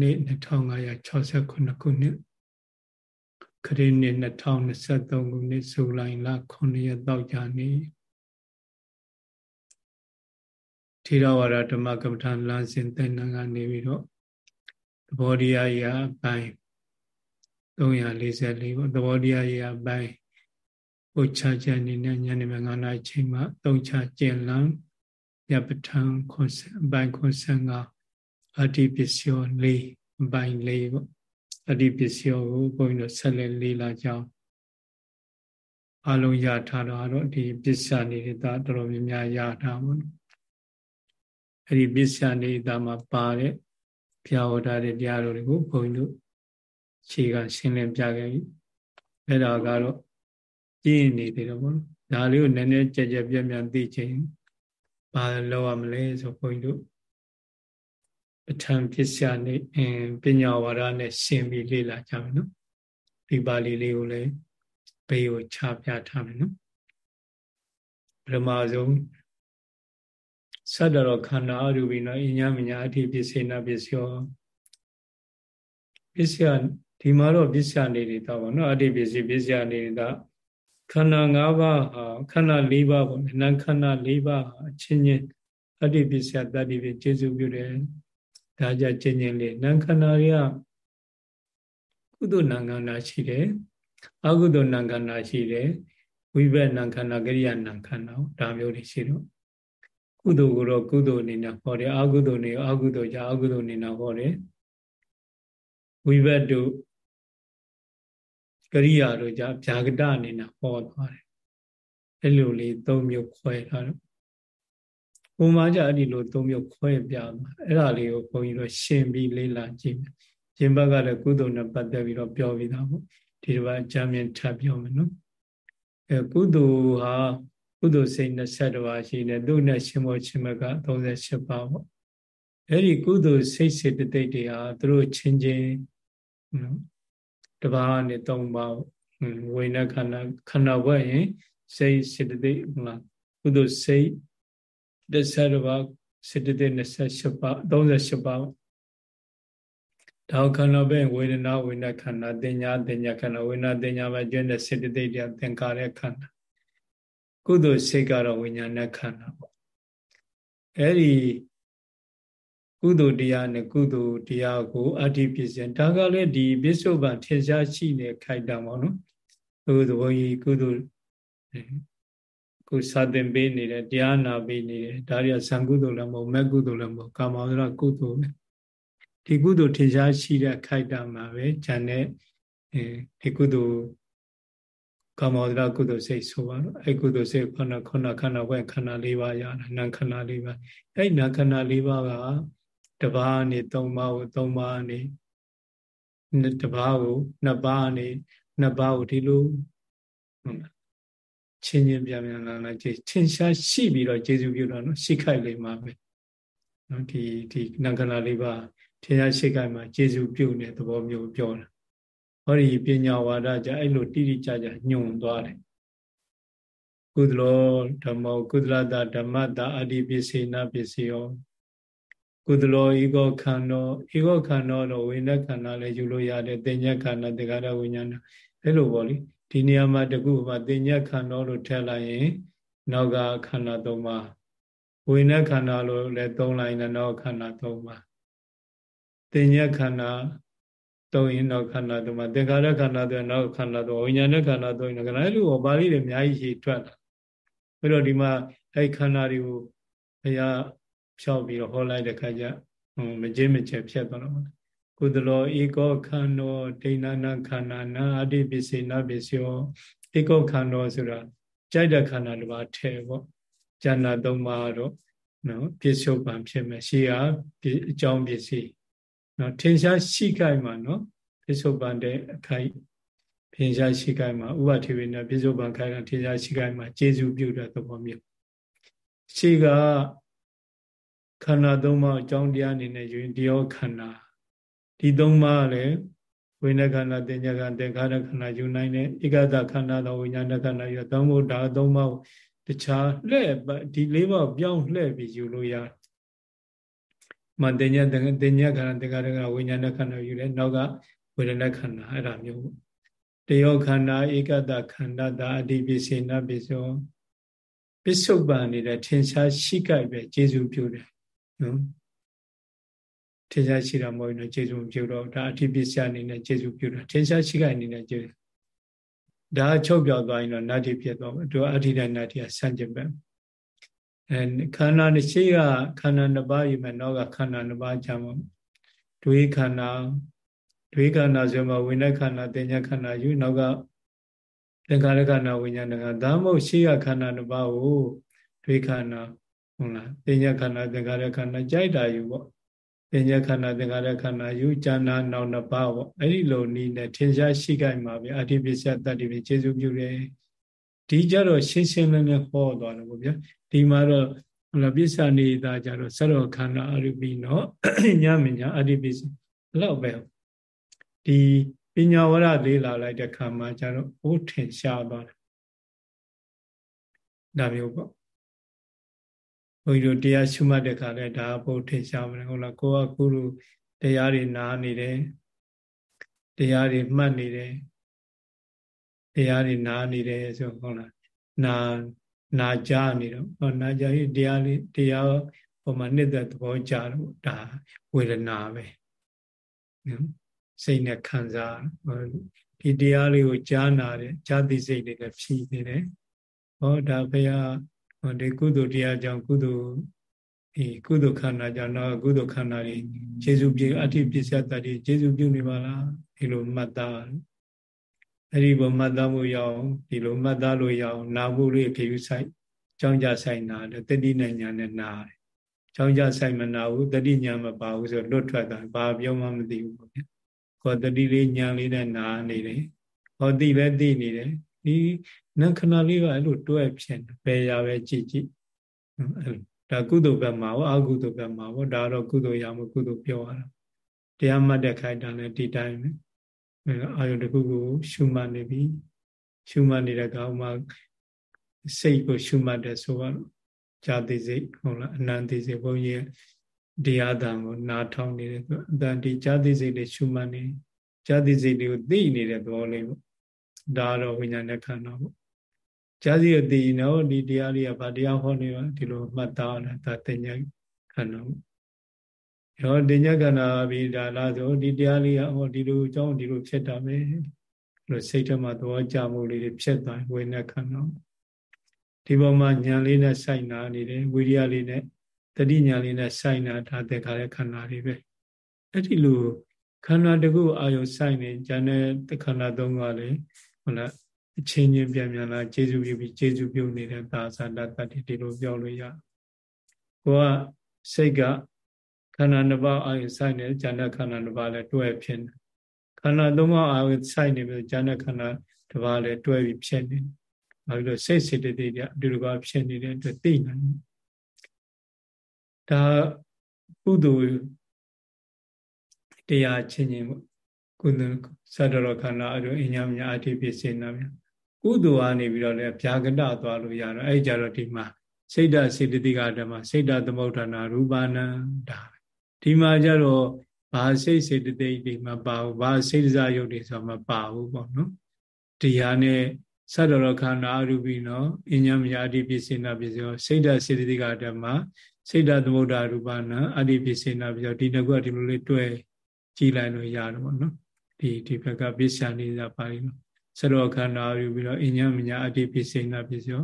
နှစ်2569ခုနှစ်ခရစ်နှစ်2023ခုနှစ်ဇူလိုင်လ9ရက်တောက်ကြနေ့ထေရဝါဒဓမ္မကပ္ပဋ္ဌာန်းလမ်းစဉ်သင်္นานကနေပြီးတော့သဘောတရားရာအပိုင်း344ပေါ့သဘောတရားရာအပိုင်းပုတ်ချချက်အနေနဲ့ညနေ9နာရီချိန်မှာသုံးချကျင်လန်းရပဋ္ဌာန်းခွန်အပိုင်းခွန်15 အတ္တိပစ္စယော၄အပိုင်း၄ပေါ့အတ္တိပစ္စယောကိုဘုန်းကြီးတို့ဆက်လက်လေးလာကြအောင်အလုံးရထားတော့ဒီပစ္စယနေတာတော်တော်များများရထားပါဘူးအဲ့ဒီပစ္စယနေတာမှာပါတဲ့ဘုရားဟောထားတဲ့တရားတော်တွေကိုဘုန်းကြီးတို့ခြေကရှင်းလင်းပြခဲ့ပြီအဲ့ဒါကတော့ပြင်းနေသေးတယ်ပေါ့ဒါလေးကိုနည်းနည်းကြက်ကြက်ပြန့်ပြန့်သိချင်းဘာလောက်ရမလဲဆိုဘုန်းကြီးတို့ ပဋ္ဌာန်းပစ္စယနဲ့အင်းပညာဝါဒနဲ့ရှင်းပြီးလေ့လာကြမယ်နော်ဒီပါဠိလေးကိုလည်းဘေးကိုခြားပြထားမယ်နော်ပထမဆုံးသတ္တရောခန္ဓာအရူပိနောအညမညာအဋ္ဌိပစ္စေနပစ္စယောပစ္စယဒီမှာတော့ပစ္စယနေနေတာပေါ့နော်အဋ္ဌိပစ္စည်းပစ္စယနေတာခန္ဓာ၅ပါးဟာခန္ဓာ၄ပါးပေါ့နာခန္ဓာ၄ပါးဟာအချင်းချင်းအဋ္ဌိပစ္စယတတ္တိပဲကျေစုပြုတယ် ဒါကြချင်းချင်းလေးနာခန္ဓာတွေကကုသိုလ်နာခန္ဓာရှိတယ်အကုသိုလ်နာခန္ဓာရှိတယ်ဝိဘက်နာခန္ဓာကရိယာနာခန္ဓာဒါမျိုးတွေရှိတော့ကုသိုလ်ကိုတော့ကုသိုလ်အနေနဲ့ဟောတယ်အကုသိုလ်နေအကုသိုလ်ကြအကုသိုလ်အနေနဲ့ဟောတယ်ဝိဘတ်တို့ကရိယာတို့ကြဗျာဂတအနေနဲ့ဟောသွားတယ်အဲ့လိုလေးသုံးမျိုးခွဲထားတော့ ဘုံမှာကြအဲ့ဒီလိုသုံးမျိုးခွဲပြမှာအဲ့ဒါလေးကိုဘုန်းကြီးတို့ရှင်းပြီးလေ့လာကြည့်မယ်ရှင်ဘက်ကလည်းကုသိုလ်နဲ့ပတ်သက်ပြီးတော့ပြောပြီးသားပေါ့ဒီတစ်ပတ်အကြမ်းမြင်ထပ်ပြောမယ်နော်အဲကုသိုလ်ဟာကုသိုလ်စိတ်20ပါးရှိတယ်သူ့နဲ့ရှင်မောရှင်မက38ပါးပေါ့အဲ့ဒီကုသိုလ်စိတ်စေတသိက်တွေဟာသူတို့ချင်းချင်းနော်တပါးနဲ့၃ပါးဝိညာဉ်ခန္ဓာခန္ဓာဘက်ရင်စိတ်စေတသိက်ဟုတ်လားကုသိုလ်စိတ် 30ပါးစေတသိက်28ပါး38ပါးဒါခန္ဓာပဲဝေဒနာဝိညာဉ်ခန္ဓာတင်ညာတင်ညာခန္ဓာဝိညာဉ်တင်ညာပဲကျွမ်းတဲ့စေတသိက်တွေသင်္ကာရခန္ဓာကုသိုလ်စိတ်ကတော့ဝိညာဉ်နဲ့ခန္ဓာပေါ့အဲ့ဒီကုသိုလ်တရားနဲ့ကုသိုလ်တရားကိုအတ္တိပစ္စယဒါကလည်းဒီပစ္စုပန်ထင်ရှားရှိနေခိုက်တာပေါ့နော်ဘုရားဘုန်းကြီးကုသိုလ် ကိုစာသင်ပေးနေတယ်တရားနာပေးနေတယ်ဒါတွေကဇံကုသိုလ်လည်းမဟုတ်မဲ့ကုသိုလ်လည်းမဟုတ်ကာမဝရကုသိုလ်ပဲဒီကုသိုလ်ထင်ရှားရှိတဲ့ခိုက်တာမှာပဲဉာဏ်နဲ့ဒီကုသိုလ်ကာမောဒရာကုသိုလ်စိတ်ဆိုပါတော့အဲ့ကုသိုလ်စိတ်ခန္ဓာခန္ဓာခန္ဓာဘက်ခန္ဓာ၄ပါးရတာနာခန္ဓာ၄ပါးအဲ့နာခန္ဓာ၄ပါးကတပါးနေ၃ပါးကို၃ပါးနေတပါးကိုနှစ်ပါးနေနှစ်ပါးကိုဒီလိုဟုတ်လား ချင်းချင်းပြန်ပြန်လာလာချင်းရှားရှိပြီးတော့ကျေစုပြုတော့နော်ရှိခိုက်လိမ့်မှာပဲနော်ဒီဒီနာခန္ဓာ၄ပါးထင်ရှားရှိခိုက်မှာကျေစုပြုတဲ့သဘောမျိုးပြောတာဟောဒီပညာဝါဒကြအဲ့လိုတိတိကျကျညွန်သွားတယ်ကုသလောဓမ္မောကုသလတာဓမ္မတာအတ္တိပစ္စေနပစ္စယောကုသလောဧကောခန္ဓောဧကောခန္ဓောတော့ဝိညာဉ်ခန္ဓာလည်းယူလို့ရတယ်တင်ညက်ခန္ဓာတေဃရဝိညာဏအဲ့လိုပေါ့လေ ဒီနေရာမှာတခုမှာတင်ညက်ခန္ဓောလို့ထည့်လိုက်ရင် နောက်ကခန္ဓာ၃ပါးဝိညာဉ်ခန္ဓာလို့လည်းသုံးလိုက်ရင်နောက်ခန္ဓာ၃ပါးတင်ညက်ခန္ဓာသုံးရင်နောက်ခန္ဓာသုံးပါးသင်္ခါရခန္ဓာသုံးနောက်ခန္ဓာသုံးဝိညာဉ်နဲ့ခန္ဓာသုံးရင်ခန္ဓာအဲ့လိုပါဠိတွေအများကြီးရှည်ထွက်လာပြီးတော့ဒီမှာအဲ့ခန္ဓာတွေကိုဘုရားဖြောက်ပြီးတော့ဟောလိုက်တဲ့ခါကျမကျင်းမကျက်ဖြစ်သွားတော့ ကုသလောဧကောခန္ဓောဒိဏနာခန္ဓာနာအတိပစ္စေနပစ္စယောဧကောခန္ဓောဆိုတာကြိုက်တဲ့ခန္ဓာတစ်ပါးထဲပေါ့ဉာဏ်သုံးပါးတော့နော်ပြစ္ဆုတ်ပံဖြစ်မယ်ရှေးဟာအကြောင်းပစ္စည်းနော်ထင်ရှားရှိခိုက်မှာနော်ပြစ္ဆုတ်ပံတဲ့အခိုက်ထင်ရှားရှိခိုက်မှာဥပထေဝိနပြစ္ဆုတ်ပံခိုက်တာထင်ရှားရှိခိုက်မှာကျေစုပြုတဲ့သဘောမျိုးရှေးကခန္ဓာသုံးပါးအကြောင်းတရားအနေနဲ့ယူရင်တရားခန္ဓာ ဒီသုံးပါးလည်းဝိညာဉ်ခန္ဓာတင်ညာခန္ဓာသင်္ခါရခန္ဓာယူနိုင်တဲ့ဧကတခန္ဓာသောဝိညာဏခန္ဓာယူသုံးဖို့ဒါသုံးပါးတခြားလှဲ့ဒီလေးပါးပြောင်းလှဲ့ပြီးယူလို့ရတယ်မတင်ညတင်ညခန္ဓာတေခါတကဝိညာဏခန္ဓာယူတယ်နောက်ကဝေဒနာခန္ဓာအဲ့ဒါမျိုးပေါ့တယောခန္ဓာဧကတခန္ဓာတာအတိပိစေနပိစောပစ္စုပန်နေတဲ့ထင်ရှားရှိကြပဲကျေစုပြုတယ်နော် ထင်ရှားရှိတာမဟုတ်ရင်ကျေစုပြုတော့ဒါအတိပိစယအနေနဲ့ကျေစုပြုတာထင်ရှားရှိကြအနေနဲ့ကျေဒါချုပ်ပြောက်သွားရင်တော့နတ္တိဖြစ်သွားမယ်သူကအဋ္ဌိတနတ္တိကဆန့်ကျင်ပဲအဲခန္ဓာတစ်ရှိကခန္ဓာနှစ်ပါးယူမယ်နောကခန္ဓာနှစ်ပါးကြမှာဒွေခန္ဓာဒွေခန္ဓာဆိုမှဝိညာဉ်ခန္ဓာတင်ညာခန္ဓာယူနောက်ကသင်္ခါရခန္ဓာဝိညာဏခန္ဓာဒါမှမဟုတ်ရှိကခန္ဓာနှစ်ပါးကိုဒွေခန္ဓာဟုတ်လားတင်ညာခန္ဓာသင်္ခါရခန္ဓာကြိုက်တာယူပေါ့ တင်ညာခန္ဓာသင်္ခါရခန္ဓာယူဉာဏ်နာနောက်နှစ်ပါးပေါ့အဲ့ဒီလိုနည်းနဲ့ထင်ရှားရှိကြမှာပဲအတ္တိပစ္စယတတ္တိပကျေစုပြုတယ်ဒီကြတော့ရှင်းရှင်းလင်းလင်းဟောသွားတယ်ပေါ့ဗျာဒီမှာတော့ဟလာပစ္စနေတာကြတော့စရောခန္ဓာအရုပိနော်ညမညာအတ္တိပစ္စဘလောက်ပဲဒီပညာဝရလေးလာလိုက်တဲ့ခါမှာကျတော့ဘိုးထင်ရှားသွားတယ်ဒါမျိုးပေါ့ ဘုန်းကြီးတို့တရားရှုမှတ်တဲ့ခါလဲဒါဘိုးထင်ရှားမယ်ဟုတ်လားကိုကကုလူတရားတွေနားနေတယ်တရားတွေမှတ်နေတယ်တရားတွေနားနေတယ်ဆိုဟုတ်လားနာနာကြားနေတော့ဟောနာကြားရင်တရားလေးတရားဟိုမှာနှစ်သက်သဘောကြတော့ဒါဝေဒနာပဲနော်စိတ်နဲ့ခံစားဒီတရားလေးကိုကြားနာတယ်ကြားသိစိတ်တွေလည်းဖြီးနေတယ်ဟောဒါဘုရား ဟောဒီကုသိုလ်တရားကြောင့်ကုသိုလ်ဒီကုသိုလ်ခန္ဓာကြောင့်တော့ကုသိုလ်ခန္ဓာတွေခြေစုပ်ပြအဋ္ဌိပစ္စယတ္တိခြေစုပ်ပြုနေပါလားဒီလိုမှတ်သားအဲ့ဒီဘုမှတ်သားမှုရအောင်ဒီလိုမှတ်သားလို့ရအောင်နာဖို့လေးခေယူဆိုင်ကြောင်းကြဆိုင်နာတယ်တတိနဲ့ညာနဲ့နာတယ်ကြောင်းကြဆိုင်မနာဘူးတတိညာမပါဘူးဆိုလွတ်ထွက်တာဘာပြောမှမသိဘူးပေါ့ဗျာခေါ်တတိလေးညာလေးနဲ့နာနေတယ်ဟောတိလည်းသိနေတယ် ဒီနခဏလေးကအဲ့လိုတွဲဖြစ်နေဘယ်ရပဲကြည့်ကြည့်အဲ့ဒါကုသိုလ်ဘက်မှာရောအကုသိုလ်ဘက်မှာရောဒါတော့ကုသိုလ်ရမကုသိုလ်ပြောရတာတရားမှတ်တဲ့ခိုက်တာလည်းဒီတိုင်းပဲအာယုတစ်ခုကိုရှုမှတ်နေပြီရှုမှတ်နေတဲ့ကောင်မှစိတ်ကိုရှုမှတ်တယ်ဆိုတော့ဇာတိစိတ်ဟုတ်လားအနန္တိစိတ်ဘုန်းကြီးတရားတန်ကိုနားထောင်နေတယ်ဆိုအတန်ဒီဇာတိစိတ်တွေရှုမှတ်နေဇာတိစိတ်တွေကိုသိနေတဲ့သဘောလေးပေါ့ ဒါတော့ဝိညာဉ်နဲ့ခန္ဓာပေါ့ဇာတိကိုသိရင်တော့ဒီတရားတွေကဗာတရားဟောနေတော့ဒီလိုမှတ်သားတာဒါတင်ညာခန္ဓာပေါ့ရောတင်ညာခန္ဓာပြီးဒါလားဆိုဒီတရားလေးကဟောဒီလိုအကြောင်းဒီလိုဖြစ်တာပဲလို့စိတ်ထဲမှာသဘောကြမှုလေးတွေဖြစ်သွားဝိညာဉ်ခန္ဓာဒီပေါ်မှာဉာဏ်လေးနဲ့စိုက်နာနေတယ်ဝိရိယလေးနဲ့တတိညာလေးနဲ့စိုက်နာဒါတဲ့ခါတဲ့ခန္ဓာတွေပဲအဲ့ဒီလိုခန္ဓာတကူအာယုစိုက်နေဉာဏ်နဲ့ခန္ဓာသုံးပါလေ ဟုတ်လားအချင်းချင်းပြန်ပြန်လာကျေစုပြုပြီးကျေစုပြုနေတဲ့သာသနာတတ္တိဒီလိုပြောလို့ရကိုကစိတ်ကခန္ဓာနှစ်ပါးအာယုစိုက်နေဉာဏ်နဲ့ခန္ဓာနှစ်ပါးလည်းတွဲဖြစ်နေခန္ဓာသုံးပါးအာယုစိုက်နေပြီးဉာဏ်နဲ့ခန္ဓာတစ်ပါးလည်းတွဲပြီးဖြစ်နေဘာလို့လဲစိတ်စေတသိက်တွေအတူတူကဖြစ်နေတဲ့အတွက်သိနိုင်ဒါကုသိုလ်တရားချင်းချင်းပေါ့ ကုသိုလ်သတ္တရောခန္ဓာအရုအညာမြာအတိပိစေနာမြကုသိုလ်ကနေပြီးတော့လည်းဗျာကတသွားလို့ရတော့အဲ့ကြတော့ဒီမှာစိတ်ဓာတ်စေတသိက်ကဓမ္မစိတ်ဓာတ်သမုဋ္ဌာနာရူပနာဒါဒီမှာကြတော့ဘာစိတ်စေတသိက်တွေမပါဘူးဘာစိတ်စားယုတ်တွေဆိုမပါဘူးပေါ့နော်ဒီဟာနဲ့သတ္တရောခန္ဓာအရူပိနောအညမယအတိပိစေနာပိစေောစိတ်ဓာတ်စေတသိကဓမ္မစိတ်ဓာတ်သမုဒ္ဒရူပနာအတိပိစေနာပိစေောဒီနှစ်ခုကဒီလိုလေးတွဲကြည်လိုက်လို့ရတယ်ပေါ့နော် ဒီဒီဘက်ကပိဿာနေတာပါလိမ့်မယ်သတ္တရောခန္ဓာအရူပိနောအညမယအတိပိစေနာပိစေော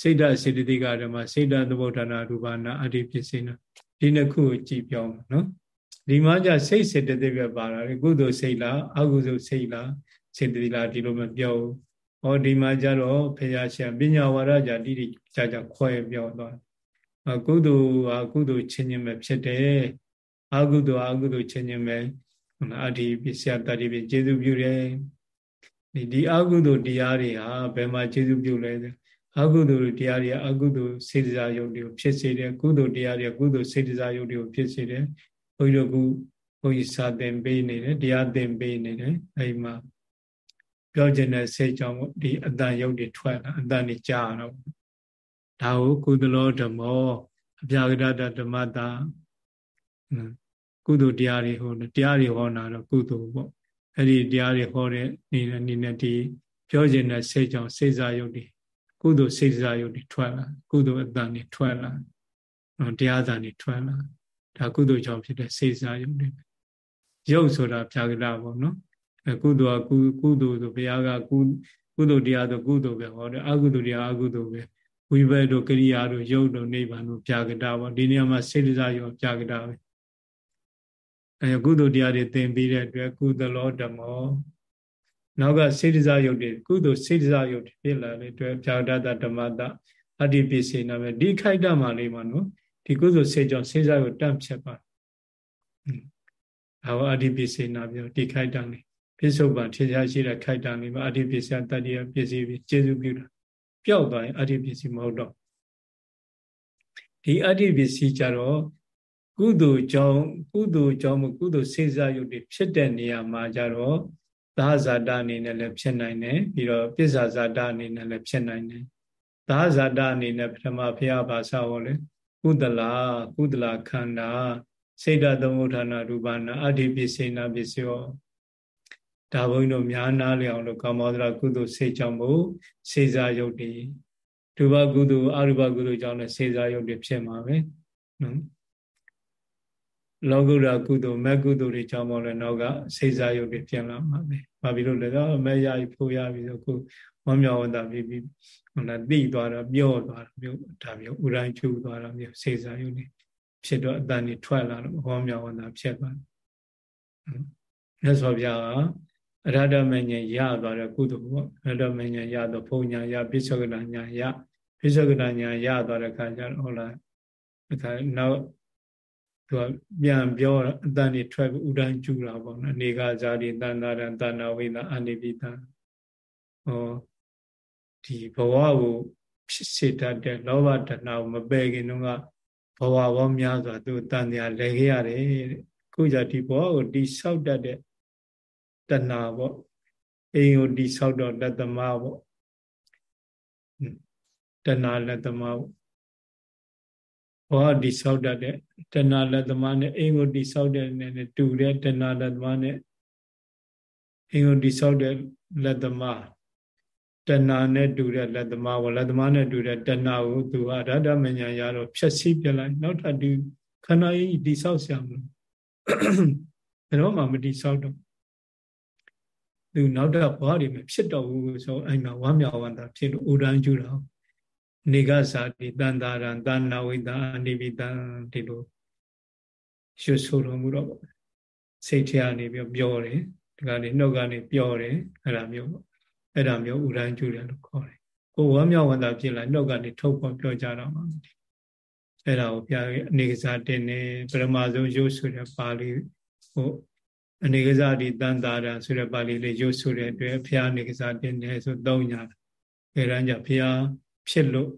စိတ်ဓာတ်စေတသိကဓမ္မစိတ်ဓာတ်သမုဒ္ဒနာရူပနာအတိပိစေနာဒီနှစ်ခုကိုကြည်ပြောင်းနော်ဒီမှာじゃစိတ်စေတသိက်ပဲပါတာလေကုသိုလ်စိတ်လားအကုသိုလ်စိတ်လားစေတသိက်လားဒီလိုမပြောဘူးဟောဒီမှာကြတော့ဖရာရှင်ပညာဝါဒကြတိတိကြကြခွဲပြောသွားအကုသိုလ်ဟာကုသိုလ်ချင်းချင်းပဲဖြစ်တယ်အကုသိုလ်အကုသိုလ်ချင်းချင်းပဲ အဒီပစ္စယတတိပိကျေစုပြုတယ်ဒီဒီအကုသိုလ်တရားတွေဟာဘယ်မှာကျေစုပြုလဲအကုသိုလ်တရားတွေအကုသိုလ်စေတစာယုတ်တွေကိုဖြစ်စေတယ်ကုသိုလ်တရားတွေကုသိုလ်စေတစာယုတ်တွေကိုဖြစ်စေတယ်ဘုန်းကြီးတို့ကဘုန်းကြီးစာသင်ပေးနေတယ်တရားသင်ပေးနေတယ်အဲဒီမှာပြောခြင်းတဲ့စိတ်ကြောင့်ဒီအတန်ရုပ်တွေထွက်လာအတန်တွေကြာတော့ဒါကိုကုသလောဓမ္မောအပြာကရတဓမ္မတာ ကုသိုလ်တရားတွေဟောတရားတွေဟောတာတော့ကုသိုလ်ပေါ့အဲ့ဒီတရားတွေဟောတဲ့နေနဲ့နေနဲ့ဒီပြောခြင်းနဲ့စိတ်ကြောင့်စိတ်စားယုတ်တွေကုသိုလ်စိတ်စားယုတ်တွေထွက်လာကုသိုလ်အတန်တွေထွက်လာတရားသာတွေထွက်လာဒါကုသိုလ်ကြောင့်ဖြစ်တဲ့စိတ်စားယုတ်တွေရုပ်ဆိုတာဖြာကလာပေါ့နော်အကုသိုလ်ကကုကုသိုလ်ဆိုဘုရားကကုကုသိုလ်တရားဆိုကုသိုလ်ပဲဟောတယ်အကုသိုလ်တရားအကုသိုလ်ပဲဝိဘက်တို့ကရိယာတို့ယုတ်တို့နိဗ္ဗာန်တို့ဖြာကတာပေါ့ဒီနေရာမှာစိတ်စားယုတ်ဖြာကတာပဲ အဲကုသိုလ်တရားတွေသင်ပြီးတဲ့အတွက်ကုသလောဓမ္မောနောက်ကစေတစာယုတ်တွေကုသိုလ်စေတစာယုတ်တွေဖြစ်လာတဲ့အတွက်ဖြာဒတဓမ္မတအတ္တိပိစေနာပဲဒီခိုက်တမှာလေးမှာနော်ဒီကုသိုလ်စေကြောင့်စေစာယုတ်တန့်ဖြတ်ပါဟောအတ္တိပိစေနာပြောဒီခိုက်တလေးပြစ္ဆုတ်ပါထေရှားရှိတဲ့ခိုက်တလေးမှာအတ္တိပိစေတတ္တိယပစ္စည်းပြီးကျေစုပြုတာပျောက်သွားရင်အတ္တိပစ္စည်းမဟုတ်တော့ဒီအတ္တိပစ္စည်းကြတော့ ကုသိုလ်ကြောင့်ကုသိုလ်ကြောင့်မကုသိုလ်စေစားယုတ်တွေဖြစ်တဲ့နေရာမှာကြတော့သာဇာတအနေနဲ့လည်းဖြစ်နိုင်တယ်ပြီးတော့ပစ္ဆာဇာတအနေနဲ့လည်းဖြစ်နိုင်တယ်သာဇာတအနေနဲ့ပထမဘုရားဘာသာဟောလဲကုသလာကုသလာခန္ဓာစေတသမုဋ္ဌာနာရူပနာအဋ္ဌိပစ္စေနာပစ္စယောဒါဘုန်းကြီးတို့များနာလျောင်လို့ကာမောဒရာကုသိုလ်စေကြောင့်မို့စေစားယုတ်တွေဒုဘကုသိုလ်အရူပကုသိုလ်ကြောင့်လည်းစေစားယုတ်တွေဖြစ်မှာပဲနော် လောကုတ္တကုသိုလ်မကုသိုလ်တွေကြောင့်မို့လဲနောက်ကစိတ်စားယုတ်တွေပြန်လာမှာပဲ။ဘာဖြစ်လို့လဲတော့အမဲရပြီဖိုးရပြီဆိုခုဝမ်းမြောက်ဝမ်းသာပြီးပြီးဟိုလားတိသွားတော့ပြော့သွားတော့မျိုးဒါမျိုးဥရိုင်းချူသွားတော့မျိုးစိတ်စားယုတ်တွေဖြစ်တော့အတန်တွေထွက်လာတော့ဝမ်းမြောက်ဝမ်းသာဖြစ်သွားတယ်။မြတ်စွာဘုရားကအရဟတမဉ္ဇဉ်ရသွားတဲ့ကုသိုလ်ပေါ့အရဟတမဉ္ဇဉ်ရတော့ဘုံညာရပိစ္ဆောကနာညာရပိစ္ဆောကနာညာရသွားတဲ့ခါကျတော့ဟုတ်လားအခါနောက် သူကပြန်ပြောအတန်တွေထွက်ဥဒန်းကျူတာပေါ့နော်အနေကဇာတိတန်တာရတဏဝိသအနိပိတဟောဒီဘဝကိုဖြစ်စေတတ်တဲ့လောဘတဏှာကိုမပယ်ခင်တုန်းကဘဝပေါင်းများစွာသူတန်တရားလဲခဲ့ရတယ်တဲ့ခုကြဒီဘဝကိုတိဆောက်တတ်တဲ့တဏှာပေါ့အိမ်ကိုတိဆောက်တော့လက်သမားပေါ့တဏှာလက်သမားပေါ့ ဘောတိဆောက်တတ်တဲ့တဏှာလက်သမားနဲ့အိမ်ကိုတိဆောက်တဲ့နဲ့တူတဲ့တဏှာလက်သမားနဲ့အိမ်ကိုတိဆောက်တဲ့လက်သမားတဏှာနဲ့တူတဲ့လက်သမားဝလက်သမားနဲ့တူတဲ့တဏှာကိုသူဟာဓာတမညာရတော့ဖြည့်ဆည်းပြလိုက်နောက်ထပ်ဒီခန္ဓာကြီးတိဆောက်ဆရာမလို့ဘယ်တော့မှမတိဆောက်တော့သူနောက်တော့ဘဝတွေမဖြစ်တော့ဘူးဆိုအဲ့မှာဝမ်းမြောက်ဝမ်းသာဖြစ်လို့ဥဒန်းကျူတာ နေကဇာတိတန်တာရံတဏဝိတံအနိမိတံဒီလိုရွှေဆိုတော်မူတော့ပေါ့စိတ်ထဲကနေပြီးပြောတယ်ဒီကနေနှုတ်ကနေပြောတယ်အဲ့ဒါမျိုးပေါ့အဲ့ဒါမျိုးဥဒန်းကျူတယ်လို့ခေါ်တယ်ကိုဝမ်းမြောက်ဝမ်းသာဖြစ်လာနှုတ်ကနေထုတ်ပေါ်ပြောကြတော့မှာအဲ့ဒါကိုပြအနေကစားတင်နေပရမဇုံရုပ်ဆိုတဲ့ပါဠိဟိုအနေကစားဒီတန်တာရံဆိုတဲ့ပါဠိလေးရုပ်ဆိုတဲ့အတွက်ဖျားအနေကစားတင်နေဆိုသုံးညာအဲ့ဒါကြောင့်ဖျား ဖြစ်လို့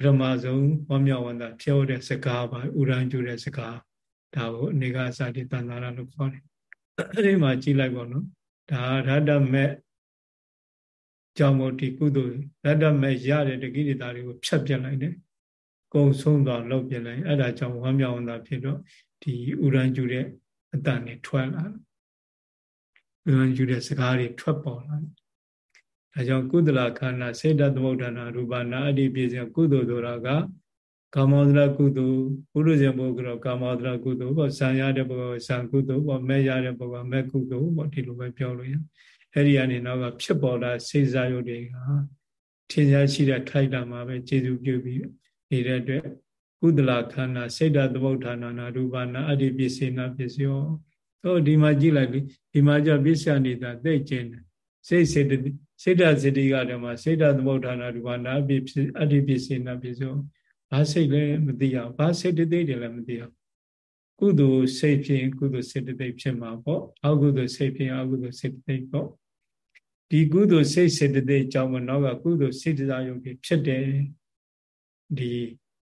ဗြဟ္မာဆုံးဝမ်းမြောက်ဝမ်းသာပြောတဲ့စကားပါဥရန်ကျူတဲ့စကားဒါကိုအနေကစာတိတန်တာရလို့ခေါ်တယ်အဲ့ဒီမှာကြည်လိုက်ပါတော့ဒါရတ္တမဲ့ကြောင့်မို့ဒီကုသိုလ်ရတ္တမဲ့ရတဲ့တကိရိတာတွေကိုဖြတ်ပြလိုက်တယ်ကုံဆုံးသွားလောက်ပြလိုက်အဲ့ဒါကြောင့်ဝမ်းမြောက်ဝမ်းသာဖြစ်တော့ဒီဥရန်ကျူတဲ့အတန်တွေထွက်လာဥရန်ကျူတဲ့စကားတွေထွက်ပေါ်လာတယ် ဒါကြောင့်ကုသလခန္ဓာစေတသမုဋ္ဌာနာရူပနာအတ္တိပြည့်စုံကုသိုလ်ဆိုတာကကာမောဒရကုသိုလ်ပုရုဇဉ်ဘုကတော့ကာမောဒရကုသိုလ်ပေါ့ဇံရတဲ့ဘုကဇံကုသိုလ်ပေါ့မဲ့ရတဲ့ဘုကမဲ့ကုသိုလ်ပေါ့ဒီလိုပဲပြောလို့ရအဲ့ဒီကနေနောက်ကဖြစ်ပေါ်လာစေစားရုပ်တွေကထင်ရှားရှိတဲ့ခိုက်တာမှာပဲကျေစုပြုပြီးနေတဲ့အတွက်ကုသလခန္ဓာစေတသမုဋ္ဌာနာနာရူပနာအတ္တိပြည့်စေနာပြည့်စုံဟောဒီမှာကြည့်လိုက်လေဒီမှာကြပစ္စယနေတာသိကျင်းတယ် စိတ်စေတစိတ်ဓာတ်စတိကဓမ္မစိတ်ဓာတ်သမုဋ္ဌာနာရူပနာအပိအတ္တိပစ္စေနာပစ္စောဘာစိတ်လဲမသိအောင်ဘာစိတ်တသိတွေလည်းမသိအောင်ကုသိုလ်စိတ်ဖြင့်ကုသိုလ်စိတ်တသိဖြစ်မှာပေါ့အကုသိုလ်စိတ်ဖြင့်အကုသိုလ်စိတ်တသိပေါ့ဒီကုသိုလ်စိတ်စိတ်တသိကြောင့်မနောကကုသိုလ်စိတ်တရားယုတ်ဖြစ်တယ်ဒီ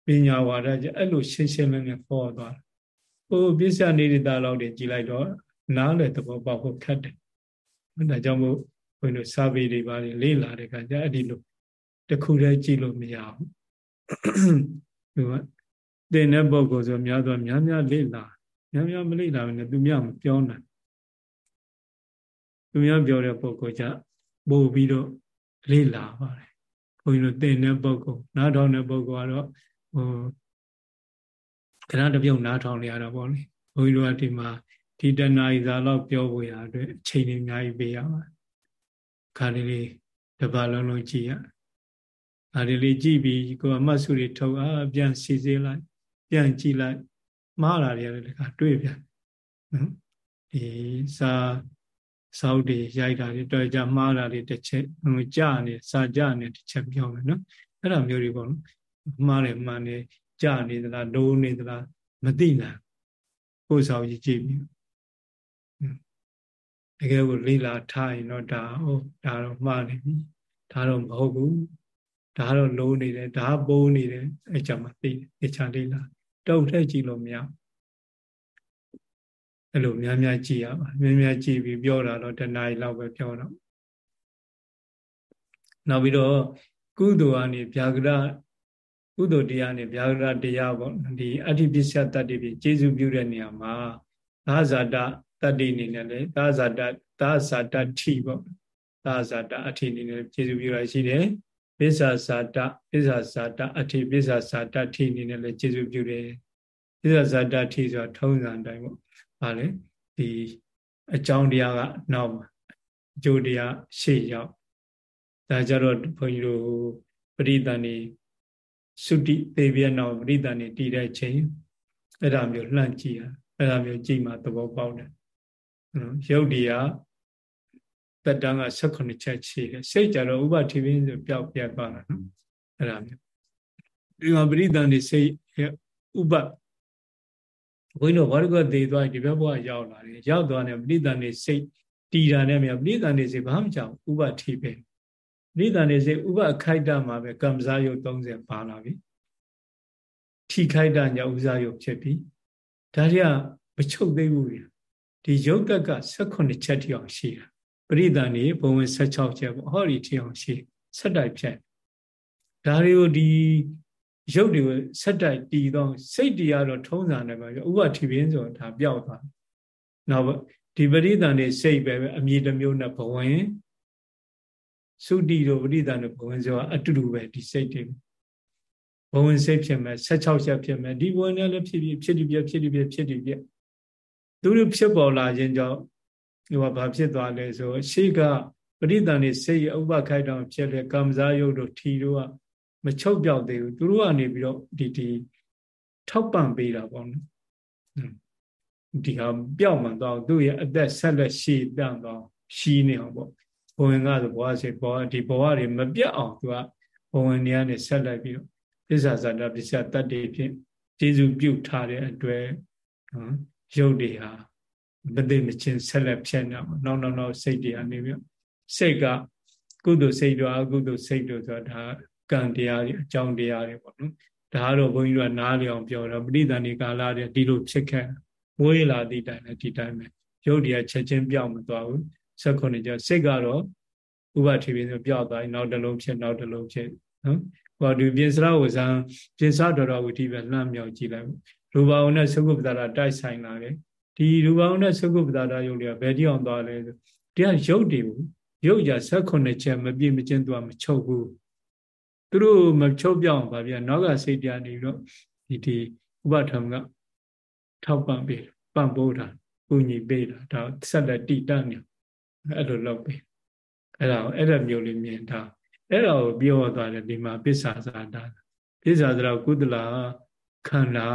ပညာဝါဒကျအဲ့လိုရှင်းရှင်းလင်းလင်းပေါ်သွားတယ်ဟိုပစ္စယနေတာလောက်တွေကြည်လိုက်တော့နားလေသဘောပေါက်ဖို့ခက်တယ်ဒါကြောင့်မို့ ဘုန်းတို့စာပေတွေပါလေ့လာတဲ့အခါကျအဲ့ဒီလိုတခုတည်းကြည့်လို့မရဘူးသူကသင်တဲ့ပုဂ္ဂိုလ်ဆိုများသောများများလေ့လာများများမလေ့လာဘူးနဲ့သူများမပြောနိုင်သူများပြောတဲ့ပုဂ္ဂိုလ်ကြပို့ပြီးတော့လေ့လာပါတယ်ဘုန်းကြီးတို့သင်တဲ့ပုဂ္ဂိုလ်နားထောင်တဲ့ပုဂ္ဂိုလ်ကတော့ဟိုခဏတစ်ပြုံနားထောင်နေရတာပေါ့လေဘုန်းကြီးတို့ကဒီမှာဒီတဏှာဤသာတော့ပြောဖို့ရအတွက်အချိန်ကြီးအများကြီးပေးရပါတယ် ခါလေးတပတ်လုံးလုံးကြည့်ရအဲဒီလေးကြည့်ပြီးကိုယ်အမတ်စုတွေထုတ်အာပြန်စီစေးလိုက်ပြန်ကြည့်လိုက်မှားတာတွေလည်းတခါတွေ့ပြန်နော်ဒီစာစောက်တွေရိုက်တာတွေတော်ကြမှားတာတွေတစ်ချက်ဟိုကြာနေစာကြာနေတစ်ချက်ပြောမယ်နော်အဲ့လိုမျိုးတွေပေါ့နော်မှားတယ်မှန်တယ်ကြာနေသလားလိုးနေသလားမသိနိုင်ကိုယ်ဆောင်ကြည့်ကြည့်ပြီး တကယ်ကိုလိလာထားရင်တော့ဒါဟုတ်ဒါတော့မှားနေပြီဒါတော့မဟုတ်ဘူးဒါတော့လိုးနေတယ်ဒါပိုးနေတယ်အဲ့ကြောင့်မှသိတယ်အချာလိလာတုတ်ထဲကြည့်လို့မရအဲ့လိုများများကြည့်ရပါများများကြည့်ပြီးပြောတာတော့တဏှာကြီးလောက်ပဲပြောတော့နောက်ပြီးတော့ကုသိုလ်ကနေဗျာကရကုသိုလ်တရားနဲ့ဗျာကရတရားပေါ့ဒီအဋ္ဌိပစ္စယတတ္တိပြီကျေစုပြုတဲ့နေရာမှာသာဇာတ တတ္တိအနေနဲ့လေသာဇာတသာဇာတထိပေါ့သာဇာတအထိအနေနဲ့ကျေစုပြုရရှိတယ်ပစ္ဆာဇာတပစ္ဆာဇာတအထိပစ္ဆာဇာတထိအနေနဲ့လည်းကျေစုပြုတယ်ပစ္ဆာဇာတထိဆိုတာထုံးစံတိုင်းပေါ့ဟာလေဒီအကြောင်းတရားကနောက်မှာအကျိုးတရားရှေ့ရောက်ဒါကြတော့ဘုန်းကြီးတို့ပရိသန်နေသုတိသေပြနောက်ပရိသန်နေတည်တဲ့ချိန်အဲ့ဒါမျိုးလှန့်ကြည့်ရအဲ့ဒါမျိုးကြည့်မှသဘောပေါက်တယ် ရုပ်တရားတက်တန်းက18ချက်ရှိတယ်စိတ်ကြတော့ဥပတိပင်းဆိုပျောက်ပြတ်သွားတာနော်အဲ့ဒါမျိုးဒီမှာပရိသန်နေစိတ်ဥပဘုန်းကြီးတို့ဘာလို့ကသေသွားဒီဘက်ဘဝရောက်လာတယ်ရောက်သွားတယ်ပရိသန်နေစိတ်တီတာနဲ့မြပရိသန်နေစိတ်ဘာမှမကြောက်ဥပတိပဲပရိသန်နေစိတ်ဥပခိုက်တာမှာပဲကံစားယုတ်30ပါလာပြီထိခိုက်တာညာဥစားယုတ်ဖြစ်ပြီဒါတွေကမချုပ်သေးဘူး ဒီယုတ်တက်က18ချက်တိအောင်ရှိတာပရိသန်နေဘုံဝင်16ချက်ပေါ့ဟောဒီတိအောင်ရှိဆက်တိုက်ဖြတ်ဒါတွေကိုဒီရုပ်တွေကိုဆက်တိုက်တည်တော့စိတ်တရားတော့ထုံးစံတယ်ပဲဥပတိပင်းဆိုဒါပျောက်သွားနောက်ဒီပရိသန်နေစိတ်ပဲအမြည်တစ်မျိုးနဲ့ဘဝင်သုတိတို့ပရိသန်တို့ဘဝင်ဆိုတာအတူတူပဲဒီစိတ်တွေဘဝင်စိတ်ဖြစ်မဲ့16ချက်ဖြစ်မဲ့ဒီဘဝင်နဲ့လည်းဖြစ်ဖြစ်ဖြစ်ပြီးဖြစ်ပြီးဖြစ်ပြီးဖြစ် သူတို့ဖြစ်ပေါ်လာခြင်းကြောင့်ဒီကဘာဖြစ်သွားလဲဆိုရှေ့ကပရိသန်နေစိတ်ဥပခိုက်တောင်ဖြစ်လေကံစားယုတ်တို့ထီတို့ကမချုပ်ပြောက်သေးဘူးသူတို့ကနေပြီးတော့ဒီဒီထောက်ပံ့ပေးတာပေါ့နော်ဒီဟာပျောက်မှန်တော့သူ့ရဲ့အသက်ဆက်လက်ရှည်တန့်တော့ရှီးနေအောင်ပေါ့ဘဝင်ကဆိုဘဝစေဘဝဒီဘဝတွေမပြတ်အောင်သူကဘဝင်တွေကနေဆက်လိုက်ပြီးတော့ပစ္ဆာဇာတပစ္စယတတ္တိဖြင့်ကျေစုပြုထားတဲ့အတွက် ရုပ်တွေဟာမသိမချင်းဆက်လက်ဖြစ်နေမှာနောက်နောက်နောက်စိတ်တွေကနေပြီးစိတ်ကကုသိုလ်စိတ်တို့အကုသိုလ်စိတ်တို့ဆိုတာဒါကံတရားတွေအကြောင်းတရားတွေပေါ့နော်ဒါကတော့ဘုန်းကြီးတို့ကနားလျောင်ပြောတော့ပဋိသန္ဓေကာလတွေဒီလိုဖြစ်ခဲ့မွေးလာသည့်တိုင်လည်းဒီတိုင်းပဲရုပ်တရားချက်ချင်းပြောင်းမသွားဘူးဆက်ခုနှစ်ကျစိတ်ကတော့ဥပတိပိဆိုပြောက်သွားရင်နောက်တစ်လုံးဖြစ်နောက်တစ်လုံးဖြစ်နော်ဟောဒီပြင်စရဝဇံပြင်စတော်တော်ဝိတိပဲလှမ်းမြောက်ကြည့်လိုက် ရူပအောင်နဲ့သုခပဒါရတိုက်ဆိုင်လာတယ်ဒီရူပအောင်နဲ့သုခပဒါရယုတ်တွေကဘယ်တိအောင်သွားလဲဆိုတရားရုပ်တွေကိုရုပ်ကြဆက်ခုနှစ်ချက်မပြည့်မချင်းသူကမချုပ်ဘူးသူတို့မချုပ်ပြောင်းပါဗျာနောက်ကစိတ်တရားနေတော့ဒီဒီဥပထံကထောက်ပံ့ပေးပံ့ပိုးတာပူညီပေးတာဒါဆက်လက်တည်တတ်နေအဲ့လိုလုပ်ပေးအဲ့ဒါအဲ့ဒါမျိုးလေးမြင်တာအဲ့ဒါကိုပြောသွားတယ်ဒီမှာပစ္ဆာဇာတာပစ္ဆာဇာကုသလာ ခန္ဓာ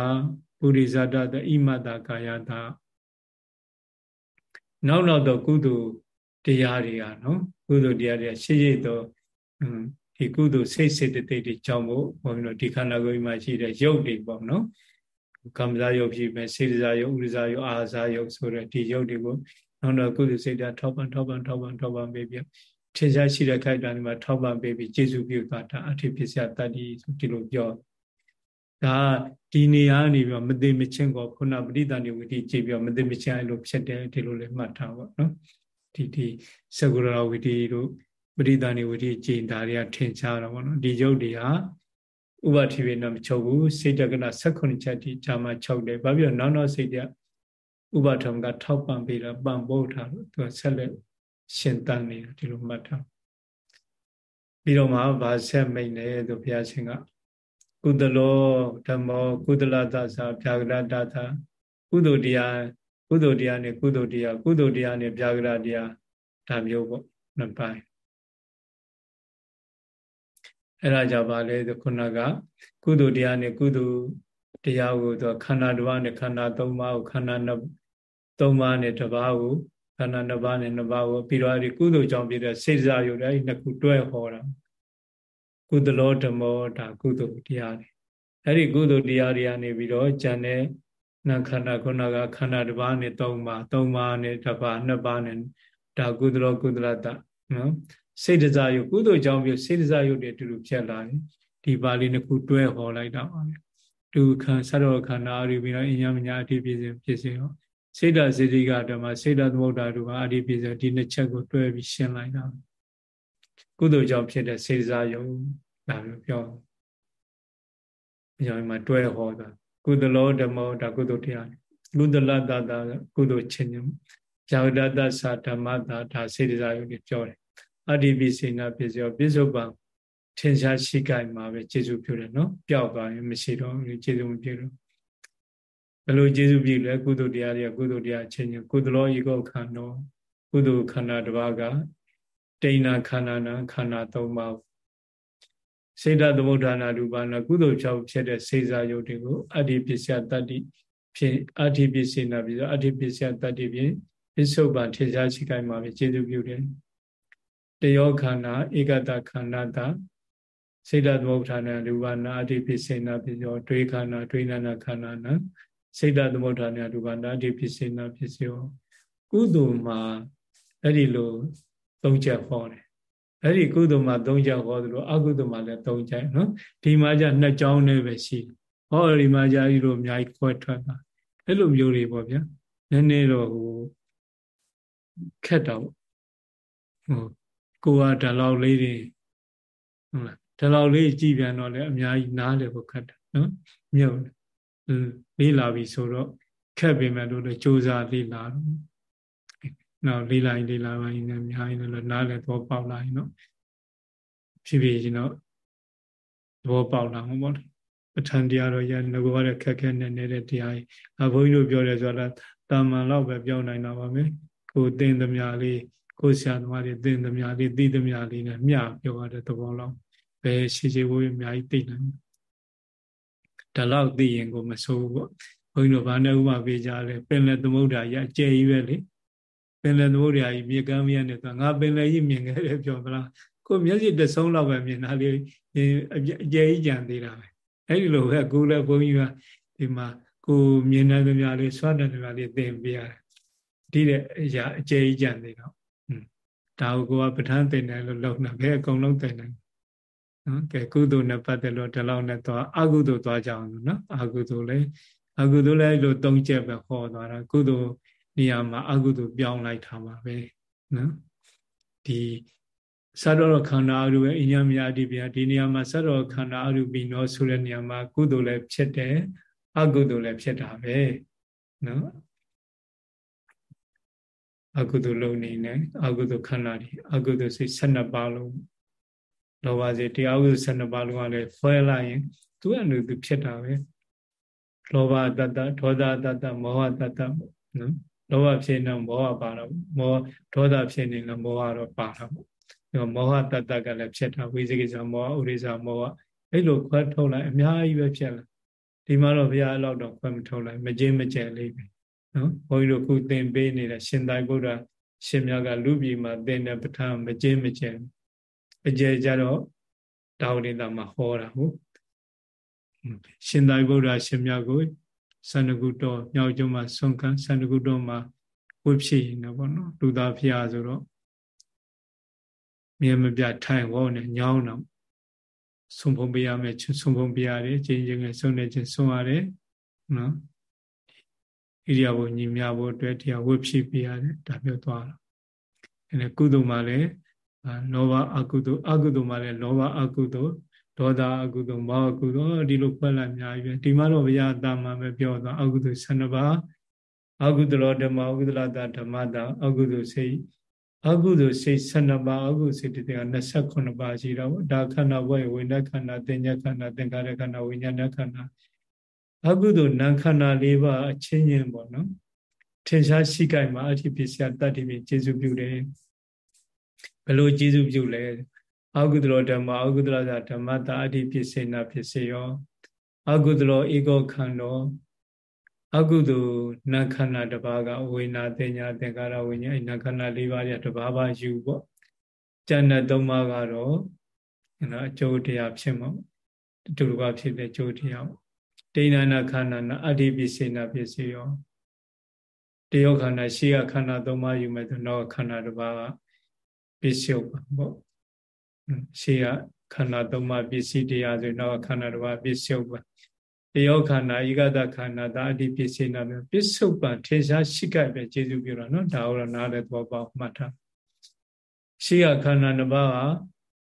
ပုရိဇာတတဣမတကာယတာနောက်နောက်တော့ကုသိုလ်တရားတွေကနော်ကုသိုလ်တရားတွေရှေ့ရှေ့တော့ဒီကုသိုလ်စိတ်စေတသိက်တွေကြောင့်မို့ဘုန်းကြီးတို့ဒီခန္ဓာကိုယ်မှာရှိတဲ့ရုပ်တွေပေါ့နော်ကမ္မဇာယုတ်ဖြစ်မဲ့စေတဇာယုတ်ဥရဇာယုတ်အာဇာယုတ်ဆိုတဲ့ဒီရုပ်တွေကိုနောက်တော့ကုသိုလ်စိတ်ဓာတ်ထောက်ပံ့ထောက်ပံ့ထောက်ပံ့ထောက်ပံ့ပေးပြီးထင်ရှားရှိတဲ့ခိုက်တံဒီမှာထောက်ပံ့ပေးပြီးကျေစုပြုတာဒါအထိပစ္စယတတ္တိဆိုဒီလိုပြော ဒါဒီနေရာနေပြီးမသိမချင်းကောခုနပဋိသန္ဓေဝိတိကြည့်ပြီးမသိမချင်းအဲ့လိုဖြစ်တယ်ဒီလိုလေးမှတ်ထားပါနော်ဒီဒီသကုရဝိတိတို့ပရိသဏိဝိတိကျင့်ဒါတွေကထင်ရှားတော့ဗောနော်ဒီယုတ်တွေဟာဥပတိဝေနမချုပ်ဘူးစိတ်တက္ကနာ16ချက်တိဂျာမချုပ်တယ်ဘာဖြစ်လို့နောက်နောက်စိတ်တဥပထမကထောက်ပံ့ပေးတာပံ့ပိုးထားလို့သူကဆက်လက်ရှင်တန်နေတာဒီလိုမှတ်ထားပြီးတော့မှဗာဆက်မိတ်နေသူဘုရားရှင်က ကုသလောဓမ္မောကုသလသသာဗျာဂရတသာကုသိုလ်တရားကုသိုလ်တရားနဲ့ကုသိုလ်တရားကုသိုလ်တရားနဲ့ဗျာဂရတရားဒါမျိုးပေါ့နှစ်ပိုင်းအဲ့ဒါကြောင့်ဗာလဲခုနကကုသိုလ်တရားနဲ့ကုသိုလ်တရားကိုသူခန္ဓာတစ်ပါးနဲ့ခန္ဓာသုံးပါးကိုခန္ဓာနှစ်သုံးပါးနဲ့တစ်ပါးကိုခန္ဓာနှစ်ပါးနဲ့နှစ်ပါးကိုပြီးတော့အဲ့ဒီကုသိုလ်ကြောင့်ပြတဲ့စေစားရုပ်တွေအဲ့ဒီနှစ်ခုတွဲဟောတာ ကုသလောဓမ္မောဒါကုသိုလ်တရားတွေအဲ့ဒီကုသိုလ်တရားတွေကနေပြီးတော့ဉာဏ်နဲ့နာခန္ဓာခုနကခန္ဓာတစ်ပါးနဲ့သုံးပါးသုံးပါးနဲ့တစ်ပါးနှစ်ပါးနဲ့ဒါကုသလောကုသလတနော်စေတစားယုတ်ကုသိုလ်ကြောင့်ပြစေတစားယုတ်တွေအတူတူဖြစ်လာတယ်ဒီပါဠိနှစ်ခုတွဲဟောလိုက်တာပါပဲဒုက္ခသရောခန္ဓာအရိပိနောအညမညာအတိပြည့်စုံပြည့်စုံရောစေတစေတိကဓမ္မစေတသမုဒ္ဒတို့ကအတိပြည့်စုံဒီနှစ်ချက်ကိုတွဲပြီးရှင်းလိုက်တာ ကုသိုလ်ကြောင့်ဖြစ်တဲ့စေစားယုံဒါမျိုးပြောအကြောင်းမှာတွဲဟောတာကုသလောဓမ္မောဒါကုသိုလ်တရားကုသလတတာကုသိုလ်ချင်းညဇာဝဒတသဓမ္မတာဒါစေတစားယုံကိုပြောတယ်အတိပိစေနာပြည့်စုံပြစ္ဆုတ်ပံထင်ရှားရှိကြမှာပဲကျေစုပြုတယ်နော်ပျောက်သွားရင်မရှိတော့ကျေစုမပြုတော့ဘယ်လိုကျေစုပြုလဲကုသိုလ်တရားတွေကကုသိုလ်တရားချင်းချင်းကုသလောဤကောခန္ဓာကုသိုလ်ခန္ဓာတစ်ပါးက တိဏခန္ဓာနာခန္ဓာ၃ပါးစေတသမုဋ္ဌာနာရူပနာကုသိုလ်ကြောင့်ဖြစ်တဲ့စေစာယုတ်တွေကိုအတ္တိပစ္စယတတ္တိဖြစ်အတ္တိပစ္စေနာပြီးတော့အတ္တိပစ္စယတတ္တိဖြင့်ပစ္စုပန်ထေရှားရှိကြမှာပဲကျေစုပြုတယ်တယောခန္ဓာဧကတခန္ဓာတာစေတသမုဋ္ဌာနာရူပနာအတ္တိပစ္စေနာပြီးတော့တွေးခန္ဓာတွေးနာနာခန္ဓာနာစေတသမုဋ္ဌာနာရူပနာအတ္တိပစ္စေနာပစ္စယောကုသိုလ်မှာအဲ့ဒီလို သုံးချက်ဟောတယ်အဲ့ဒီကုသိုလ်မှာသုံးချက်ဟောသလိုအကုသိုလ်မှာလည်းသုံးချက်နော်ဒီမှာじゃနှစ်ကြောင်းနဲ့ပဲရှိဟောဒီမှာじゃဒီလိုအများကြီးခွဲထွက်တာအဲ့လိုမျိုးတွေပေါ့ဗျာနည်းနည်းတော့ဟိုခက်တော့ဟိုကိုကဒါလောက်လေးတွေဟုတ်လားဒါလောက်လေးကြည်ပြန်တော့လည်းအများကြီးနားလေဖို့ခက်တယ်နော်မြုပ်လေးလာပြီဆိုတော့ခက်ပေမဲ့လို့လည်းစူးစမ်းလေးလာတော့ နောက်လေးလိုက်လေးလာပိုင်းနဲ့အများကြီးလည်းနားလည်းသဘောပေါက်လာရင်တော့ဖြည်းဖြည်းချင်းတော့သဘောပေါက်လာမှာပေါ့ပဋ္ဌာန်းတရားတော့ရငကောရခက်ခဲနေနေတဲ့တရားကြီးအဘုန်းကြီးတို့ပြောတယ်ဆိုတာတာမန်လောက်ပဲပြောနိုင်တာပါပဲကိုသင်သမျှလေးကိုဆရာသမားတွေသင်သမျှလေးသိသမျှလေးနဲ့မျှပြောရတဲ့သဘောလောက်ပဲရှိရှိဝေးအများကြီးသိနိုင်ဒါလောက်သိရင်ကိုမဆိုးဘူးပေါ့ဘုန်းကြီးတို့ဘာနဲ့ဥပပေးကြလဲပင်လယ်သမုဒ္ဒရာရအကျယ်ကြီးပဲလေ ပင်လယ်သမုဒ္ဒရာကြီးမြေကမ်းမြတ်နဲ့ဆိုငါပင်လယ်ကြီးမြင်ခဲ့တယ်ပြောသလားကိုမျက်စိတဆုံးလောက်ပဲမြင်တာလေအကျယ်ကြီးကြံသေးတာပဲအဲ့ဒီလိုပဲကိုလည်းဘုန်းကြီးကဒီမှာကိုမြင်တဲ့သမျှလေးဆွတ်တဲ့သမျှလေးသင်ပြရတယ်ဒီတဲ့အရာအကျယ်ကြီးကြံသေးတော့ဒါကိုကပဋ္ဌာန်းသင်တယ်လို့လောက်နေပဲအကုန်လုံးသင်တယ်နော်ကဲကုသိုလ်နဲ့ပတ်သက်လို့ဒီလောက်နဲ့သွားအကုသိုလ်သွားကြအောင်နော်အကုသိုလ်လည်းအကုသိုလ်လည်းလို့သုံးချက်ပဲဟောသွားတာကုသိုလ် နေရာမှာအကုသိုလ်ပြောင်းလိုက်တာပါပဲနော်ဒီသတ္တရောခန္ဓာအရူပဲအညာမြာတိပြဒီနေရာမှာသတ္တရောခန္ဓာအရူပိနောဆိုတဲ့နေရာမှာကုသိုလ်လည်းဖြစ်တယ်အကုသိုလ်လည်းဖြစ်တာပဲနော်အကုသိုလ်လုံးနေနဲ့အကုသိုလ်ခန္ဓာဒီအကုသိုလ်စိတ်12ပါးလုံးလောဘစိတ်တရားဥစ္စ12ပါးလုံးကလည်းဖွဲလိုက်ရင်သူ့အနုသူဖြစ်တာပဲလောဘတတ္တဒေါသတတ္တမောဟတတ္တနော် လောဘဖြစ်နေမောဟပါတော့မောဒေါသဖြစ်နေလည်းမောဟတော့ပါတာပေါ့ဒီမောဟတတ္တကလည်းဖြစ်တာဝိသေကိစ္စမောဟဥရိစ္ဆမောဟအဲ့လိုခွဲထုတ်လိုက်အများကြီးပဲဖြစ်လာဒီမှာတော့ဘုရားအဲ့လောက်တော့ခွဲမထုတ်လိုက်မကျင်းမကျဲလေးပဲနော်ဘုန်းကြီးတို့ခုသင်ပေးနေတဲ့ရှင်သာရိပုတ္တရာရှင်မြတ်ကလူပြည်မှာသင်တဲ့ပဋ္ဌာန်းမကျင်းမကျဲအကျယ်ကြတော့ဒါဝိဒမှာဟောတာဟုတ်ရှင်သာရိပုတ္တရာရှင်မြတ်ကို သန္တကုတော်မြောက်ကျွန်းမှာဆုံးခံသန္တကုတော်မှာဝိဖြစ်ရင်တော့ဗောနော်လူသားဖျားဆိုတော့မြဲမပြထိုင်ဝေါနဲ့ညောင်းတော့ဆုံးဖုံပေးရမယ်ဆုံးဖုံပေးရတယ်ချင်းချင်းနဲ့ဆုံးနေချင်းဆုံးရတယ်နော်ဣရိယာပုညီမြဖို့အတွက်တရားဝိဖြစ်ပေးရတယ်ဒါပြောသွားတာအဲကုသိုလ်မှာလည်းလောဘအကုသိုလ်အကုသိုလ်မှာလည်းလောဘအကုသိုလ် ဒေါသအကုသိုလ်မောဟအကုသိုလ်ဒီလိုဖွဲ့လိုက်အများကြီးပဲဒီမှာတော့ဘုရားတာမန်ပဲပြောသွားအကုသိုလ်12ပါးအကုသလောဓမ္မအကုသလတာဓမ္မတာအကုသိုလ်စိတ်အကုသိုလ်စိတ်12ပါးအကုသိုလ်စိတ်တွေက28ပါးရှိတော့ဒါခန္ဓာဘဝဝိညာဉ်ခန္ဓာသင်ညာခန္ဓာသင်္ခါရခန္ဓာဝိညာဉ်ခန္ဓာအကုသိုလ်နာခန္ဓာ၄ပါးအချင်းချင်းပေါ့နော်ထင်ရှားရှိကြမှာအဋ္ဌိပစ္စယတတ္တိပိကျေစုပြုတယ်ဘယ်လိုကျေစုပြုလဲ အကုသလောဓမ္မအကုသလဓမ္မတာအဋ္ဌိပစ္စေနာပစ္စယောအကုသလောဧကောခန္ဓောအကုသိုလ်နာခန္ဓာတစ်ပါးကဝိညာတင်ညာသင်္ကာရဝိညာဉ်နာခန္ဓာ၄ပါးရတစ်ပါးပါယူပေါ့ကျန်တဲ့သုံးပါးကတော့နော်အကျိုးတရားဖြစ်မှာတူတူကဖြစ်တဲ့ကျိုးတရားပေါ့ဒိဏနာခန္ဓာနာအဋ္ဌိပစ္စေနာပစ္စယောတယောခန္ဓာရှိကခန္ဓာသုံးပါးယူမယ်ဆိုတော့ခန္ဓာတစ်ပါးကပစ္စုပန်ပေါ့ ရှေးကခန္ဓာသုံးပါးပစ္စည်းတရားဆိုတော့ခန္ဓာတစ်ပါးပစ္စုပန်တယောခန္ဓာဤကတခန္ဓာဒါအတိပစ္စေနာပဲပစ္စုပန်ထေရှားရှိကပဲကျေစုပြုတာနော်ဒါဟုတ်နားလည်းသဘောပေါက်မှတ်ထားရှေးကခန္ဓာနှစ်ပါးက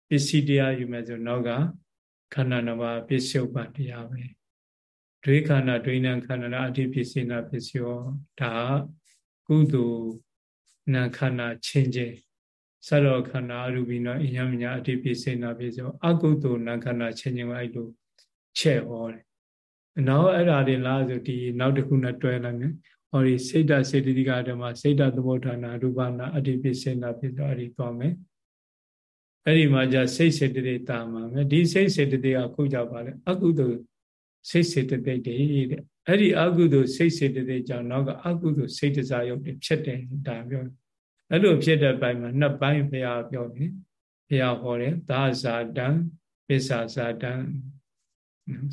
ပစ္စည်းတရားယူမယ်ဆိုနောက်ကခန္ဓာနှစ်ပါးပစ္စုပန်တရားပဲဒွေခန္ဓာဒွေနံခန္ဓာအတိပစ္စေနာပစ္စယောဒါကုသိုလ်နာခန္ဓာချင်းချင်း စရောခန္ဓာအရူပိနောအညမညာအတိပစ္စေနာပစ္စယောအကုသိုလ်နာခန္ဓာချင်းချင်းကအဲ့လိုချက်ဟောတယ်နောက်အဲ့ဓာတွေလားဆိုဒီနောက်တစ်ခုနဲ့တွဲလိုက်မယ်ဟောဒီစိတ်တစေတသိကဓမ္မစိတ်တသမုဋ္ဌာနာရူပနာအတ္တိပစ္စေနာဖြစ်တော့အဲ့ဒီသွားမယ်အဲ့ဒီမှာじゃစိတ်စေတသိက်တာမှာမယ်ဒီစိတ်စေတသိက်ကခုကြပါလေအကုသိုလ်စိတ်စေတသိက်တွေတဲ့အဲ့ဒီအကုသိုလ်စိတ်စေတသိက်ကြောင့်နောက်ကအကုသိုလ်စိတ်တစားရုပ်တွေဖြစ်တယ်ဒါပြော အဲ့လိုဖြစ်တဲ့ဘက်မှာနှစ်ပိုင်းဘုရားပြောတယ်ဘုရားဟောတယ်သာဇာတံပစ္ဆာဇာတံ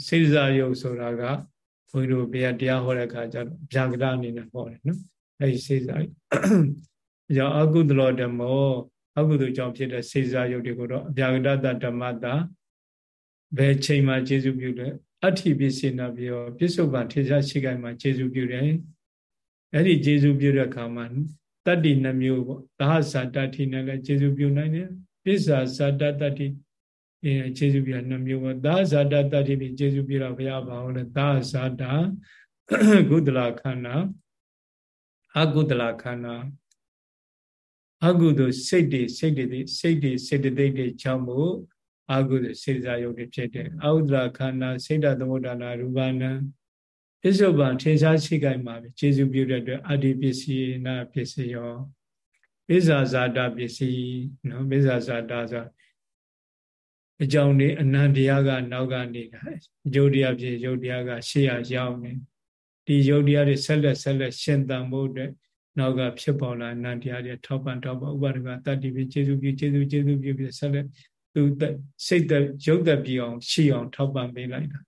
စေစားယုတ်ဆိုတာကဘုန်းကြီးတို့ဘုရားတရားဟောတဲ့အခါကျတော့ဗျာကရအနေနဲ့ဟောတယ်နော်အဲဒီစေစားကြောင့်အကုသလောဓမ္မောအကုသိုလ်ကြောင့်ဖြစ်တဲ့စေစားယုတ်တွေကိုတော့အဗျာကရတဓမ္မတာဘယ်ချိန်မှာကျေစုပြုလဲအဋ္ဌိပစ္စေနာပြောပြစ္ဆုတ်ပံထေရှားရှိခိုင်မှာကျေစုပြုတယ်အဲ့ဒီကျေစုပြုတဲ့အခါမှာ တတ္တိနှမျိုးပေါ့သာဟဇာတတ္တိနဲ့လည်းကျေစုပြုနိုင်တယ်ပစ္စာဇာတတ္တိအဲခြေစုပြနှမျိုးပေါ့သာဇာတတတ္တိပိခြေစုပြတော့ဘုရားပါဟောလဲသာဇာတကုသလခန္ဓာအကုသလခန္ဓာအကုသိုလ်စိတ်တွေစိတ်တွေစိတ်တွေစေတသိက်တွေကြောင့်မို့အကုသိုလ်စေစားယုတ်တွေဖြစ်တယ်အဥဒရာခန္ဓာစိတ်တသမုဒ္ဒနာရူပနာ ပစ္စုပန်ထင်ရှားရှိကြမှာပဲခြေစုပြုတဲ့အတွက်အတ္တိပစ္စည်းနာပစ္စယောပိဇာဇာတာပစ္စည်းနော်ပိဇာဇာတာဆိုအကြောင်းတွေအနန္တရားကနောက်ကနေရုပ်တရားဖြစ်ရုပ်တရားကရှေ့ရရောက်နေဒီရုပ်တရားတွေဆက်လက်ဆက်လက်ရှင်သန်ဖို့အတွက်နောက်ကဖြစ်ပေါ်လာအနန္တရားတွေထောက်ပံ့ထောက်ပံ့ဥပါဒကတတ္တိပိကျေစုပြုကျေစုကျေစုပြုပြီးဆက်လက်သူစိတ်သက်ရုပ်သက်ပြီးအောင်ရှိအောင်ထောက်ပံ့ပေးလိုက်တာ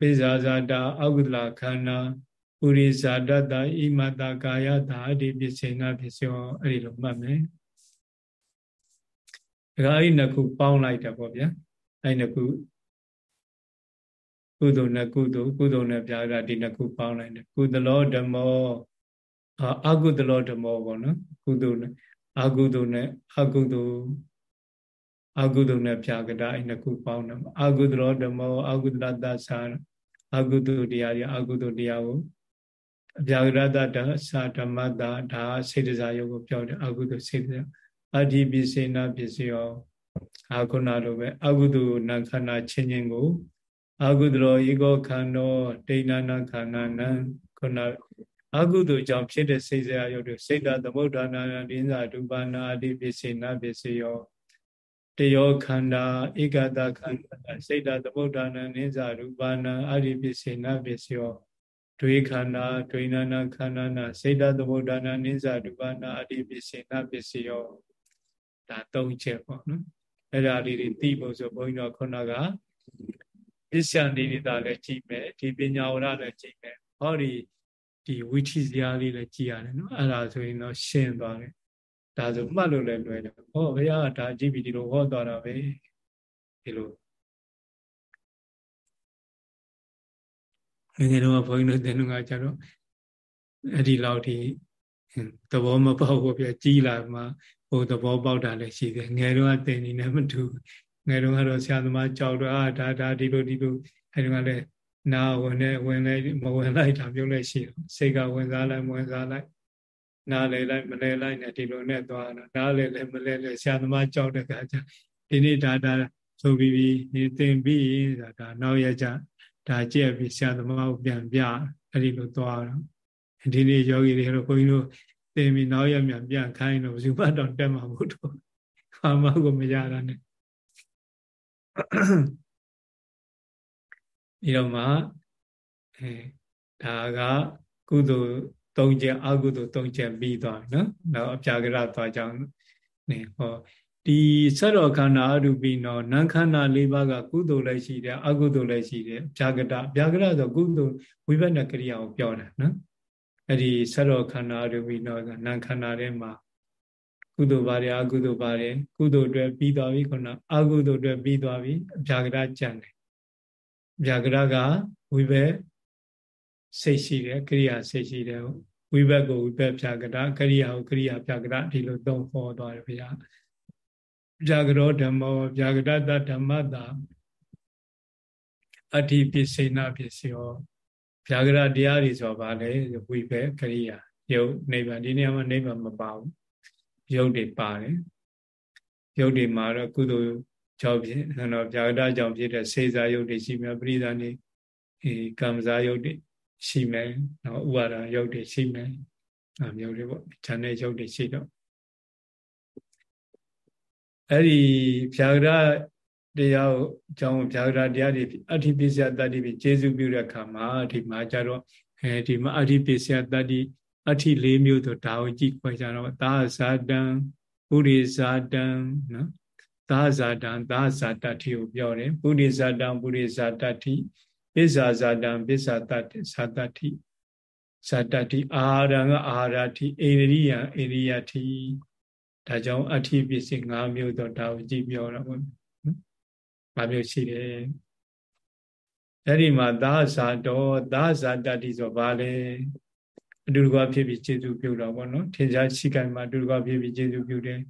ပိဇာဇာတာအကုသလခန္ဓာပုရိဇာတတဣမတကာယတာအတ္တိပစ္စေနာပစ္စယောအဲ့ဒီလိုမှတ်မယ်ဒါကအဲ့နှစ်ခုပေါင်းလိုက်တယ်ပေါ့ဗျာအဲ့နှစ်ခုကုသိုလ်နဲ့ကုသိုလ်ကုသိုလ်နဲ့ပြာတာဒီနှစ်ခုပေါင်းလိုက်တယ်ကုသလောဓမ္မောအာကုသလောဓမ္မောပေါ့နော်ကုသိုလ်နဲ့အာကုသိုလ်နဲ့အကုသိုလ်အာကုသိုလ်နဲ့ပြာကတာအဲ့နှစ်ခုပေါင်းတယ်အာကုသလောဓမ္မောအာကုသလတ္တသာ အာကုသိုလ်တရားတွေအာကုသိုလ်တရားကိုအပြာကရတ္တသာဓမ္မတာဒါစေတစားယုတ်ကိုပြောတယ်အာကုသိုလ်စေတစားအတ္တိပစ္စေနာပစ္စယောအာခုနလိုပဲအကုသိုလ်နာခန္ဓာချင်းချင်းကိုအကုသိုလ်ဧကောခန္ဓောဒိဏနာခန္ဓာနံခုနအကုသိုလ်ကြောင့်ဖြစ်တဲ့စိတ်စရာရုပ်တွေစိတ်တသမုဋ္ဌာနာဒိဉ္စာဒုပါနာအတ္တိပစ္စေနာပစ္စယော တယောခန္ဓာဧကတခန္ဓာစိတ်တသမုဋ္ဌာနာနိဉ္စာရူပါနာအတ္တိပစ္စေနာပစ္စယောဒွေခန္ဓာဒွေနာနာခန္ဓာနာစိတ်တသမုဋ္ဌာနာနိဉ္စာရူပါနာအတ္တိပစ္စေနာပစ္စယောဒါ၃ချက်ပေါ့နော်အဲ့ဒါလေးတွေသိဖို့ဆိုဘုန်းကြီးတို့ခုနကပစ္စယနေနေတာလည်းကြည့်မယ်ဒီပညာဝရလည်းကြည့်မယ်ဟောဒီဒီဝိထိစရာလေးလည်းကြည့်ရတယ်နော်အဲ့ဒါဆိုရင်တော့ရှင်းသွားတယ် ဒါဆိုမှတ်လို့လည်းလွယ်တယ်ဟောဘုရားကဒါကြည့်ပြီးဒီလိုဟောသွားတာပဲဒီလိုငယ်ငယ်တော့ဘုန်းကြီးတို့တင်တော့ကကြတော့အဲ့ဒီလောက်ထိသဘောမပေါက်ဘူးပြကြီးလာမှဟိုသဘောပေါက်တာလည်းရှိတယ်ငယ်တော့ကတင်နေလည်းမတူငယ်တော့ကတော့ဆရာသမားကြောက်တော့အာဒါဒါဒီလိုဒီလိုအဲဒီကလည်းနာဝင်နေဝင်လိုက်မဝင်လိုက်တာပြုတ်လိုက်ရှိတော့စိတ်ကဝင်စားလိုက်ဝင်စားလိုက် နားလေလိုက်မလဲလိုက်နဲ့ဒီလိုနဲ့သွားတော့နားလေလည်းမလဲလဲဆရာသမားကြောက်တဲ့ခါကျဒီနေ့ဒါဒါဆိုပြီးပြီးဒီသင်ပြီးဆိုတာဒါနောက်ရကြဒါကြည့်ပြီးဆရာသမားကိုပြန်ပြအဲ့ဒီလိုသွားတော့ဒီနေ့ယောဂီတွေတော့ခွန်ကြီးတို့သင်ပြီးနောက်ရမြန်ပြန်ခိုင်းတော့ဘယ်သူမှတော့တက်မှာမဟုတ်တော့ဘာမှကိုမရတာနဲ့ဒီတော့မှအဲဒါကကုသိုလ် ၃ချက်အကုသိုလ်၃ချက်ပြီးသွားပြီနော်နောက်အပြာကရသွားကြအောင်နေဟောဒီဆက်တော်ခန္ဓာအရူပိနောနံခန္ဓာ၄ပါးကကုသိုလ်လည်းရှိတယ်အကုသိုလ်လည်းရှိတယ်ဗျာကတဗျာကတဆိုကုသိုလ်ဝိပဿနာကရိယာကိုပြောတာနော်အဲ့ဒီဆက်တော်ခန္ဓာအရူပိနောကနံခန္ဓာထဲမှာကုသိုလ်ပါတယ်အကုသိုလ်ပါတယ်ကုသိုလ်အတွက်ပြီးသွားပြီခုနအကုသိုလ်အတွက်ပြီးသွားပြီဗျာကတကြံတယ်ဗျာကရကဝိဘက် စိတ်ရှိတယ်ကရိယာစိတ်ရှိတယ်ဝိဘက်ကိုဝိဘက်ဗျာကရကရိယာကိုကရိယာဗျာကရဒီလိုသုံးဟောသွားတယ်ဗျာဗျာကရောဓမ္မောဗျာကရတဓမ္မတာအဋ္ဌိပစ္စေနာပစ္စယောဗျာကရတရားတွေဆိုပါလေဝိဘက်ကရိယာယုတ်နိဗ္ဗာန်ဒီနေရာမှာနိဗ္ဗာန်မပါဘူးယုတ်တွေပါတယ်ယုတ်တွေမှာတော့ကုသိုလ်ကြောင့်ဖြစ်တော့ဗျာကတကြောင့်ဖြစ်တဲ့စေစာယုတ်တွေရှိမယ်ပရိသန်နေအဲကံစားယုတ်တွေ ရှိမယ်နော်ဥပါဒယုတ်တွေရှိမယ်အမျိုးတွေပေါ့ဉာဏ်နဲ့ယုတ်တွေရှိတော့အဲ့ဒီဗျာကတတရားကိုအကြောင်းဗျာကတတရားတွေအဋ္ဌိပစ္စယတတ္တိပြီးကျေစုပြုတဲ့အခါမှာဒီမှာကြတော့အဲဒီမှာအဋ္ဌိပစ္စယတတ္တိအဋ္ဌိ၄မျိုးဆိုဒါကိုကြည့်ခွဲကြတော့သာဇာတံပုရိဇာတံနော်သာဇာတံသာဇာတ္တိကိုပြောတယ်ပုရိဇာတံပုရိဇာတ္တိ ပစ္ဆာဇာတံပစ္ဆာတ္တိဇာတ္တိဇာတ္တိအာဟာရံကအာဟာရတိအိန္ဒိယံအိန္ဒိယတိဒါကြောင့်အဋ္ဌိပစ္စည်း၅မျိုးတော့ဒါကိုကြည့်ပြောတာပေါ့၅မျိုးရှိတယ်အဲ့ဒီမှာသာဇာတော်သာဇာတ္တိဆိုဘာလဲအတူတကွဖြစ်ပြီးကျေစုပြုတော့ဗောနော်ထင်ရှားရှိကံမှာအတူတကွဖြစ်ပြီးကျေစုပြုတယ်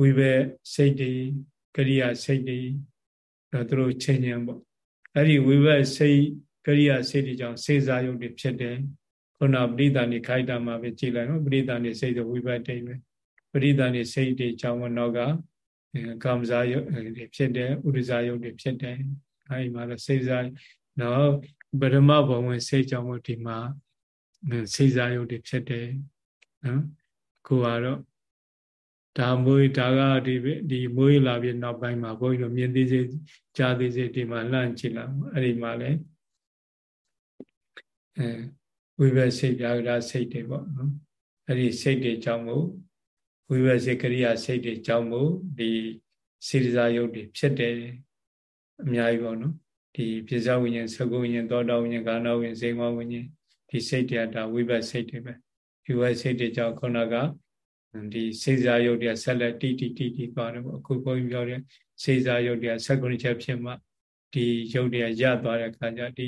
ဝိဘက်စိတ်တွေကရိယာစိတ်တွေတော့သူတို့ချင်းချင်းပေါ့ အဲ့ဒီဝိဘက်စိတ်ကရိယာစိတ်တွေကြောင့်စေစားယုတ်တွေဖြစ်တယ်ခုနပရိသန်နေခိုက်တာမှာပဲကြည်လိုက်နော်ပရိသန်နေစိတ်ဆိုဝိဘက်တိတ်ပဲပရိသန်နေစိတ်တွေကြောင့်တော့ကကာမဇာယုတ်တွေဖြစ်တယ်ဥဒ္ဒဇာယုတ်တွေဖြစ်တယ်အဲဒီမှာတော့စိတ်စားနော်ပရမဘဝင်စိတ်ကြောင့်မို့ဒီမှာစိတ်စားယုတ်တွေဖြစ်တယ်နော်ကိုကတော့ ဒါမွေးဒါကဒီဒီမွေးလာပြီးနောက်ပိုင်းမှာဘုန်းကြီးတို့မြင်သေးစေကြားသေးစေဒီမှာလှမ်းကြည့်လာအဲ့ဒီမှာလဲအဲဝိဘက်စိတ်ပြာကစိတ်တွေပေါ့နော်အဲ့ဒီစိတ်တွေကြောင့်မို့ဝိဘက်စိတ်ကရိယာစိတ်တွေကြောင့်မို့ဒီစေတစာယုတ်တွေဖြစ်တယ်အများကြီးပေါ့နော်ဒီပြဇဝိညာဉ်သကုဝိညာဉ်သောတာဝိညာဉ်ကာဏဝိညာဉ်စေဝဝိညာဉ်ဒီစိတ်တွေကဒါဝိဘက်စိတ်တွေပဲဒီဝိဘက်စိတ်တွေကြောင့်ခုနက ဒီစေစားယုတ်တရားဆက်လက်တိတိတိတိသွားတယ်ပေါ့အခုဘုန်းကြီးပြောတဲ့စေစားယုတ်တရားဆက်ကုဏချက်ဖြစ်မှဒီယုတ်တရားရသွားတဲ့အခါကျဒီ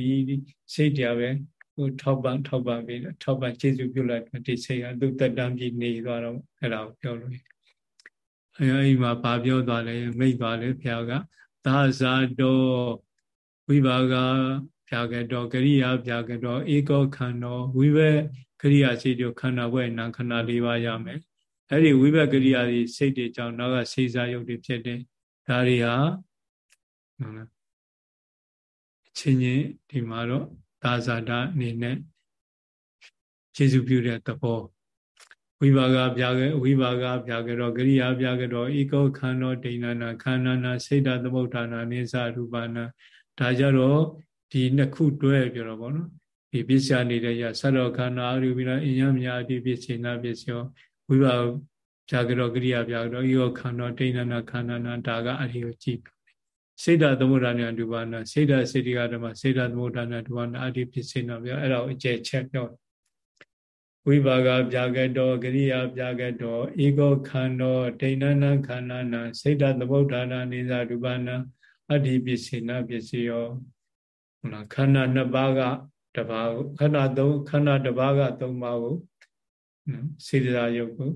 စိတ်တရားပဲဟိုထောက်ပံ့ထောက်ပံ့ပြီးထောက်ပံ့ကျေစုပြုလိုက်ဒီစိတ်ကသူတက်တမ်းပြီးနေသွားတော့အဲ့ဒါကိုပြောလို့အဲဒီမှာဗာပြောသွားလဲမိတ်သွားလဲဘုရားကသာဇာတောဝိဘာကဖြာကတော်ကရိယာဖြာကတော်ဧကောခန္ဓောဝိဘကရိယာစိတ်တို့ခန္ဓာဘွဲ့နာခန္ဓာ၄ပါးရမယ် အဲ့ဒီဝိဘကရိယာတွေစိတ်တွေကြောင့်နောက်ကစေစားယုတ်တွေဖြစ်တယ်ဒါတွေဟာဟုတ်လားအချင်းချင်းဒီမှာတော့သာဇာတာအနေနဲ့ခြေစုပြုတဲ့သဘောဝိဘာကပြာကဝိဘာကပြာကတော့ကရိယာပြာကတော့ဧကောခန္ဓာဒိဏနာခန္ဓာနာစိတ်တသမုဋ္ဌာနာနိစ္စရူပနာဒါကြတော့ဒီနှစ်ခုတွဲပြောတော့ဗောနော်ဒီပစ္စယနေတဲ့ရသရောခန္ဓာအရူပိနာအညမြာအတိပစ္စေနာပစ္စယော ဝိပါဗျာကရောကရိယာဗျာကရောယောခန္ဓာဒိဋ္ဌနာခန္ဓာနာဒါကအရိကိုကြည့်စေတသမုဒ္ဒနာဒုဘာနာစေတစေတိကဓမ္မစေတသမုဒ္ဒနာဒုဘာနာအတိပစ္စေနာဗျာအဲ့ဒါကိုအကျယ်ချက်ပြောဝိပါကဗျာကတောကရိယာဗျာကတောဧကောခန္ဓာဒိဋ္ဌနာခန္ဓာနာစေတသမုဒ္ဒနာနေသာဒုဘာနာအတိပစ္စေနာပစ္စယောဟုတ်လားခန္ဓာနှစ်ပါးကတပါးခန္ဓာသုံးခန္ဓာတစ်ပါးကသုံးပါးကို စေတသာယုတ်ကို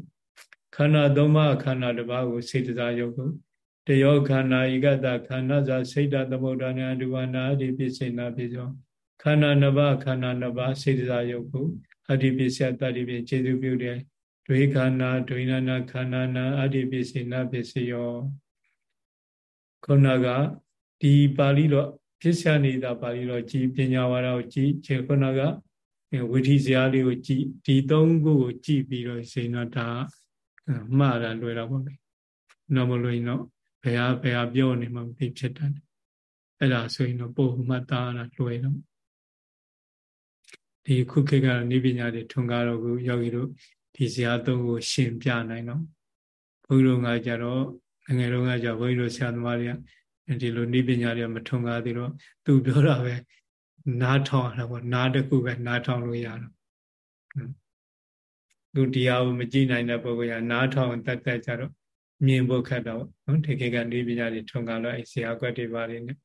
ခန္ဓာသုံးပါးခန္ဓာတစ်ပါးကိုစေတသာယုတ်ကိုတယောခန္ဓာဤကတခန္ဓာဇာစိတ်တသမုဒ္ဒနာဒုဝနာဒီပစ္စေနာပိသောခန္ဓာနှစ်ပါးခန္ဓာနှစ်ပါးစေတစာယုတ်ကိုအတ္တိပစ္စယတတ္တိပခြေစုပြုတဲ့ဒွေခန္ဓာဒွေနာနာခန္ဓာနာအတ္တိပစ္စေနာပစ္စယောခုနကဒီပါဠိတော်ဖြစ်ဆနေတာပါဠိတော်ကြည်ပညာဝါဒကိုကြည်ခြေခုနက ဝိသီစရာလေးကိုကြည်ဒီသုံးခုကိုကြည်ပြီးတော့ရှင်တော့ဒါမှားတာလွယ်တော့ပေါ့လေနော်မလို့ရင်တော့ဘယ်ဟာဘယ်ဟာပြောနေမှမသိဖြစ်တတ်တယ်အဲ့ဒါဆိုရင်တော့ပို့မှတ်သားတာလွယ်တော့ဒီခုခေတ်ကနိပညာတွေထွန်ကားတော့ကိုယောဂီတို့ဒီဇာသုံးကိုရှင်ပြနိုင်တော့ဘုန်းကြီးတို့ကကြတော့ငယ်တုန်းကကြဘုန်းကြီးတို့ဆရာသမားတွေကဒီလိုနိပညာတွေမထွန်ကားသေးတော့သူပြောတာပဲ နားထောင်ရတာပေါ့နားတစ်ခုပဲနားထောင်လို့ရတော့သူတရားကိုမကြည့်နိုင်တဲ့ပုဂ္ဂိုလ်ကနားထောင်တတ်တတ်ကြတော့မြင်ဖို့ခက်တော့နော်ဒီခေတ်ကနိပညာတွေထွန်ကားလို့အဲဆရာကွက်တွေပါနေတယ်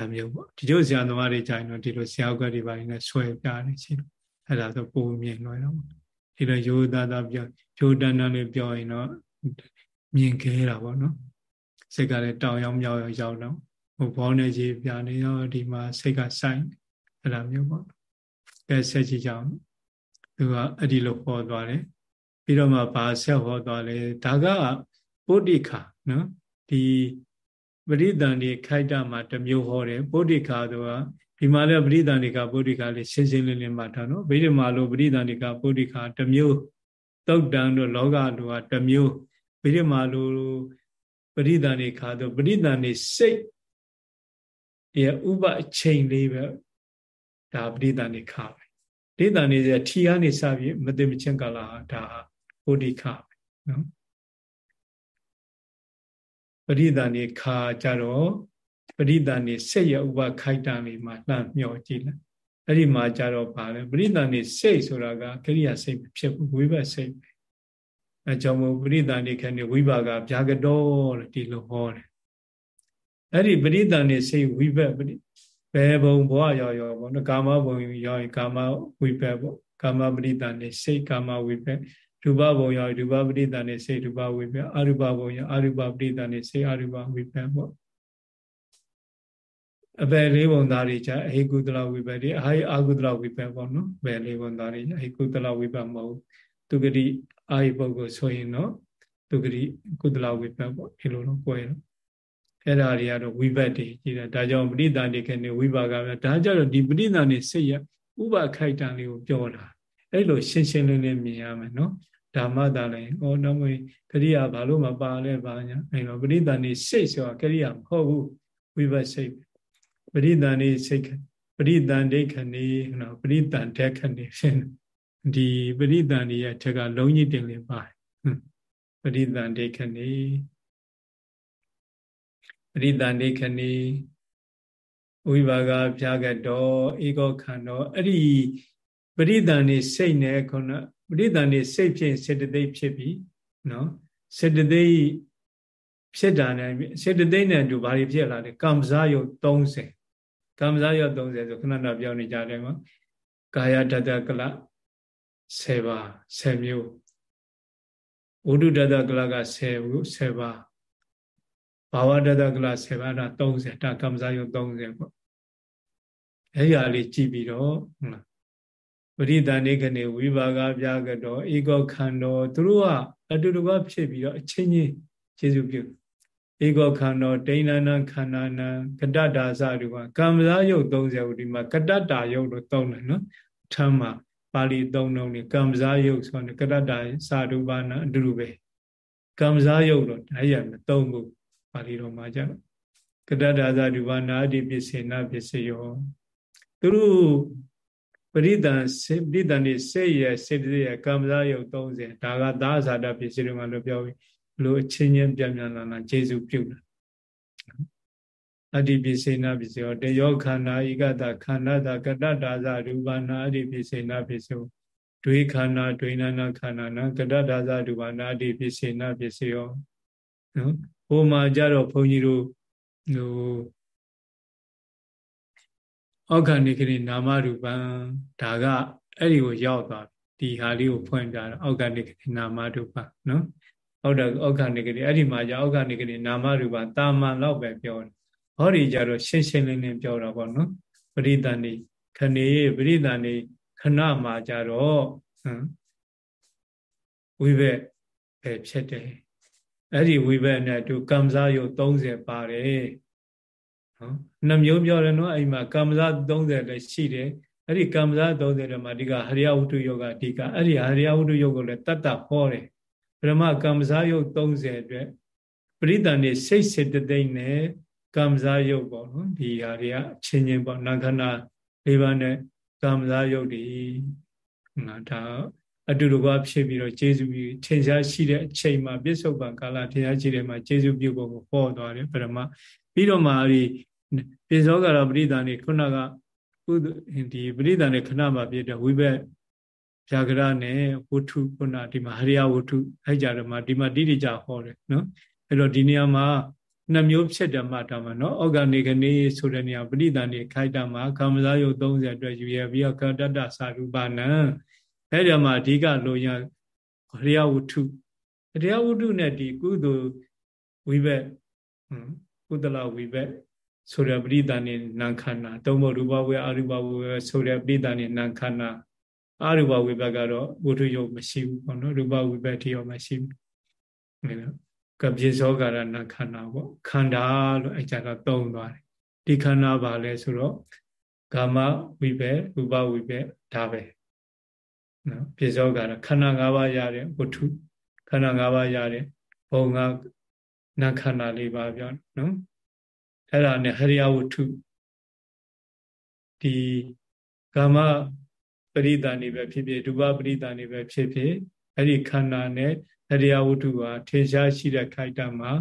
အမျိုးပေါ့ဒီလိုဆရာသမားတွေကြိုင်တော့ဒီလိုဆရာကွက်တွေပါနေဆွဲပြနေရှိတယ်အဲ့ဒါဆိုပုံမြင်လွယ်တော့ဒီလိုရိုးသားသားပြောရိုးတန်းတန်းလေးပြောရင်တော့မြင်ခဲတာပေါ့နော်စိတ်ကလည်းတောင်ရောက်မြောက်ရောက်ရောက်တော့ ဟိုဘောနဲ့ရေပြနေရောဒီမှာစိတ်ကဆိုင်အဲ့လိုမျိုးပေါ့ကဲဆက်ကြည့်ကြအောင်သူကအဲ့ဒီလိုဟောသွားတယ်ပြီးတော့မှဘာဆက်ဟောသွားလဲဒါကပုဒ္ဓိခနော်ဒီပရိသန်ဒီခိုက်တာမှာတမျိုးဟောတယ်ပုဒ္ဓိခဆိုတာဒီမှာလည်းပရိသန္တိကပုဒ္ဓိကလေးရှင်းရှင်းလင်းလင်းမှတ်ထားနော်ဗိဓမာလိုပရိသန္တိကပုဒ္ဓိကတစ်မျိုးတုတ်တန်တို့လောကတို့ကတစ်မျိုးဗိဓမာလိုပရိသန္တိခါတို့ပရိသန္တိစိတ် ရဲ့ဥပအချိန်လေးပဲဒါပရိသန္တိခါပဲပရိသန္တိရဲ့ထီကနေစပြီးမသိမချင်းကာလဟာဒါပုဒ္ဓိခပဲနော်ပရိသန္တိခါကြတော့ပရိသန်နေစိတ်ရဥပခိုက်တံလေးမှာလှမ်းမျောကြည့်လိုက်အဲ့ဒီမှာကြတော့ပါလဲပရိသန်နေစိတ်ဆိုတာကကိရိယာစိတ်ဖြစ်ဘူးဝိဘတ်စိတ်အဲကြောင့်မို့ပရိသန်နေခဏဝိပါကဗျာကတော်လို့ဒီလိုဟောတယ် အဲ့ဒီပရိသန်နေစိတ်ဝိဘတ်ပရိဘယ်ဘုံဘဝရောက်ရောက်ပေါ့နော်ကာမဘုံရောက်ရင်ကာမဝိဘတ်ပေါ့ကာမပရိသန်နေစိတ်ကာမဝိဘတ်ရူပဘုံရောက်ရူပပရိသန်နေစိတ်ရူပဝိဘတ်အရူပဘုံရောက်အရူပပရိသန်နေစိတ်အရူပဝိဘတ်ပေါ့အပယ်လေးပုံသားတွေじゃအဟိကုသလဝိပက်တွေအဟိအာကုသလဝိပက်ပေါ့နော်ပယ်လေးပုံသားတွေအဟိကုသလဝိပက်မဟုတ်သူဂတိအာဟိပုဂ္ဂိုလ်ဆိုရင်တော့သူဂတိကုသလဝိပက်ပေါ့ဒီလိုတော့ကိုယ်ရော အဲ့ဒါတွေကတော့ဝိပက်တွေကြည့်တယ်ဒါကြောင့်ပဋိသန္ဓေခဏဝိပါကပဲဒါကြတော့ဒီပဋိသန္ဓေစိတ်ရဥပခိုက်တံလေးကိုပြောတာအဲ့လိုရှင်းရှင်းလင်းလင်းမြင်ရမယ်နော်ဓမ္မတာလည်းဩတော့မကရိယာဘာလို့မပါလဲပါညာအဲ့တော့ပဋိသန္ဓေစိတ်ဆိုတာကရိယာမဟုတ်ဘူးဝိပက်စိတ်ပရိသန္တိစိတ်ပရိသန္တိခဏီနော်ပရိသန္တက်ခဏီဖြစ်ဒီပရိသန္တိရဲ့ထက်ကလုံးကြီးတင်လင်းပါတယ်ပရိသန္တိခဏီ ပရိသန္တိခဏီဝိဘာကဖြာကတော်ဧကောခန္တော်အဲ့ဒီပရိသန္တိစိတ်နဲ့ခုနပရိသန္တိစိတ်ဖြင့်စေတသိက်ဖြစ်ပြီနော်စေတသိက်ဖြစ်တာနဲ့စေတသိက်နဲ့တူဘာတွေဖြစ်လာလဲကံစားယုတ်30ကမ္မဇာရော30ဆိုခဏခဏပြောနေကြတယ်မှာကာယတတကလ10ပါး10မျိုးဝုဒ္ဓတတကလက10ခု10ပါး ဘာဝတတကလ10ပါးဒါ30ဒါကမ္မဇာရော30ပေါ့အဲ့ဒီအလေးကြည့်ပြီးတော့ဟုတ်လားပရိသဏိကနေဝိပါကပြကတော်ဧကောခန္ဓာသူတို့ကအတူတူကဖြစ်ပြီးတော့အချင်းချင်းကျေစုပြုဧကောခန္ဓာဒိဏနာခန္ဓာနာကတ္တတာစတို့ကကမ္မဇာယုတ်30ဟိုဒီမှာကတ္တတာယုတ်လို့သုံးတယ်နော်ထမ်းမှာပါဠိသုံးလုံးနေကမ္မဇာယုတ်ဆိုတော့ကတ္တတာစာရူပနာအတူတူပဲကမ္မဇာယုတ်တော့အဲ့ရမသုံးဘူး ပါဠိတော်မှာကြတော့ကတ္တတာစာရူပနာအတိပစ္စေနာပစ္စယောသူတို့ပရိသန်စေပရိသန်နေစေရစေတရကမ္မဇာယုတ်30ဒါကသာဇာတပစ္စည်းတွေမှာလို့ပြောပြီးလို့အချင်းချင်းပြန်ပြန်လာလာခြေစုပြုတ်လာအတ္တိပိစေနာပိစေယောတယောခန္ဓာဧကတခန္ဓာတာကတ္တတာဇရူပနာအတ္တိပိစေနာပိစေယောဒွေခန္ဓာဒွေနာနာခန္ဓာနာကတ္တတာဇရူပနာအတ္တိပိစေနာပိစေယောနော် ဟိုမှာကြတော့ဘုန်းကြီးတို့ဟိုဩခဏိကရိနာမရူပံဒါကအဲ့ဒီကိုရောက်သွားဒီဟာလေးကိုဖွင့်ပြတာဩခဏိကရိနာမရူပံနော်ဟုတ်တယ်ဩခဏိကတိအဲ့ဒီမှာじゃဩခဏိကတိနာမရူပတာမန်တော့ပဲပြောတယ်ဟောဒီကြတော့ရှင်းရှင်းလင်းလင်းပြောတာပေါ့နော်ပရိသန်နေခဏေပရိသန်နေခဏမှာကြတော့ဝိဘက်ပဲဖြစ်တယ် အဲ့ဒီဝိဘက်နဲ့သူကံစားယုတ်30ပါတယ်နော်နှမျိုးပြောတယ်နော်အဲ့မှာကံစား30လည်းရှိတယ်အဲ့ဒီကံစား30ထဲမှာဒီကဟရိယဝတ္ထုယောဂအဓိကအဲ့ဒီဟရိယဝတ္ထုယောဂကိုလည်းတတ်တတ်ဟောတယ်ပရမကံစားယုတ်30အတွက်ပရိသန်နေစိတ်စေတသိက်နဲ့ကံစားယုတ်ပေါ့နော်ဒီဟာတွေကအချင်းချင်းပေါ့နာခဏလေးပါးနဲ့ကံစားယုတ်တွေငါဒါ အတူတကွဖြစ်ပြီးတော့ကျေစုပြီးထင်ရှားရှိတဲ့အချိန်မှာပြစ္ဆုတ်ပံကာလထင်ရှားရှိတဲ့မှာကျေစုပြုဖို့ကိုဟောသွားတယ်ပရမပြီးတော့မှအဲဒီပိဇောကရပရိသန်နေခုနကကုဒီပရိသန်နေခဏမှာပြတဲ့ဝိဘက်ဖြာကရနဲ့ဝုထုခုနဒီမှာဟရိယဝုထုအဲ့ကြတော့မှဒီမှာတိတိကျဟောတယ်နော်အဲ့တော့ဒီနေရာမှာနှမျိုးဖြစ်တယ်မှတ်တာမှာနော်ဩဂနိကနေဆိုတဲ့နေရာပရိသန်နေခိုက်တာမှာကာမဇာယုတ်30အတွက်ယူရပြီးတော့ကတ္တတသာရူပနံ အဲ့ဒီမှာအဓိကလိုရဟရိယဝုထုဟရိယဝုထုနဲ့ဒီကုသိုလ်ဝိဘက်ကုသလဝိဘက်ဆိုတဲ့ပရိသန်နေနံခန္ဓာသုံးဖို့ရူပဝေအရူပဝေဆိုတဲ့ပရိသန်နေနံခန္ဓာအရူပဝိဘက်ကတော့ဝုထုယုတ်မရှိဘူးပေါ့နော်ရူပဝိဘက်တိရောမရှိဘူးအဲ့တော့ကပြေဇောကာရဏခန္ဓာပေါ့ခန္ဓာလို့အဲ့ကြတော့သုံးသွားတယ်ဒီခန္ဓာပါလဲဆိုတော့ကာမဝိဘက်ရူပဝိဘက်ဒါပဲ နော်ပြေဇောကာရခန္ဓာ၅ပါးရတဲ့ဝတ္ထုခန္ဓာ၅ပါးရတဲ့ဘုံကနခန္ဓာလေးပါပြောနော်အဲ့ဒါနဲ့ဟရိယဝတ္ထုဒီကာမပရိသန်နေပဲဖြစ်ဖြစ်ဒုဗပရိသန်နေပဲဖြစ်ဖြစ်အဲ့ဒီခန္ဓာနဲ့ဟရိယဝတ္ထုဟာထေရှားရှိတဲ့ခိုက်တာမှာ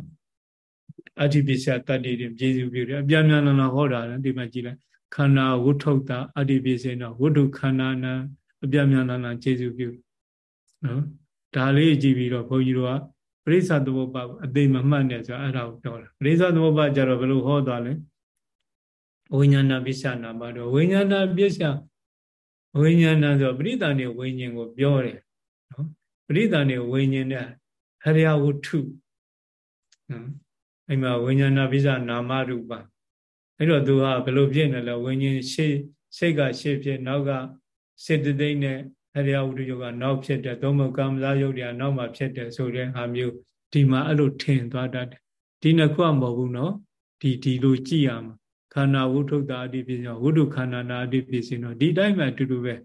အဋ္ဌိပစ္စယတတ္တိတွေပြည့်စုံပြုတယ်အပြများများဟောတာလေဒီမှာကြည့်လိုက်ခန္ဓာဝုထုတာအဋ္ဌိပစ္စယတော့ဝတ္ထုခန္ဓာနာ အပြများများကျေစုပြုနော်ဒါလေးကြည့်ပြီးတော့ဘုန်းကြီးတို့ကပရိစ္ဆသမုပ္ပါအသိမမှတ်နဲ့ဆိုအဲ့ဒါကိုပြောတာပရိစ္ဆသမုပ္ပါကျတော့ဘယ်လိုဟောသွားလဲဝိညာဏပစ္စနာပါတော့ဝိညာဏပစ္စဝိညာဏဆိုပရိသန်နေဝိညာဉ်ကိုပြောတယ်နော်ပရိသန်နေဝိညာဉ်နဲ့ဟရိယဝတ္ထုနော်အဲ့မှာဝိညာဏပစ္စနာမရူပအဲ့တော့သူကဘယ်လိုဖြစ်နေလဲဝိညာဉ်ရှေ့စိတ်ကရှေ့ဖြစ်နောက်က စေတသိက်နဲ့အရိယဝတ္ထုယောဂနောက်ဖြစ်တယ်သုံးမကမ္မဇာယုတ်တရားနောက်မှဖြစ်တယ်ဆိုတဲ့ဟာမျိုးဒီမှာအဲ့လိုထင်သွားတတ်တယ်ဒီနှစ်ခုမဟုတ်ဘူးနော်ဒီဒီလိုကြည့်ရမှာခန္ဓာဝုထုတာအတိပစ္စည်းဝုထုခန္ဓာနာအတိပစ္စည်းတော့ဒီတိုင်းမှအတူတူပဲ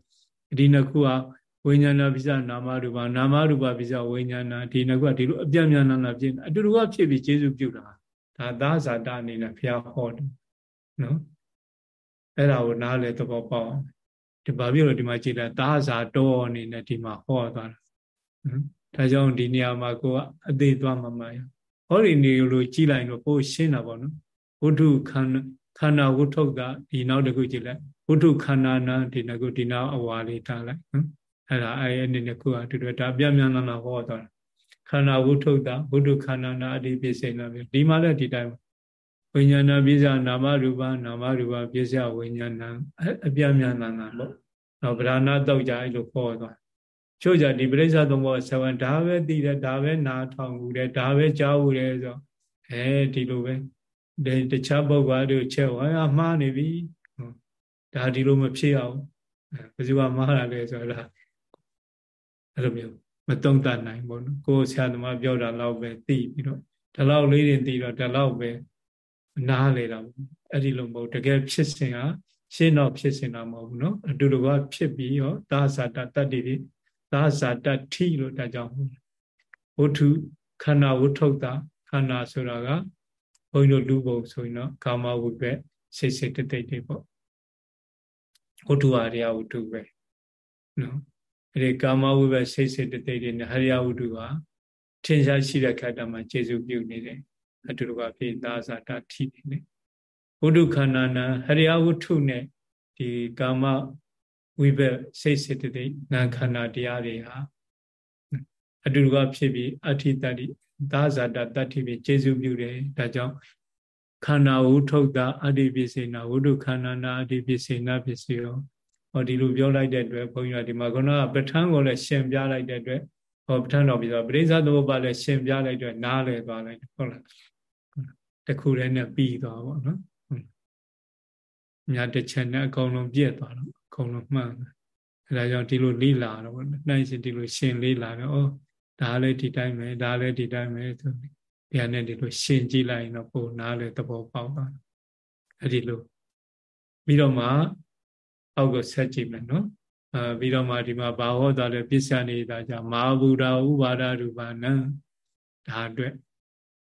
ဒီနှစ်ခုကဝိညာဏပိစနာမရူပနာမရူပပိစဝိညာဏဒီနှစ်ခုကဒီလိုအပြတ်မြန်နာနာဖြစ်အတူတူကဖြစ်ပြီးကျေစုပြုတာဒါသာဇာတအနေနဲ့ဘုရားဟောတယ်နော်အဲ့ဒါကိုနားလေသဘောပေါက်အောင် ဒီဘာဖြစ်လို့ဒီမှာကြည်လာသာဇာတောအနေနဲ့ဒီမှာဟောသွားတာနော်ဒါကြောင့်ဒီနေရာမှာကိုကအသေးသွားမှမှရဟောဒီနေလိုကြည်လိုက်တော့ပိုရှင်းတာပေါ့နော်ဝုဒ္ဓခန္ဓာခန္ဓာဝုထုကဒီနောက်တစ်ခုကြည့်လိုက်ဝုဒ္ဓခန္ဓာနာဒီနှစ်ခုဒီနောက်အဝါလေးထားလိုက်နော်အဲ့ဒါအဲ့အနေနဲ့ခုကတူတူဒါပြမြန်လာဟောသွားတာခန္ဓာဝုထုတာဝုဒ္ဓခန္ဓာနာအတိပိစိဏပဲဒီမှာလည်းဒီတိုင်း ဝိညာဏပိစ္ဆာနာမရူပနာမရူပပိစ္ဆာဝိညာဏအပြမြန်လာတာပေါ့နော်ဗราဏတောက်ကြအဲ့လိုခေါ်သွားချို့ကြဒီပရိစ္ဆာသုံးဘောဆဝံဒါပဲသိတယ်ဒါပဲနားထောင်ဘူးတယ်ဒါပဲကြားဘူးတယ်ဆိုအဲဒီလိုပဲဒီတခြားပုဂ္ဂိုလ်တို့ချက်ဝါမှားနေပြီဒါဒီလိုမဖြစ်အောင်ဘယ်သူကမှားတာလဲဆိုတော့အဲ့လိုမျိုးမတုံ့တနိုင်ဘူးနော်ကိုယ်ဆရာသမားပြောတာတော့ပဲသိပြီးတော့ဒီလောက်လေးတွေသိတော့ဒီလောက်ပဲ နားလေတာအဲ့ဒီလိုမဟုတ်တကယ်ဖြစ်စဉ်ကရှင်းတော့ဖြစ်စဉ်တော့မဟုတ်ဘူးနော်အတူတူကဖြစ်ပြီးရောသာဇာတတတ္တိတွေသာဇာတထိလို့ဒါကြောင့်ဝတ္ထုခန္ဓာဝတ္ထုတာခန္ဓာဆိုတာကဘုန်းကြီးတို့လူဘုံဆိုရင်တော့ကာမဝိပက်စိတ်စိတ်တိတ်တိတ်တွေပေါ့ဝတ္ထုအရိယဝတ္ထုပဲနော်အဲဒီကာမဝိပက်စိတ်စိတ်တိတ်တိတ်တွေနဲ့ဟရိယဝတ္ထုကထင်ရှားရှိတဲ့ခါတမှာကျေစုပြုနေတယ် အတူတူကဖြစ်သာဇာတထိနေတယ်ဝုဒ္ဓခန္ဓာနာဟရိယဝတ္ထုနဲ့ဒီကာမဝိဘက်စိတ်စေတသိက်နာခန္ဓာတရားတွေဟာအတူတူကဖြစ်ပြီးအဋ္ဌိတ္တိသာဇာတတတ္တိပဲကျေစုပြုတယ်ဒါကြောင့်ခန္ဓာဝုထုတ်တာအတ္တိပိစေနာဝုဒ္ဓခန္ဓာနာအတ္တိပိစေနာပစ္စယောဟောဒီလိုပြောလိုက်တဲ့အတွက်ဘုန်းကြီးကဒီမှာခုနကပဋ္ဌာန်းကိုလည်းရှင်းပြလိုက်တဲ့အတွက် ဟောပဋ္ဌာန်းတော်ပြီးတော့ပရိစ္ဆသမုပ္ပါလည်းရှင်းပြလိုက်တဲ့နားလည်သွားလိုက်ဟုတ်လားတခုတည်းနဲ့ပြီးသွားပါတော့မြတ်တစ်ချက်နဲ့အကုန်လုံးပြည့်သွားတော့အကုန်လုံးမှန်တယ်အဲဒါကြောင့်ဒီလိုလိလာတော့ဗောနှိုင်းရှင်ဒီလိုရှင်လိလာတော့ဩဒါလည်းဒီတိုင်းပဲဒါလည်းဒီတိုင်းပဲဆိုဒီဟာနဲ့ဒီလိုရှင်ကြည့်လိုက်ရင်တော့ပိုနားလေသဘောပေါက်သွားအဲ့ဒီလိုပြီးတော့မှအောက်ကဆက်ကြည့်မယ်နော် အဲပြီးတော့မှဒီမှာဘာဟောတာလဲပစ္စယနေတာကြမဟာဗုဒ္ဓဥပါဒရူပနံဒါအတွက်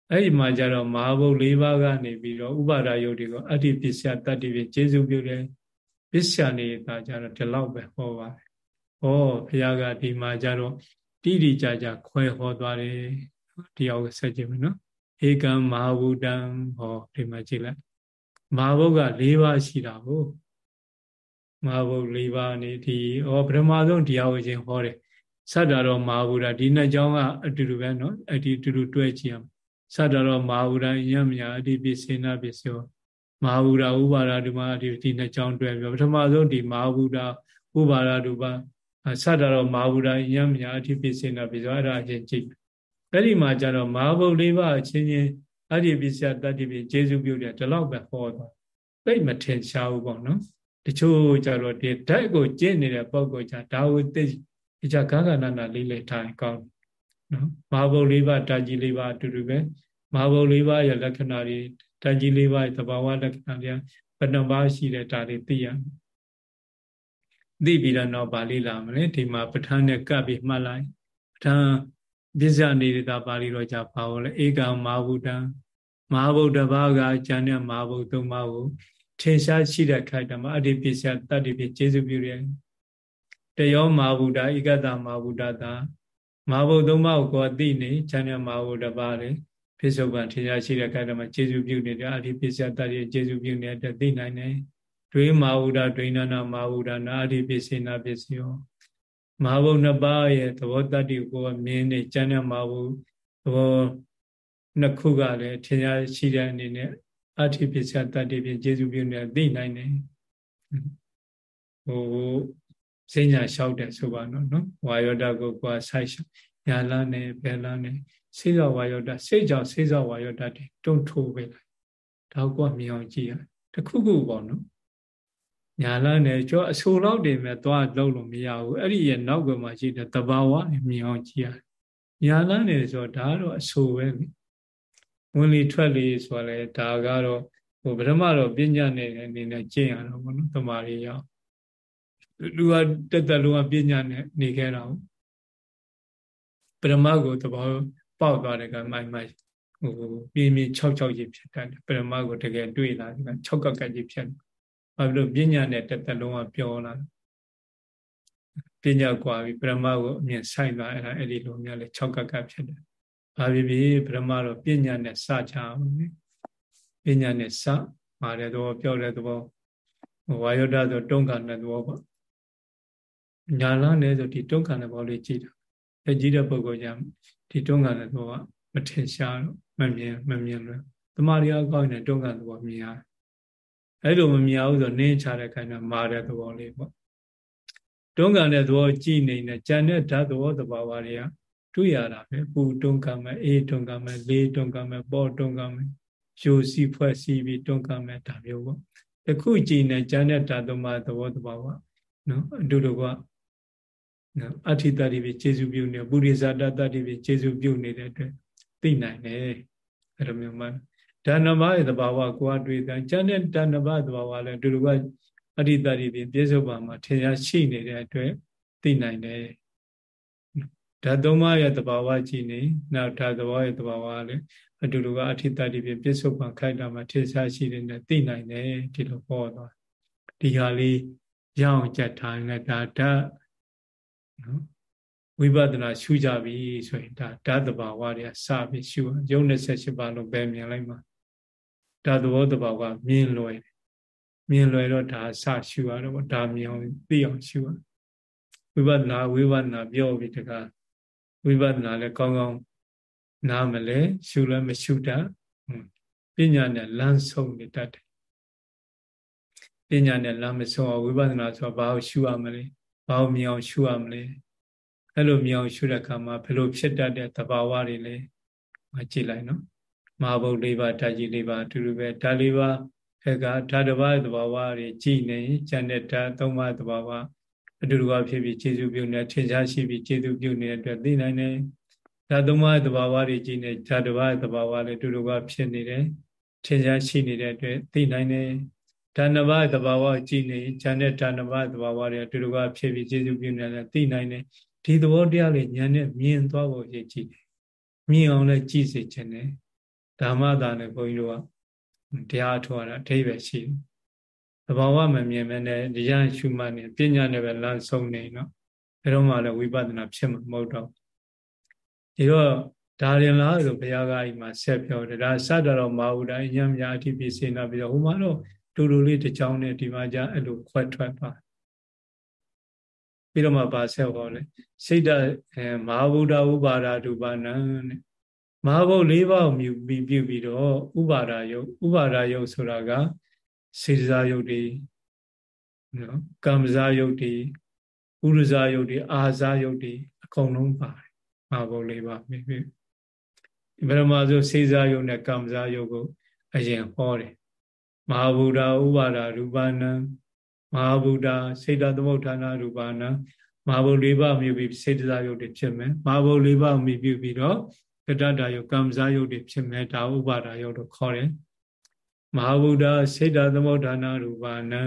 အဲ့ဒီမှာကျတော့မဟာဘုတ်၄ပါးကနေပြီးတော့ဥပါဒယုတ်တွေကိုအတ္တိပစ္စယတတ္တိဖြင့်ကျေစုပြုတယ်ပစ္စယနေတာကျတော့ဒီလောက်ပဲဟောပါတယ်။ဟောဘုရားကဒီမှာကျတော့တိတိကျကျခွဲဟောသွားတယ်ဒီအောင်ဆက်ကြည့်မယ်နော်။ဧကံမဟာဗုဒ္ဓံဟောဒီမှာကြည့်လိုက်။မဟာဘုတ်က၄ပါးရှိတာကို မဟာဘုတ်၄ပါးနေဒီဟောပထမဆုံးတရားဝေခြင်းဟောတယ်။စတာတော့မဟာဗုဒ္ဓဒီနှစ်ကြောင်းကအတူတူပဲနော်။အတူတူတွဲကြည့်အောင်စတတော်မဟာဝုဒယမညာအတိပိစေနာပစ္စယောမဟာဝုဒဥပါဒဓမ္မအတိဒီနှစ်ကြောင်းတွဲပြောပထမဆုံးဒီမဟာဝုဒဥပါဒဓမ္မစတတော်မဟာဝုဒယမညာအတိပိစေနာပစ္စယောအဲ့ဒါအချင်းကြည့်အဲ့ဒီမှာကျတော့မဟာဘုတ်လေးပါအချင်းချင်းအတိပိစယတတ္တိပိကျေစုပြုတယ်ဒီလောက်ပဲဟောသွားသိမထင်ရှားဘူးပေါ့နော် တချို့ကြတော့ဒီဓာတ်ကိုကျင့်နေတဲ့ပုံကိုကြဒါဝသိဒီကြဂဂနာနာလေးလေးထားရင်ကောင်းနော်မဟာဘုတ်လေးပါတာကြီးလေးပါအတူတူပဲမဟာဘုတ်လေးပါးရဲ့လက္ခဏာတွေတာကြီးလေးပါးရဲ့သဘာဝလက္ခဏာတွေဘယ်နှပါးရှိတဲ့ဒါတွေသိရသိပြီးတော့ဗာလိလာမလဲဒီမှာပဋ္ဌာန်းနဲ့ကပ်ပြီးမှတ်လိုက်ပဋ္ဌာန်းပြစ္ဆာနေတာပါဠိတော်ကြပါဘောလေဧကမဟာဗုဒ္ဓံမဟာဗုဒ္ဓဘာကကျန်တဲ့မဟာဗုဒ္ဓသုံးပါးကို ထင်ရှားရှိတဲ့ခိုက်တမှာအတ္တိပစ္စယတတ္တိပကျေစုပြုတယ်တယောမဟာဗုဒ္ဓဧကတမဟာဗုဒ္ဓသာမဟာဗုဒ္ဓသုံးပါးကိုသိနေကျန်တဲ့မဟာဗုဒ္ဓဘာလေပြစ္ဆုတ်ပံထင်ရှားရှိတဲ့ခိုက်တမှာကျေစုပြုနေတယ်အတ္တိပစ္စယတတ္တိကျေစုပြုနေတဲ့သိနိုင်တယ်ဒွေမဟာဗုဒ္ဓဒွေနနာမဟာဗုဒ္ဓနာအတ္တိပစ္စေနာပစ္စယောမဟာဘုံနှစ်ပါးရဲ့သဘောတတ္တိကိုမြင်နေကျမ်းတဲ့မဟာဘုသဘောနှစ်ခုကလည်းထင်ရှားရှိတဲ့အနေနဲ့ အဋ္ဌိပစ္စယတတ္တိဖြင့်ကျေစုပြုနေသိနိုင်တယ်ဟိုစိညာလျှောက်တယ်ဆိုပါတော့နော်ဝါယောဒကိုကွာဆိုင်ညာလန်းနဲ့ဘယ်လန်းနဲ့စေသောဝါယောဒစိတ်ကြောင့်စေသောဝါယောဒတွေတုံထိုးပေးလိုက်ဒါကွာမြင်အောင်ကြည့်ရတခုခုပေါ့နော်ညာလန်းနဲ့ကျော်အဆိုလောက်တင်မဲ့သွားလုံးလို့မရဘူးအဲ့ဒီရဲ့နောက်ကမှရှိတဲ့တဘာဝမြင်အောင်ကြည့်ရညာလန်းနေဆိုတော့ဒါကတော့အဆိုပဲ ဝင်လေထွက်လေဆိုလဲဒါကတော့ဟိုဗြဟ္မတော့ပညာနဲ့အနေနဲ့ကျင့်ရတော့ဘောနော်တမာရီရောက်လူကတက်တက်လုံးကပညာနဲ့နေခဲ့တာဟုတ်ပရမကိုတဘောပေါက်သွားတယ်ကမိုင်မိုင်ဟိုပြင်းပြင်း6 6ကြီးဖြစ်တယ်ပရမကိုတကယ်တွေ့လာတယ်က6ကကကြီးဖြစ်တယ်ဘာလို့ပညာနဲ့တက်တက်လုံးကပြောလာပညာကွာပြီပရမကိုအမြင်ဆိုင်သွားအဲ့ဒါအဲ့ဒီလိုမျိုးလေ6ကကဖြစ်တယ် ဘာဖြစ်ဖြစ်ပရမတော့ပညာနဲ့စကြအောင်လေပညာနဲ့စပါတယ်တော့ပြောတဲ့သဘောဝါယောဒဆိုတုံးကန်တဲ့သဘောပေါ့ညာလန်းနဲ့ဆိုဒီတုံးကန်တဲ့ဘောလေးကြည့်တာအဲကြည့်တဲ့ပုဂ္ဂိုလ်ကြဒီတုံးကန်တဲ့သဘောကမထင်ရှားတော့မမြင်မမြင်လို့တမာရီအကောင်းနဲ့တုံးကန်သဘောမြင်ရတယ်အဲ့လိုမမြင်အောင်ဆိုနင်းချတဲ့ခိုင်တော့မာတဲ့သဘောလေးပေါ့တွန်းကန်တဲ့သဘောကြည်နေတဲ့ကြံတဲ့ဓာတ်သဘောသဘာဝတွေက တွေ့ရတာပဲပူတွန်းကန်မယ်အေးတွန်းကန်မယ်လေးတွန်းကန်မယ်ပေါ်တွန်းကန်မယ်ရိုစီဖွဲ့စီပြီးတွန်းကန်မယ်ဒါမျိုးပေါ့တခုကြည်နေကြံတဲ့ဓာတ်သမားသဘောသဘာဝနော်အတူတူကနော်အဋ္ဌိတ္တိပဲခြေစုပြုနေပုရိသတတ္တိပဲခြေစုပြုနေတဲ့အတွက်သိနိုင်တယ်အဲ့လိုမျိုးမှဓာနမရဲ့သဘာဝကိုယ်အတွေ့အကြုံကျန်တဲ့ဓာနမသဘာဝလည်းအတူတူကအဋ္ဌိတ္တိပြင်ပြစ္ဆုတ်ပါမှာထင်ရှားရှိနေတဲ့အတွက်သိနိုင်တယ် ဓာတ်သုံးပါးရဲ့သဘာဝကြည့်နေနောက်ဓာတ်သဘောရဲ့သဘာဝလည်းအတူတူကအဋ္ဌိတ္တိပြင်ပြစ္ဆုတ်ပါခိုက်တာမှာထင်ရှားရှိနေတဲ့သိနိုင်တယ်ဒီလိုဟောသွားဒီဟာလေးရအောင်ကြက်ထားရင်ဒါဓာတ်နော်ဝိပဿနာရှုကြပြီဆိုရင်ဒါဓာတ်သဘာဝတွေကစပြီးရှုရုပ်28ပါလို့ပဲမြင်လိုက်မှာဓာတ်သဘောတဘာဝမြင်လွယ်မြင်လွယ်တော့ဒါစရှုရတော့ဒါမြင်အောင်သိအောင်ရှုရဝိပဿနာဝိပဿနာပြောပြီးတက ဝိပဿနာလည်းကောင်းကောင်းနားမလဲရှုလည်းမရှုတတ်ပညာနဲ့လမ်းဆုံးနေတတ်တယ်ပညာနဲ့လမ်းမဆုံးအောင်ဝိပဿနာဆိုဘာကိုရှုရမလဲဘာကိုမြင်အောင်ရှုရမလဲအဲ့လိုမြင်အောင်ရှုတဲ့အခါမှာဘယ်လိုဖြစ်တတ်တဲ့သဘာဝတွေလဲမကြည့်လိုက်နော်မဟာဘုတ်၄ပါးဓာတ်ကြီး၄ပါးအတူတူပဲဓာတ်၄ပါးအဲကဓာတ်တစ်ပါးသဘာဝတွေကြည်နေဉာဏ်နဲ့ဓာတ်သုံးပါးသဘာဝ အတူတူကဖြစ်ပြီးခြေစုပြုနေထင်ရှားရှိပြီးခြေစုပြုနေတဲ့အတွက်သိနိုင်တယ်ဓာတ်သုံးပါးသဘာဝတွေကြည်နေဓာတ်တစ်ပါးသဘာဝလည်းအတူတူကဖြစ်နေတယ်ထင်ရှားရှိနေတဲ့အတွက်သိနိုင်တယ်ဓာတ်နှစ်ပါးသဘာဝကြည်နေဉာဏ်နဲ့ဓာတ်နှစ်ပါးသဘာဝတွေအတူတူကဖြစ်ပြီးခြေစုပြုနေတယ်သိနိုင်တယ်ဒီသဘောတရားလေးဉာဏ်နဲ့မြင်သွားဖို့ရည်ကြည်တယ်မြင်အောင်လည်းကြည့်စေခြင်းနဲ့ဓမ္မသာနဲ့ဘုန်းကြီးတို့ကတရားထောရတာအထိပ္ပယ်ရှိတယ်။ သဘာဝမမြင်မဲနဲ့တရားရှုမှတ်နေပညာနဲ့ပဲလမ်းဆုံးနေနော်။ဘယ်တော့မှလည်းဝိပဿနာဖြစ်မှာမဟုတ်တော့ဒီတော့ဒါရင်လားဆိုဘုရားကအိမ်မှာဆက်ပြောတယ်ဒါစတတော်မဟုတ်တာညံ့မြအထိပစေနာပြီးတော့ဟိုမှာတော့တူတူလေးတစ်ချောင်းနဲ့ဒီမှာじゃအဲ့လိုခွဲထွက်သွားပြီးတော့မှပါဆက်ဟောလဲစိတ်တအဲမဟာဗုဒ္ဓဥပါဒဒုပါဏံတဲ့မဟာဘုတ်၄ပါးကိုမြူပြီးပြုပြီးတော့ဥပါဒယုတ်ဥပါဒယုတ်ဆိုတာက စေတစာယုတ်တွေနော်ကမ္မဇာယုတ်တွေဥရဇာယုတ်တွေအာဇာယုတ်တွေအကုန်လုံးပါတယ်မဟာဘုတ်၄ပါးမြည်ပြီးဗရမဆိုစေစာယုတ်နဲ့ကမ္မဇာယုတ်ကို အရင်ဟောတယ်မဟာဗုဒ္ဓဥပါဒရူပနံမဟာဗုဒ္ဓစေတသမုဋ္ဌာနရူပနံမဟာဗုဒ္ဓ၄ပါးမြည်ပြီးစေတစာယုတ်တွေဖြစ်မယ်မဟာဗုဒ္ဓ၄ပါးမြည်ပြီးတော့ကတ္တတာယုတ်ကံစားယုတ်တွေဖြစ်မဲ့ဒါဥပါဒာယုတ်တို့ခေါ်တယ် မဟာဗုဒ္ဓစေတသမုဋ္ဌာနာရူပနံ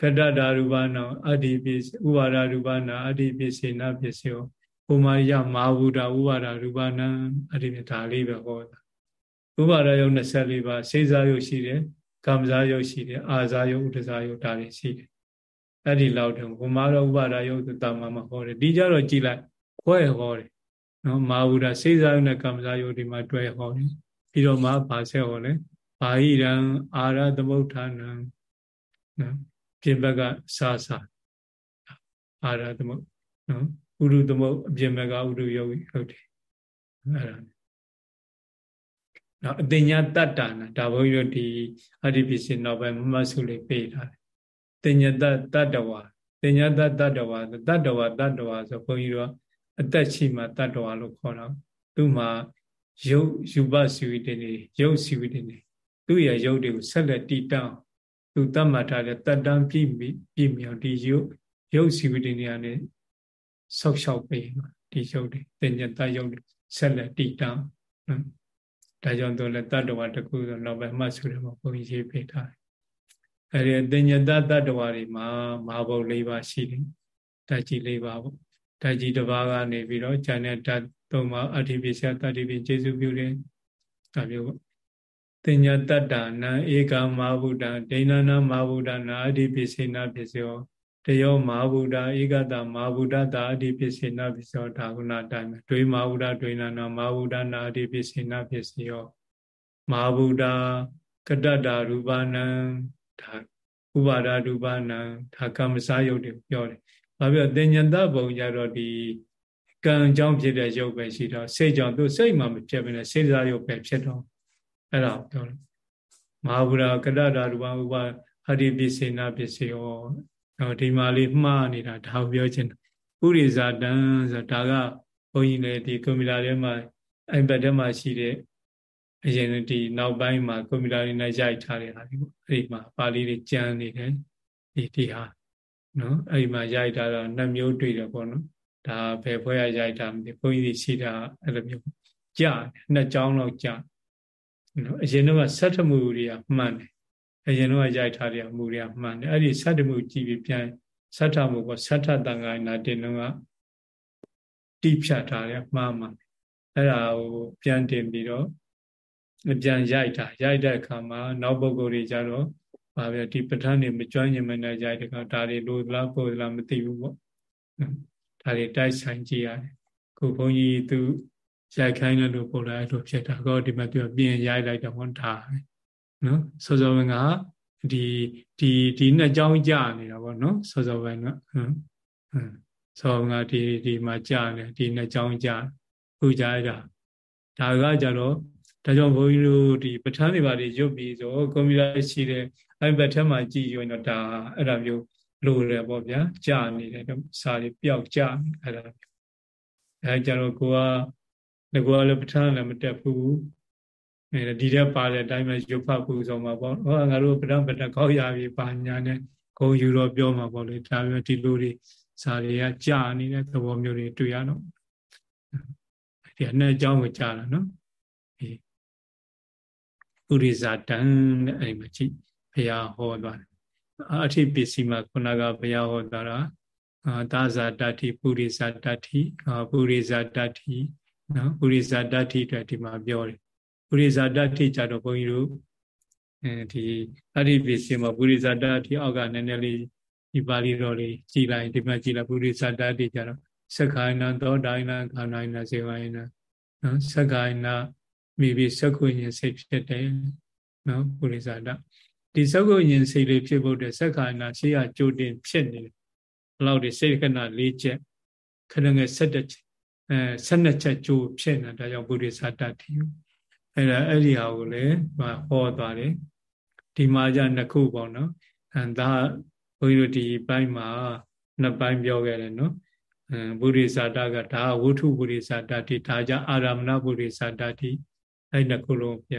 ကတ္တတာရူပနံအတ္တိပိဥပါဒရူပနာအတ္တိပိစေနပစ္စယောဥမာယမဟာဗုဒ္ဓဥပါဒရူပနံအတ္တိပိဒါလေးပဲဟောတာဥပါဒယုတ်24ပါးစေစားယုတ်ရှိတယ်ကံစားယုတ်ရှိတယ်အာဇာယုတ်ဥဒ္ဒဇာယုတ်ဒါတွေရှိတယ်အဲ့ဒီလောက်တော့ဘုမာရောဥပါဒယုတ်တာမမဟောတယ်ဒီကြတော့ကြည်လိုက်ခွဲဟောတယ်နော်မာဝုဒစေစာယုနဲ့ကမ္မစာယုဒီမှာတွဲဟောတယ်ပြီးတော့မှဗာဆက်ဟောလဲ ဘာဟိရံအာရသမုဋ္ဌာနံနော်ပြင်ဘက်ကစာစာအာရသမုဋ္နော်ဥရုသမုဋ္အပြင်ဘက်ကဥရုယောဂီဟုတ်တယ်အဲ့ဒါနော်အတင်ညာတတ္တာနာဒါဘုန်းကြီးတို့ဒီအတ္တိပစ္စည်းနောက်ပိုင်းမမဆုလေးပေးထားတယ်တင်ညာတတတ္တဝါတင်ညာတတ္တဝါတတ္တဝါတတ္တဝါဆိုဘုန်းကြီးတို့အသက်ရှိမှတတ္တဝါလို့ခေါ်တာသူ့မှာရုပ်ယူပစီဝိတေနေရုပ်စီဝိတေနေ သူ့ရဲ့ရုပ်တွေကိုဆက်လက်တည်တောင်းသူတတ်မှတ်ထားတဲ့တတ်တမ်းပြည့်ပြည့်မြောင်ဒီရုပ်ရုပ်စီဝိတေနေကနေဆောက်ရှောက်ပေးဒီရုပ်တွေတင်ညတရုပ်တွေဆက်လက်တည်တောင်းဒါကြောင့်တော့လေတတ္တဝါတခုဆိုတော့ပဲမှတ်ဆိုတယ်မှာဘုန်းကြီးရေးပေးထားတယ်အဲဒီတင်ညတတတ္တဝါတွေမှာမဟာဘုတ်၄ပါးရှိတယ်ဓာတ်ကြီး၄ပါးပေါ့ဓာတ်ကြီးတစ်ပါးကနေပြီးတော့ဉာဏ်နဲ့ဓာတ်သုံးပါးအဋ္ဌိပိဆယတတ္တိပိကျေစုပြုတယ်ဒါမျိုးပေါ့ တင်ညာတတ္တနာဧကမဟာဗုဒ္ဓဒိဏနာမဟာဗုဒ္ဓနာအဋ္ဌိပိစေနာပိစေယောတယောမဟာဗုဒ္ဓဧကတမဟာဗုဒ္ဓတာအဋ္ဌိပိစေနာပိစေယောဒါကုဏတိုင်းပဲဒွေမဟာဗုဒ္ဓဒွေနာနာမဟာဗုဒ္ဓနာအဋ္ဌိပိစေနာပိစေယောမဟာဗုဒ္ဓကတ္တတာရူပနံဒါဥပါဒရူပနံဒါကမ္မစာယုတ်တွေပြောတယ်ဘာဖြစ်လို့တင်ညတဘုံကြတော့ဒီကံကြောင့်ဖြစ်တဲ့ရုပ်ပဲရှိတော့စိတ်ကြောင့်သူစိတ်မှမဖြစ်ဘဲနဲ့စေစားရုပ်ပဲဖြစ်တော့ အဲ့ဒါပြောတယ်မဟာဗုဒ္ဓကတ္တရာရူပဥပအရိပိစေနာပစ္စယောတော့ဒီမှာလေးမှားနေတာဒါကိုပြောချင်ဥရိဇာတံဆိုတာကဘုန်းကြီးလည်းဒီကွန်ပျူတာထဲမှာ iPad ထဲမှာရှိတဲ့အရင်ဒီနောက်ပိုင်းမှာကွန်ပျူတာတွေနဲ့ရိုက်ထားတဲ့ဟာဒီပေါ့အဲ့ဒီမှာပါဠိတွေကျမ်းနေတယ်ဒီဒီဟာနော်အဲ့ဒီမှာရိုက်တာတော့နှစ်မျိုးတွေ့တယ်ပေါ့နော်ဒါဘယ်ဘွဲရရိုက်တာမသိဘုန်းကြီးရှိတာအဲ့လိုမျိုးကြာနှစ်ကြောင်းလောက်ကြာ နော်အရင်တော့ဆက်ထမှုတွေကမှန်တယ်အရင်တော့ရိုက်ထားတဲ့အမှုတွေကမှန်တယ်အဲ့ဒီဆက်ထမှုကြည့်ပြီးပြန်ဆက်ထမှုပေါ့ဆက်ထတန်ခိုင်းတာတင်တော့ကတိဖြတ်ထားတယ်မှားမှန်အဲ့ဒါကိုပြန်တင်ပြီးတော့ပြန်ရိုက်တာရိုက်တဲ့အခါမှာနောက်ပုဂ္ဂိုလ်တွေကြတော့ပါဗျဒီပဋ္ဌာန်းတွေမကျွမ်းကျင်မနဲ့ကြိုက်တကဒါတွေလိုလားပို့လားမသိဘူးပေါ့ဒါတွေတိုက်ဆိုင်ကြည့်ရတယ်ခုဘုန်းကြီးသူ ရိုက်ခိုင်းတယ်လို့ပို့လိုက်လို့ဖြစ်တာကောဒီမှာသူပြင်ရိုက်လိုက်တော့ဟောဒါနော်စောစောဝင်ကဒီဒီဒီနှစ်ကြောင်းကြာနေတာပေါ့နော်စောစောဝင်ကဟမ်စောကဒီဒီမှာကြာနေဒီနှစ်ကြောင်းကြာခုကြာရတာဒါကကြတော့ဒါကြောင့်ဘုန်းကြီးတို့ဒီပဋ္ဌာန်းတွေပါတွေရုပ်ပြီးဆိုကွန်ပျူတာရှိတဲ့အဲ့ဘက်ထက်မှကြည့်ရင်တော့ဒါအဲ့ဒါမျိုးလိုတယ်ပေါ့ဗျာကြာနေတယ်စာတွေပျောက်ကြာအဲ့ဒါအဲကြတော့ကိုက ငါကလည်းပဋ္ဌာန်းလည်းမတက်ဘူးအဲဒီတဲ့ပါတဲ့အတိုင်းပဲရုပ်ဖတ်ပူဇော်မှာပေါ့ဟောငါတို့ပဒံပဒကောက်ရပြီပါညာနဲ့ဂုံယူတော့ပြောမှာပေါ့လေဒါပေမဲ့ဒီလိုတွေဇာတွေကကြာနေတဲ့သဘောမျိုးတွေတွေ့ရတော့ဒီအနဲ့အကြောင်းကိုကြာတာနော်ဒီပုရိဇာတံတဲ့အဲ့မှာကြည့်ဘုရားဟောသွားတယ်အဋ္ဌိပစ္စည်းမှာခုနကဘုရားဟောတာအာသာဇာတတိပုရိဇာတတိပုရိဇာတတိ နော်ပုရိဇာတတိအတွက်ဒီမှာပြောတယ်ပုရိဇာတတိကြတော့ဘုန်းကြီးတို့အဲဒီအဋ္ဌိပစ္စည်းမှာပုရိဇာတတိအောက်ကနည်းနည်းလေးဒီပါဠိတော်လေးကြည်လိုက်ဒီမှာကြည်လိုက်ပုရိဇာတတိကြတော့သက္ခိုင်နာသောဒိုင်နာခန္ဓာနာစေဝိုင်းနာနော်သက္ခိုင်နာမိပြီးသက္ခုညင်စိတ်ဖြစ်တယ်နော်ပုရိဇာတဒီသက္ခုညင်စိတ်လေးဖြစ်ဖို့တဲ့သက္ခိုင်နာရှေးကကြိုတင်ဖြစ်နေတယ်ဘလောက်ဒီစိတ်ခဏ၄ချက်ခဏငယ်၁၇ချက် အဲ၁၂ချက်ကြိုဖြစ်နေတာဒါကြောင့်ပုရိသတတ်တယ်အဲ့ဒါအဲ့ဒီဟာကိုလည်းဟောသွားတယ်ဒီမှာじゃနှစ်ခုပေါ့နော်အဲဒါဘုန်းကြီးတို့ဒီဘိုင်းမှာနှစ်ပိုင်းပြောခဲ့တယ်နော်အဲပုရိသတကဒါဝုထုပုရိသတတိဒါကြအာရမဏပုရိသတတိအဲ့နှစ်ခုလုံးပြ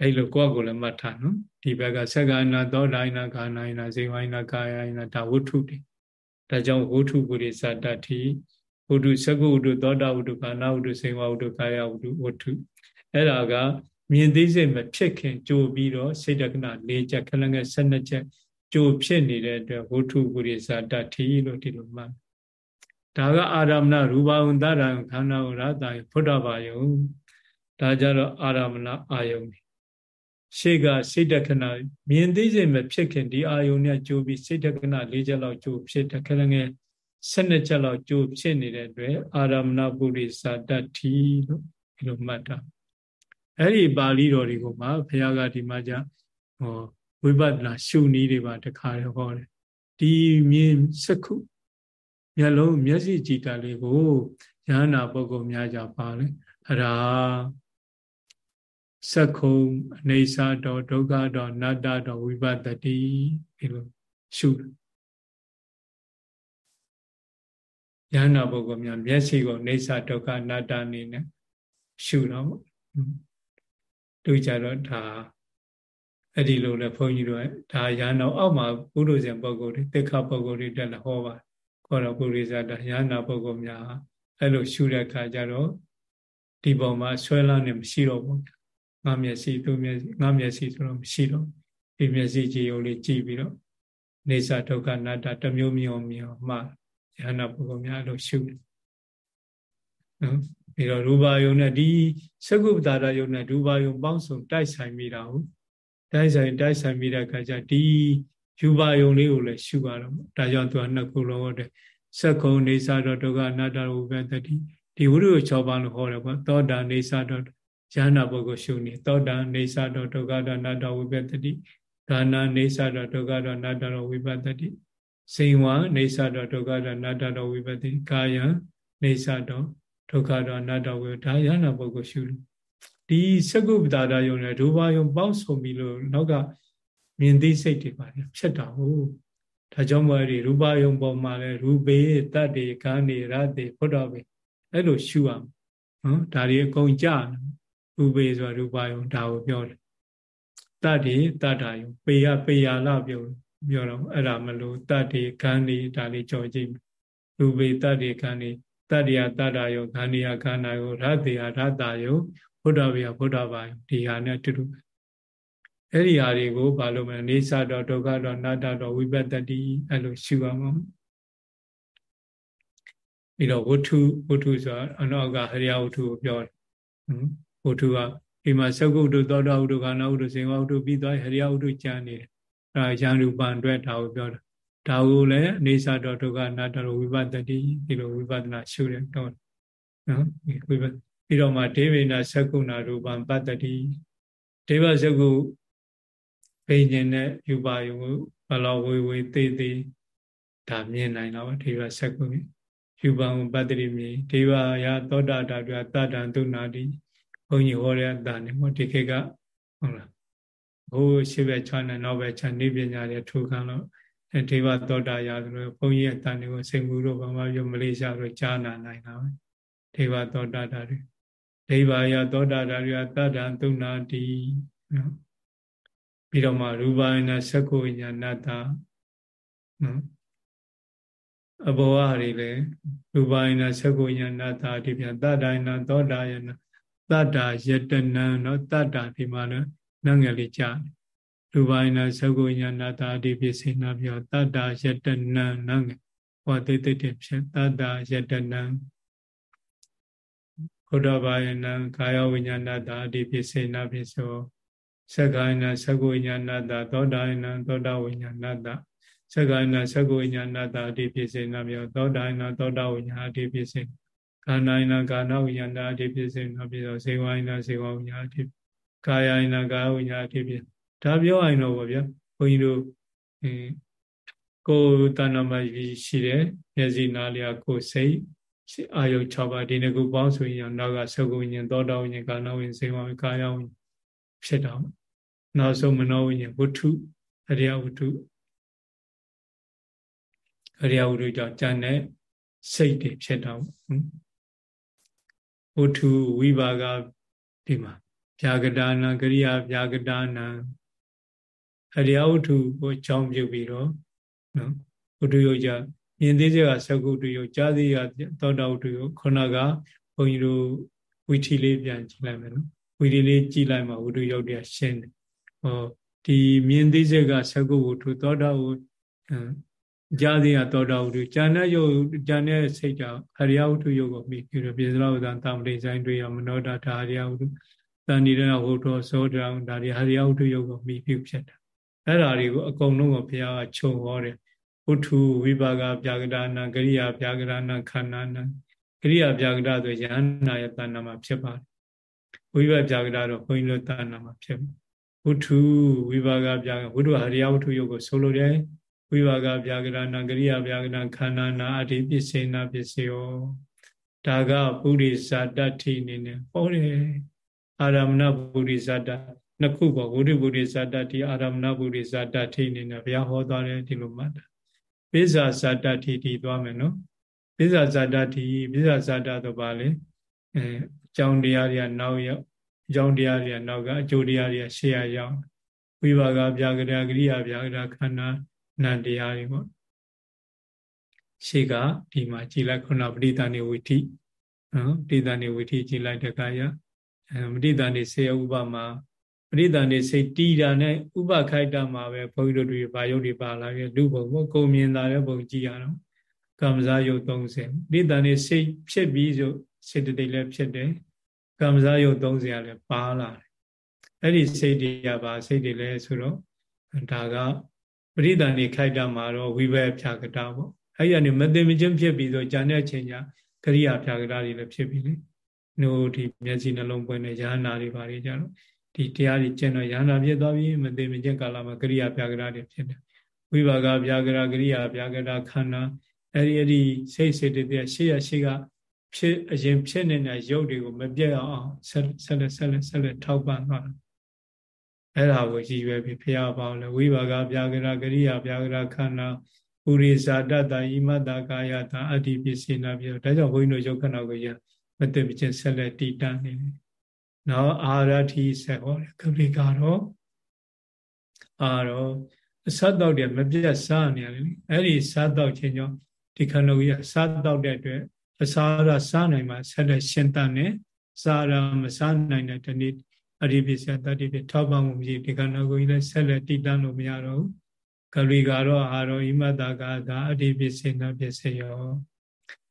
အဲ့လိုကိုယ့်ကိုယ်လည်းမှတ်ထားနော်ဒီဘက်ကသက္ကနာသောဒိုင်းနာကာနိုင်းနာဇေဝိုင်းနာကာယိုင်းနာဒါဝုထုတွေဒါကြောင့်ဝုထုပုရိသတ္တိ ဝုထုသက္ကုဝုထုသောတာဝုထုကာနာဝုထုစေဝဝုထုကာယဝုထုဝုထုအဲ့ဒါကမြင်သိစိတ်မဖြစ်ခင်ကြိုပြီးတော့စိတ်တက္ကနာ၄ချက်ခလငယ်၁၂ချက်ကြိုဖြစ်နေတဲ့အတွက်ဝုထုပုရိသတ္တိလို့ဒီလိုမှတ်ဒါကအာရမဏရူပဝန္တရံခန္ဓာဝရတာဖုဒ္ဓဘာယုံဒါကြတော့အာရမဏအာယုံရှေ့ကစိတ်တက္ကနာမြင်သိစေမဖြစ်ခင်ဒီအာယုံနဲ့ကြိုးပြီးစိတ်တက္ကနာ၄ချက်လောက်ကြိုးဖြစ်တခလငယ် ၁၂ချက်လောက်ကြိုးဖြစ်နေတဲ့အတွက်အာရမဏပုရိသတတ္တိလို့ဒီလိုမှတ်တာအဲ့ဒီပါဠိတော်တွေကိုမှဘုရားကဒီမှာじゃဟောဝိပဿနာရှုနည်းတွေပါတခါရဟောတယ်ဒီမြင်စခုမျက်လုံးမျက်စိကြည်တာလေးကိုယန္နာပုဂ္ဂိုလ်များကြပါလေအရာသက္ခုံအနေစာတော်ဒုက္ခတော်နတ္တတော်ဝိပတ္တိဒီလိုရှုယ န္နာပုဂ္ဂိုလ်များမျက်စိကိုအနေစာဒုက္ခနတ္တအနေနဲ့ရှုတော့တို့ကြတော့ဒါအဲ့ဒီလိုလဲဘုန်းကြီးတို့ဒါရဟန်းတော်အောက်မှာပုရုဇဉ်ပုဂ္ဂိုလ်တွေတိခပုဂ္ဂိုလ်တွေတက်လာဟောပါခေါ်တော့ပုရိသတာရဟန္တာပုဂ္ဂိုလ်များအဲ့လိုရှုတဲ့အခါကျတော့ဒီပုံမှာဆွဲလန်းနေမရှိတော့ဘူးငါမျက်စိသူမျက်စိငါမျက်စိဆိုတော့မရှိတော့ဒီမျက်စိကြည့်ရုံလေးကြည့်ပြီးတော့နေစာဒုက္ခနာတတမျိုးမျိုးမျိုးမှ ယဟနာပုဂ္ဂိုလ်များလို့ရှုတယ်နော်ပြီးတော့ရူပါယုံနဲ့ဒီသကုပ္ပတာယုံနဲ့ရူပါယုံပေါင်းစုံတိုက်ဆိုင်မိတာဟုတ်တိုက်ဆိုင်တိုက်ဆိုင်မိတဲ့အခါကျဒီယူပါယုံလေးကိုလည်းရှုရတော့ဒါကြောင့်သူကနှစ်ခုလုံးဟောတယ်သက္ကုံနေစာတော့ဒုက္ခအနတ္တဝိပတ္တိဒီဝိရု6ပါးလို့ဟောတယ်ပေါ့သောတာနေစာတော့ဉာဏပုဂ္ဂိုလ်ရှုနေသောတာနေသတောဒုက္ခတောနတ္တဝိပတ္တိဒါနာနေသတောဒုက္ခတောနတ္တဝိပတ္တိ စိန်ဝါနေသတောဒုက္ခတောနတ္တဝိပတ္တိကာယံနေသတောဒုက္ခတောနတ္တဝိဒါယနာပုဂ္ဂိုလ်ရှုဒီသကုပ္ပတာဒယုံနဲ့ဒုဘာယုံပေါင်းစုံပြီးလို့နောက်ကမြင်သိစိတ်တွေပါဖြစ်တာဟုတ်ဒါကြောင့်မို့ဒီရူပယုံပေါ်မှာလဲရူပေတတ္တေကာနေရတေဘုဒ္ဓဘေအဲ့လိုရှုရမယ်နော်ဒါတွေအကုန်ကြရူပေဆိုတာရူပယုံဒါကိုပြောတယ်တတ္တိတတ္တာယုံပေယပေယလပြော ပြောတော့အဲ့ဒါမလို့တတ္တိခန္ဒီဒါလေးကြော်ကြည့်ရူပေတတ္တိခန္ဒီတတ္တိယတတ္တာယုံခန္ဒီယခန္ဓာယုံရတ္တိယရတ္တာယုံဘုဒ္ဓဘေယဘုဒ္ဓဘာယုံဒီဟာနဲ့တူတူအဲ့ဒီဟာတွေကိုဘာလို့မလဲနေသတော့ဒုက္ခတော့နာတတော့ဝိပတ္တိအဲ့လိုရှုအောင်ပြီးတော့ဝတ္ထုဝတ္ထုဆိုတာအနောက်ကဟရိယဝတ္ထုကိုပြောတယ်ဝတ္ထုကဒီမှာသကုတ္တသောတာဝတ္ထုခန္ဓာဝတ္ထုစေဝဝတ္ထုပြီးသွားဟရိယဝတ္ထုကျမ်းနေတယ် အဲဒါယံရူပံအတွက်ဒါကိုပြောတာဒါကိုလည်းနေသတော့ဒုက္ခနာတတော့ဝိပတ္တိဒီလိုဝိပဿနာရှုတယ်တော့နော်ဝိပပြီးတော့မှဒေဝိနာသကုဏရူပံပတ္တိဒေဝသကုဖိဉ္ဉ်နဲ့ယူပါယုံကိုဘလောဝေဝေသေးသေးဒါမြင်နိုင်တော့ဒေဝဆက်ကုယူပါဝပတ္တိမြေဒေဝရာသောတာတာပြတတ္တံသုနာတိဘုန်းကြီးဟောတဲ့အတန်နေမို့ဒီခေတ်ကဟုတ်လား ဘိုးရှိဘက်ချမ်းနဲ့နောက်ဘက်ချမ်းနေပညာတွေထူခံလို့ဒေဝသောတာရာဆိုလို့ဘုန်းကြီးရဲ့တန်တွေကိုစိတ်မှုတို့ဘာမှပြောမလေးရှားတို့ကြားနာနိုင်တာပဲဒေဝသောတာတာတွေဒိဗာယသောတာဒါရိယတတ္တံသုနာတိနော်ပြီးတော့မှရူပယနာသက္ကုဝိညာဏတ္တနော်အဘောဟာတွေလည်းရူပယနာသက္ကုဝိညာဏတ္တဒီပြန်တတ္တယနာသောတာယနာတတ္တာယတနံနော်တတ္တာဒီမှာနော် နငယ်လေးကြားရူပယနာသက္ကုဝိညာဏတ္တဒီပစ္စေနာပြောတတ္တာယတနံနငယ်ဟောတိတ်တိတ်ဖြစ်တတ္တာယတနံဘုဒ္ဓဘာယနံကာယဝိညာဏတ္တဒီပစ္စေနာပစ္စောသက္ကာယနာသက္ကုဝိညာဏတ္တသောတာယနာသောတာဝိညာဏတ္တသက္ကာယနာသက္ကုဝိညာဏတ္တအတိဖြစ်စေနာမြောသောတာယနာသောတာဝိညာအတိဖြစ်စေကာနာယနာကာနဝိညာဏအတိဖြစ်စေနာမြေသောစေဝယနာစေဝဝိညာအတိ ကာယယနာကာဝိညာအတိဖြစ်ဒါပြောရင်တော့ဗောဗျာဘုန်းကြီးတို့အင်းကိုယ်တဏ္ဍမကြီးရှိတယ်မျက်စိနားလျာကိုယ်စိတ်အာယု6ပါးဒီနှစ်ခုပေါင်းဆိုရင်နောက်ကသက္ကုဝိညာဉ်သောတာဝိညာဉ်ကာနဝိညာဉ်စေဝဝိညာဉ်ကာယဝိညာဉ်ဖြစ်တော့နောက်ဆုံးမနောဝိညာဉ်ဝတ္ထုအရိယဝတ္ထုအရိယဝတ္ထုကြောင့်ဉာဏ်နဲ့စိတ်တွေဖြစ်တော့ဝတ္ထုဝိပါကဒီမှာ ဗျာကတာနာကရိယာဗျာကတာနာအရိယဝတ္ထုကိုအကြောင်းပြုပြီးတော့နော်ဝတ္ထုယုတ်ကြမြင်သေးစေကသကုတ္တယုတ်ကြားသေးရသောတာဝတ္ထုယုတ်ခုနကဘုန်းကြီးတို့ဝီထီလေးပြန်ကြည့်လိုက်မယ်နော်ဝီထီလေးကြည့်လိုက်မှဝတ္ထုယုတ်တရားရှင်းတယ်ဟောဒီမြင်သိစေကသကုဝတ္ထုသောတာဝတ္ထုကြားသေးရသောတာဝတ္ထုဉာဏ်ယုတ်ဉာဏ်နဲ့စိတ်ကြောင့်အရိယဝတ္ထုယုတ်ကိုပြီးပြီးတော့ပြေစလောက်သံတာမတိဆိုင်တွေ့ရမနောတာဒါအရိယဝတ္ထု တဏိရဏဝတ္ထုသောတံဒါတွေအရိယဝတ္ထုယုတ်ကိုပြီးပြီးဖြစ်တာအဲ့ဓာတွေကိုအကုန်လုံးကိုဘုရားကခြုံဟောတယ်ဝတ္ထုဝိပါကပြာကရဏကရိယာပြာကရဏခန္ဓာနကရိယာပြာကရဆိုယန္နာယတဏ္ဍမှာဖြစ်ပါတယ်ဝိဘပြာကရတော့ဘုန်းကြီးတို့တဏ္ဍမှာဖြစ်ဝတ္ထုဝိပါကပြာဝတ္ထုဟရိယဝတ္ထုယုတ်ကိုဆိုလိုတယ်ဝိပါကပြာကရဏကရိယာပြာကရဏခန္ဓာနာအတ္တိပစ္စေနာပစ္စယောဒါကပုရိသတ္တိအနေနဲ့ဟောတယ် အာရမဏပုရိသတ္တနှစ်ခုပေါ့ဝိဓုပုရိသတ္တိအာရမဏပုရိသတ္တိအနေနဲ့ဘုရားဟောသွားတယ်ဒီလိုမှတ်တာပိဇာဇာတတိတီသွားမယ်နော်ပိဇာဇာတတိပိဇာဇာတတော့ပါလေအဲအကြောင်းတရားတွေကနောက်ရောက်အကြောင်းတရားတွေကနောက်ကအကျိုးတရားတွေကရှေ့ရရောက်ဝိပါကဗျာကရာကရိယာဗျာကရာခန္ဓာနံတရားတွေပေါ့ရှေ့ကဒီမှာကြည်လိုက်ခုနပဋိသန္ဓေဝိထိနော်ပဋိသန္ဓေဝိထိကြည်လိုက်တခါရအဲ ပဋိသန္ဓေစေဥပမှာပရိသန်နေစိတ်တီးတာနဲ့ဥပခိုက်တာမှာပဲဘုန်းကြီးတို့တွေဘာယုတ်တွေပါလာခဲ့လူဘုံကိုကိုမြင်တာတဲ့ဘုံကြည့်ရတော့ကမ္မဇာယုတ်30ပရိသန်နေစိတ်ဖြစ်ပြီးဆိုစေတသိက်လည်းဖြစ်တယ်ကမ္မဇာယုတ်30ကလည်းပါလာတယ်အဲ့ဒီစိတ်တွေကပါစိတ်တွေလည်းဆိုတော့ဒါကပရိသန်နေခိုက်တာမှာတော့ဝိဘက်ဖြာကတာပေါ့အဲ့ဒီကနေမသိမချင်းဖြစ်ပြီးဆိုဂျန်တဲ့အချိန်ကျကရိယာဖြာကတာတွေလည်းဖြစ်ပြီလေ နို့ဒီမျက်စိနှလုံးပွင့်နေရဟနာတွေပါလေကြတော့ဒီတရားကြီးကျင့်တော့ယန္တာဖြစ်သွားပြီမသိမချင်းကာလမှာကရိယာပြာကရာတွေဖြစ်တယ်ဝိပါကပြာကရာကရိယာပြာကရာခန္ဓာအဲ့ဒီအဲ့ဒီစိတ်စေတသိက်ရှေ့ရရှေ့ကဖြစ်အရင်ဖြစ်နေတဲ့ရုပ်တွေကိုမပြတ်အောင်ဆက်ဆက်လက်ဆက်လက်ဆက်လက်ထောက်ပံ့သွားတာအဲ့ဒါကိုရည်ရွယ်ပြီးဖျားပေါင်းလဲဝိပါကပြာကရာကရိယာပြာကရာခန္ဓာပုရိဇာတတဣမတကာယတာအတ္တိပစ္စေနာပြောဒါကြောင့်ဘုန်းကြီးတို့ယုတ်ခဏကိုရ မသိမချင်းဆက်လက်တည်တတ်နေတယ်နော်အာရတိဆက်ဟောတယ်ကပိကတော့အာတော့အစတ်တော့တယ်မပြတ်စားနေရတယ်အဲ့ဒီစားတော့ခြင်းကြောင့်ဒီခန္ဓာကြီးစားတော့တဲ့အတွက်အစာရစားနိုင်မှဆက်တဲ့ရှင်တန်နဲ့စားရမစားနိုင်တဲ့ဒီနေ့အရိပိစတတိပိထောက်ပံ့မှုမရှိဒီခန္ဓာကိုယ်ကြီးလည်းဆက်လက်တည်တန်းလို့မရတော့ဘူးကပိကတော့အာရောဣမတကာသာအရိပိစေနပစ္စယော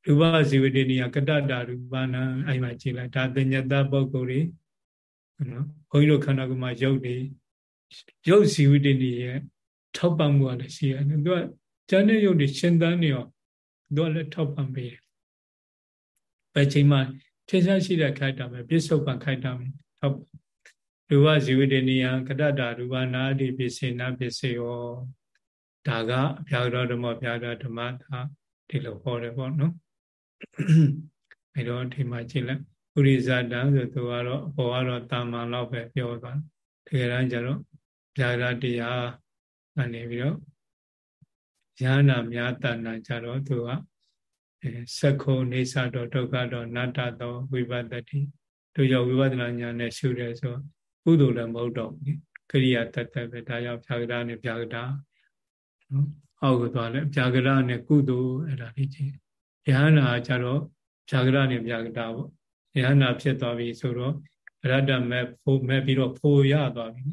ရူပဇီဝတိနိယကတ္တတာရူပနာအဲ့မှာကြည့်လိုက်ဒါတညတပုဂ္ဂိုလ်တွေနော်ဘုန်းကြီးတို့ခန္ဓာကိုယ်မှာရုပ်တွေရုပ်ဇီဝတ္တနေရဲ့ထောက်ပံ့မှုကလည်းရှိရတယ်သူကကျန်တဲ့ရုပ်တွေရှင်းတန်းနေရောသူကလည်းထောက်ပံ့ပေးတယ်ဘယ်ချိန်မှထေရှားရှိတဲ့ခိုက်တာပဲပြစ္ဆုတ်ပံခိုက်တာပဲထောက်ရူပဇီဝတ္တနေယကတ္တတာရူပနာတိပစ္စေနာပစ္စေယောဒါကအပြာတော်ဓမ္မပြာတော်ဓမ္မသာဒီလိုဟောတယ်ပေါ့နော် အဲတော့ဒီမှာကြည့်လိုက်ပုရိဇတံဆိုသူကတော့အပေါ်ကတော့တာမန်လောက်ပဲပြောသွားတကယ်တမ်းကျတော့ဗျာဒတရားကနေပြီးတော့ဉာဏများတဏ္ဍကြတော့သူကစက္ခုနေသတော့ဒုက္ခတော့နတ္တသောဝိပတ္တိတို့ကြောင့်ဝိပဿနာဉာဏ်နဲ့ရှုတယ်ဆိုကုသိုလ်လည်းမဟုတ်တော့ဘူးကရိယာတတ်တတ်ပဲဒါကြောင့်ဖြာကရနဲ့ဖြာကတာနော်အောက်ကသွားလဲဖြာကရနဲ့ကုသိုလ်အဲ့ဒါလေးချင်း ယဟနာကျတော့ဖြာကရနဲ့ဖြာကတာပေါ့ယဟနာဖြစ်သွားပြီဆိုတော့ရတ္တမဲ့ဖို့မဲ့ပြီးတော့ဖိုရသွားပြီ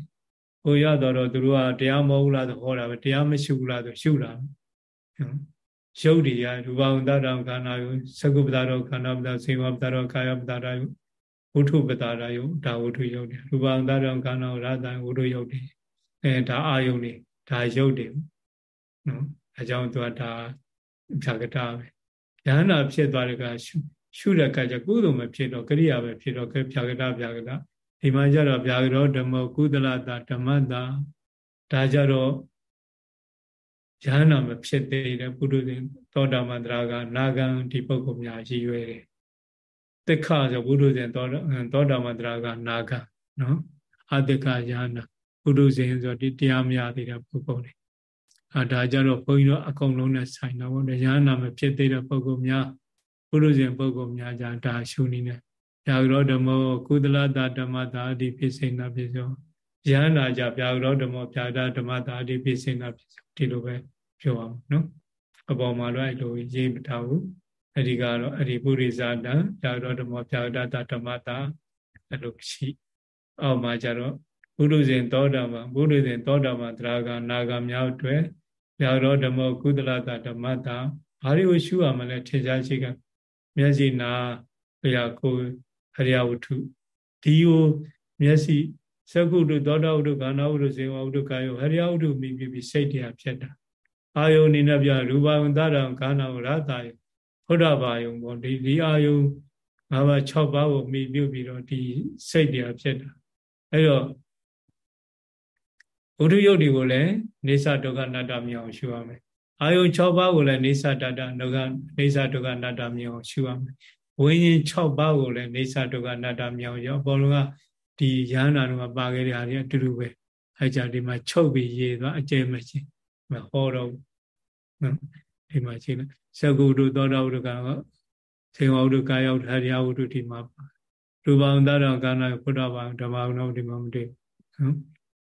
ဖိုရတော့သူတို့ကတရားမဟုတ်လားဆိုဟောတာပဲတရားမရှိဘူးလားဆိုရှုတာရုပ်တွေကရူပဝန္တရံခန္ဓာယုသကုပ္ပတာရောခန္ဓာပ္ပတာစေဝပ္ပတာရောကာယပ္ပတာယုဝုထုပ္ပတာယုဒါဝုထုယုတ်တယ်ရူပဝန္တရံခန္ဓာရတံဝုထုယုတ်တယ်အဲဒါအာယုန်နေဒါယုတ်တယ်နော်အဲကြောင့်သူကဒါဖြာကတာပဲ ယန္နာဖြစ်သွားတဲ့ကရှုရှုတဲ့ကကြကုသိုလ်မဖြစ်တော့ကရိယာပဲဖြစ်တော့ဖြာကတာဖြာကတာဒီမှာကျတော့ဗျာကရောဓမ္မကုသလတာဓမ္မတာဒါကြတော့ယဟနာမဖြစ်သေးတဲ့ပုရုဇဉ်သောတာမန္တရာကနာဂံဒီပုဂ္ဂိုလ်များရည်ရွယ်တယ်တိခဆိုပုရုဇဉ်သောသောတာမန္တရာကနာဂံနော်အတိခယဟနာပုရုဇဉ်ဆိုဒီတရားမရသေးတဲ့ပုဂ္ဂိုလ်တွေ အဲဒါကြတော့ဘုန်းကြီးတို့အကုန်လုံးနဲ့ဆိုင်တော့ဗောယဟနာမဖြစ်သေးတဲ့ပုဂ္ဂိုလ်များပုရုဇဉ်ပုဂ္ဂိုလ်များじゃဒါရှုနေတယ်ဗျာဂရောဓမ္မောကုသလတာဓမ္မတာအတိပိစိဏပိစောယန္နာကြဗျာဂရောဓမ္မောဗျာဒဓမ္မတာအတိပိစိဏပိစောဒီလိုပဲပြောအောင်နော်အပေါ်မှာတော့အဲ့လိုရေးမထားဘူးအဲ့ဒီကတော့အဲ့ဒီပုရိဇာတံဗျာဂရောဓမ္မောဗျာဒတာဓမ္မတာအဲ့လိုရှိအောက်မှာကြတော့ဘုရုဇဉ်သောတာပန်ဘုရုဇဉ်သောတာပန်သရဂနာဂမြောက်တွေဗျာ ဂရောဓမ္မောကုသလတာဓမ္မတာဘာတွေကိုရှုရမလဲထင်ရှားရှိကမျက်စိနာဘုရားကိုဟရိယဝတ္ထုဒီကိုမျက်စိသကုတ္တသောတာဝတ္ထုကာဏဝတ္ထုဇေဝဝတ္ထုကာယောဟရိယဝတ္ထုမိပြီးပြီးစိတ်တရားဖြစ်တာအာယုန်နေနဲ့ပြရူပဝန္တရံကာဏဝရတာယဘုဒ္ဓဘာယုံပေါ့ဒီဒီအာယုန်ငါးပါး6ပါးကိုမိပြုပြီးတော့ဒီစိတ်တရားဖြစ်တာအဲ့တော့ ဘုဒ္ဓယုတ်တွေကိုလည်းနေသဒုက္ခနာတ္တမြောင်ရှုရမယ်အာယုံ6ပါးကိုလည်းနေသတတ္တဒုက္ခနေသဒုက္ခနာတ္တမြောင်ရှုရမယ်ဝိညာဉ်6ပါးကိုလည်းနေသဒုက္ခနာတ္တမြောင်ရောအပေါ်လုံးကဒီရဟန္တာတို့ကပါခဲ့တဲ့ဟာတွေအတူတူပဲအဲကြဒီမှာချုပ်ပြီးရေးသွားအကျဲမချင်းမဟောတော့နော်ဒီမှာချင်းလဲသကုတ္တသောတာဝတ္တကတော့သေဝဝတ္တကာယဝတ္တဟရိယဝတ္တဒီမှာပါရူပံတရံကာဏဘုဒ္ဓဘာဓမ္မအောင်တော့ဒီမှာမတွေ့နော်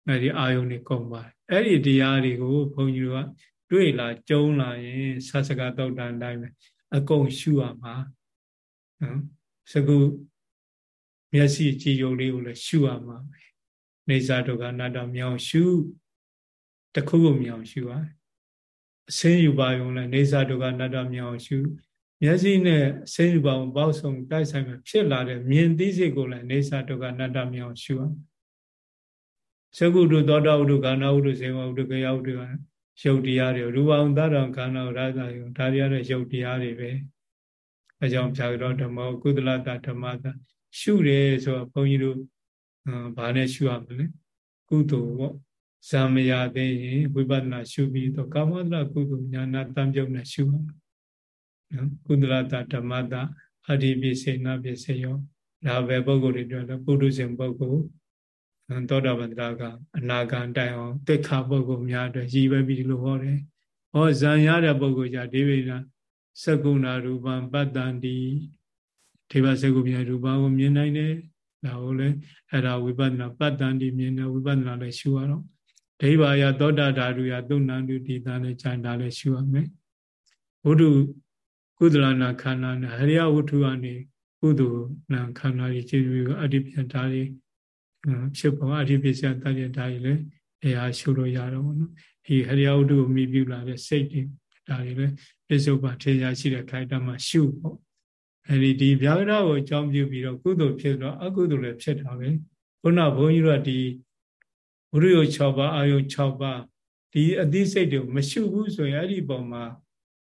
အဲဒီအာယုန်တွေကုန်ပါတယ်အဲ့ဒီတရားတွေကိုဘုန်းကြီးတို့ကတွေ့လာကြုံလာရင်ဆသကတုတ်တန်တိုင်းပဲအကုန်ရှုရမှာနော်စကုမျက်စိကြည်ယုံလေးကိုလည်းရှုရမှာပဲနေစာဒုက္ခအနတ္တမြောင်ရှုတခုခုမြောင်ရှုရတယ်အစင်းယူပါယုံလည်းနေစာဒုက္ခအနတ္တမြောင်ရှုမျက်စိနဲ့အစင်းယူပါယုံပေါက်ဆုံတိုက်ဆိုင်မှာဖြစ်လာတဲ့မြင်သိစိတ်ကိုလည်းနေစာဒုက္ခအနတ္တမြောင်ရှုရ သကုတ္တသောတာဝတ္တကာဏဝတ္တဇေဝဝတ္တကယဝတ္တရုပ်တရားတွေရူပအောင်သတ္တံကာဏဝရသယုဒါတွေရတဲ့ရုပ်တရားတွေပဲအကြောင်းဖြာကြောဓမ္မကုသလတဓမ္မတာရှုတယ်ဆိုတော့ဘုန်းကြီးတို့ဘာနဲ့ရှုရမလဲကုသိုလ်ပေါ့ဇာမယသိရင်ဝိပဿနာရှုပြီးတော့ကာမတကုသိုလ်ညာနာတံပြုတ်နဲ့ရှုရမယ်နော်ကုသလတဓမ္မတာအဓိပိစေနာပိစေယောဒါပဲပုဂ္ဂိုလ်တွေပြောတယ်ပုထုဇဉ်ပုဂ္ဂိုလ် သောတာပန်တရာကအနာဂံတိုင်အောင်တိခါပုဂ္ဂိုလ်များအတွက်ရည်ပဲပြီးလို့ဟောတယ်ဟောဇံရတဲ့ပုဂ္ဂိုလ်ကြဒေဝိနာသကုဏရူပံပတ္တန္တိဒေဝစကုမြရူပံကိုမြင်နိုင်တယ်ဒါကိုလည်းအဲ့ဒါဝိပဿနာပတ္တန္တိမြင်တယ်ဝိပဿနာလည်းရှုရတော့ဒိဗာယသောတာဓာတုယသုဏ္ဏတုတိတာလည်းခြံတာလည်းရှုရမယ်ဘုဒ္ဓကုသလနာခန္ဓာနဲ့ဟရိယဝတ္ထုအနေကုသလနာခန္ဓာကြီးခြေပြီးအတ္တိပြဓာတ် ဖြစ်ပေါ်အတ္တိပစ္စယတတ်တဲ့ဓာတ်ကြီးလည်းအရာရှုလို့ရတော့ဘောနော်ဒီဟရိယဝတ္ထုကိုမိပြုလာတဲ့စိတ်တွေဒါတွေလည်းပစ္စုပန်ထေရရှိတဲ့ခိုင်တမှာရှုပေါ့အဲဒီဒီဗျာဂရကိုအကြောင်းပြုပြီးတော့ကုသိုလ်ဖြစ်တော့အကုသိုလ်လည်းဖြစ်တာပဲခုနဘုန်းကြီးတို့ကဒီဘုရုယ6ပါးအာယု6ပါးဒီအသိစိတ်တွေကိုမရှုဘူးဆိုရင်အဲ့ဒီပုံမှာ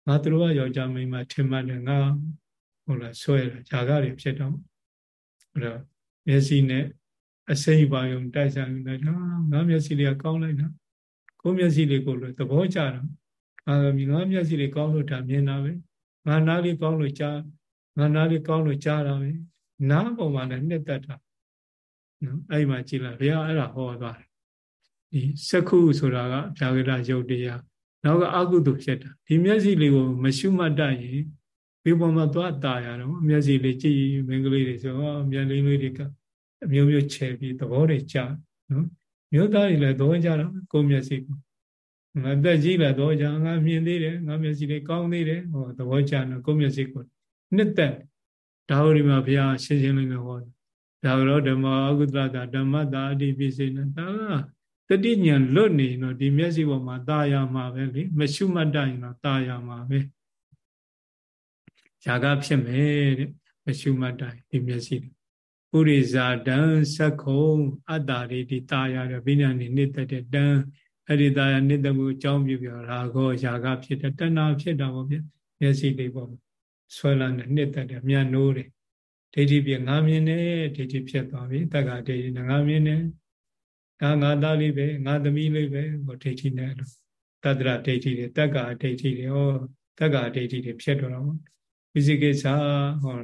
ငါတို့ကယောက်ျားမိန်းမထင်မှတ်တယ်ငါဟုတ်လားဆွဲတယ်ຢာကတွေဖြစ်တော့အဲ့တော့မျက်စိနဲ့ အစိမ့်ပါယုံတိုက်ဆိုင်နေတာငါမျက်စိလေးကကောင်းလိုက်တာကိုမျက်စိလေးကိုလို့သဘောကျတာအာငါမျက်စိလေးကောင်းလို့ဒါမြင်တာပဲငါနားလေးကောင်းလို့ကြားငါနားလေးကောင်းလို့ကြားတာပဲနားပုံမှာလည်းနှစ်သက်တာနော်အဲ့မှာကြည်လိုက်ဘုရားအဲ့ဒါဟောသွားတယ်ဒီစက္ခုဆိုတာကဗျာဂရယုတ်တရားနောက်ကအကုသိုလ်ဖြစ်တာဒီမျက်စိလေးကိုမရှုမှတ်တတ်ရင် ဘေးပေါ်မှာသွားตายရတော့မျက်စိလေးကြည့်မင်းကလေးတွေဆိုဟောမျက်လေးလေးတွေက အမျိုးမျိုးချဲပြီးသဘောတွေကြာနော်မျိုးသားတွေလည်းသဘောကြတော့ကိုမျက်စိကိုငါတက်ကြီးလည်းသဘောကြငါမြင်သေးတယ်ငါမျက်စိလေးကောင်းသေးတယ်ဟောသဘောကြတော့ကိုမျက်စိကိုနှစ်သက်ဒါဟိုဒီမှာဘုရားရှင်းရှင်းလေးနဲ့ဟောဒါရောဓမ္မအကုသလတာဓမ္မတာအတိပိစေနတာတတိညာလွတ်နေတော့ဒီမျက်စိပေါ်မှာตาရမှာပဲလေမရှုမှတ်တရင်တော့ตาရမှာပဲຢာကဖြစ်မယ်တဲ့မရှုမှတ်တိုင်းဒီမျက်စိ ပုရိဇာတံသက္ခုံအတ္တာရိတိတာရတဲ့ဘိညာဏိနေတတဲ့တံအဲ့ဒီတာရနေတမှုအကြောင်းပြုပြောရာဟောရာကဖြစ်တဲ့တဏှာဖြစ်တာပေါ့ဗျမျက်စိလေးပေါ့ဆွဲလာတဲ့နေတတဲ့မြန်နိုးတယ်ဒိဋ္ဌိပြငါမြင်တယ်ဒိဋ္ဌိဖြစ်သွားပြီတက္ကဒိဋ္ဌိငါမြင်တယ်ဒါငါသားလေးပဲငါသမီးလေးပဲဟောဒိဋ္ဌိနဲ့လို့တတ္တရဒိဋ္ဌိတွေတက္ကဒိဋ္ဌိတွေဟောတက္ကဒိဋ္ဌိတွေဖြစ်တော့တော့ဝိသိကိစ္စဟော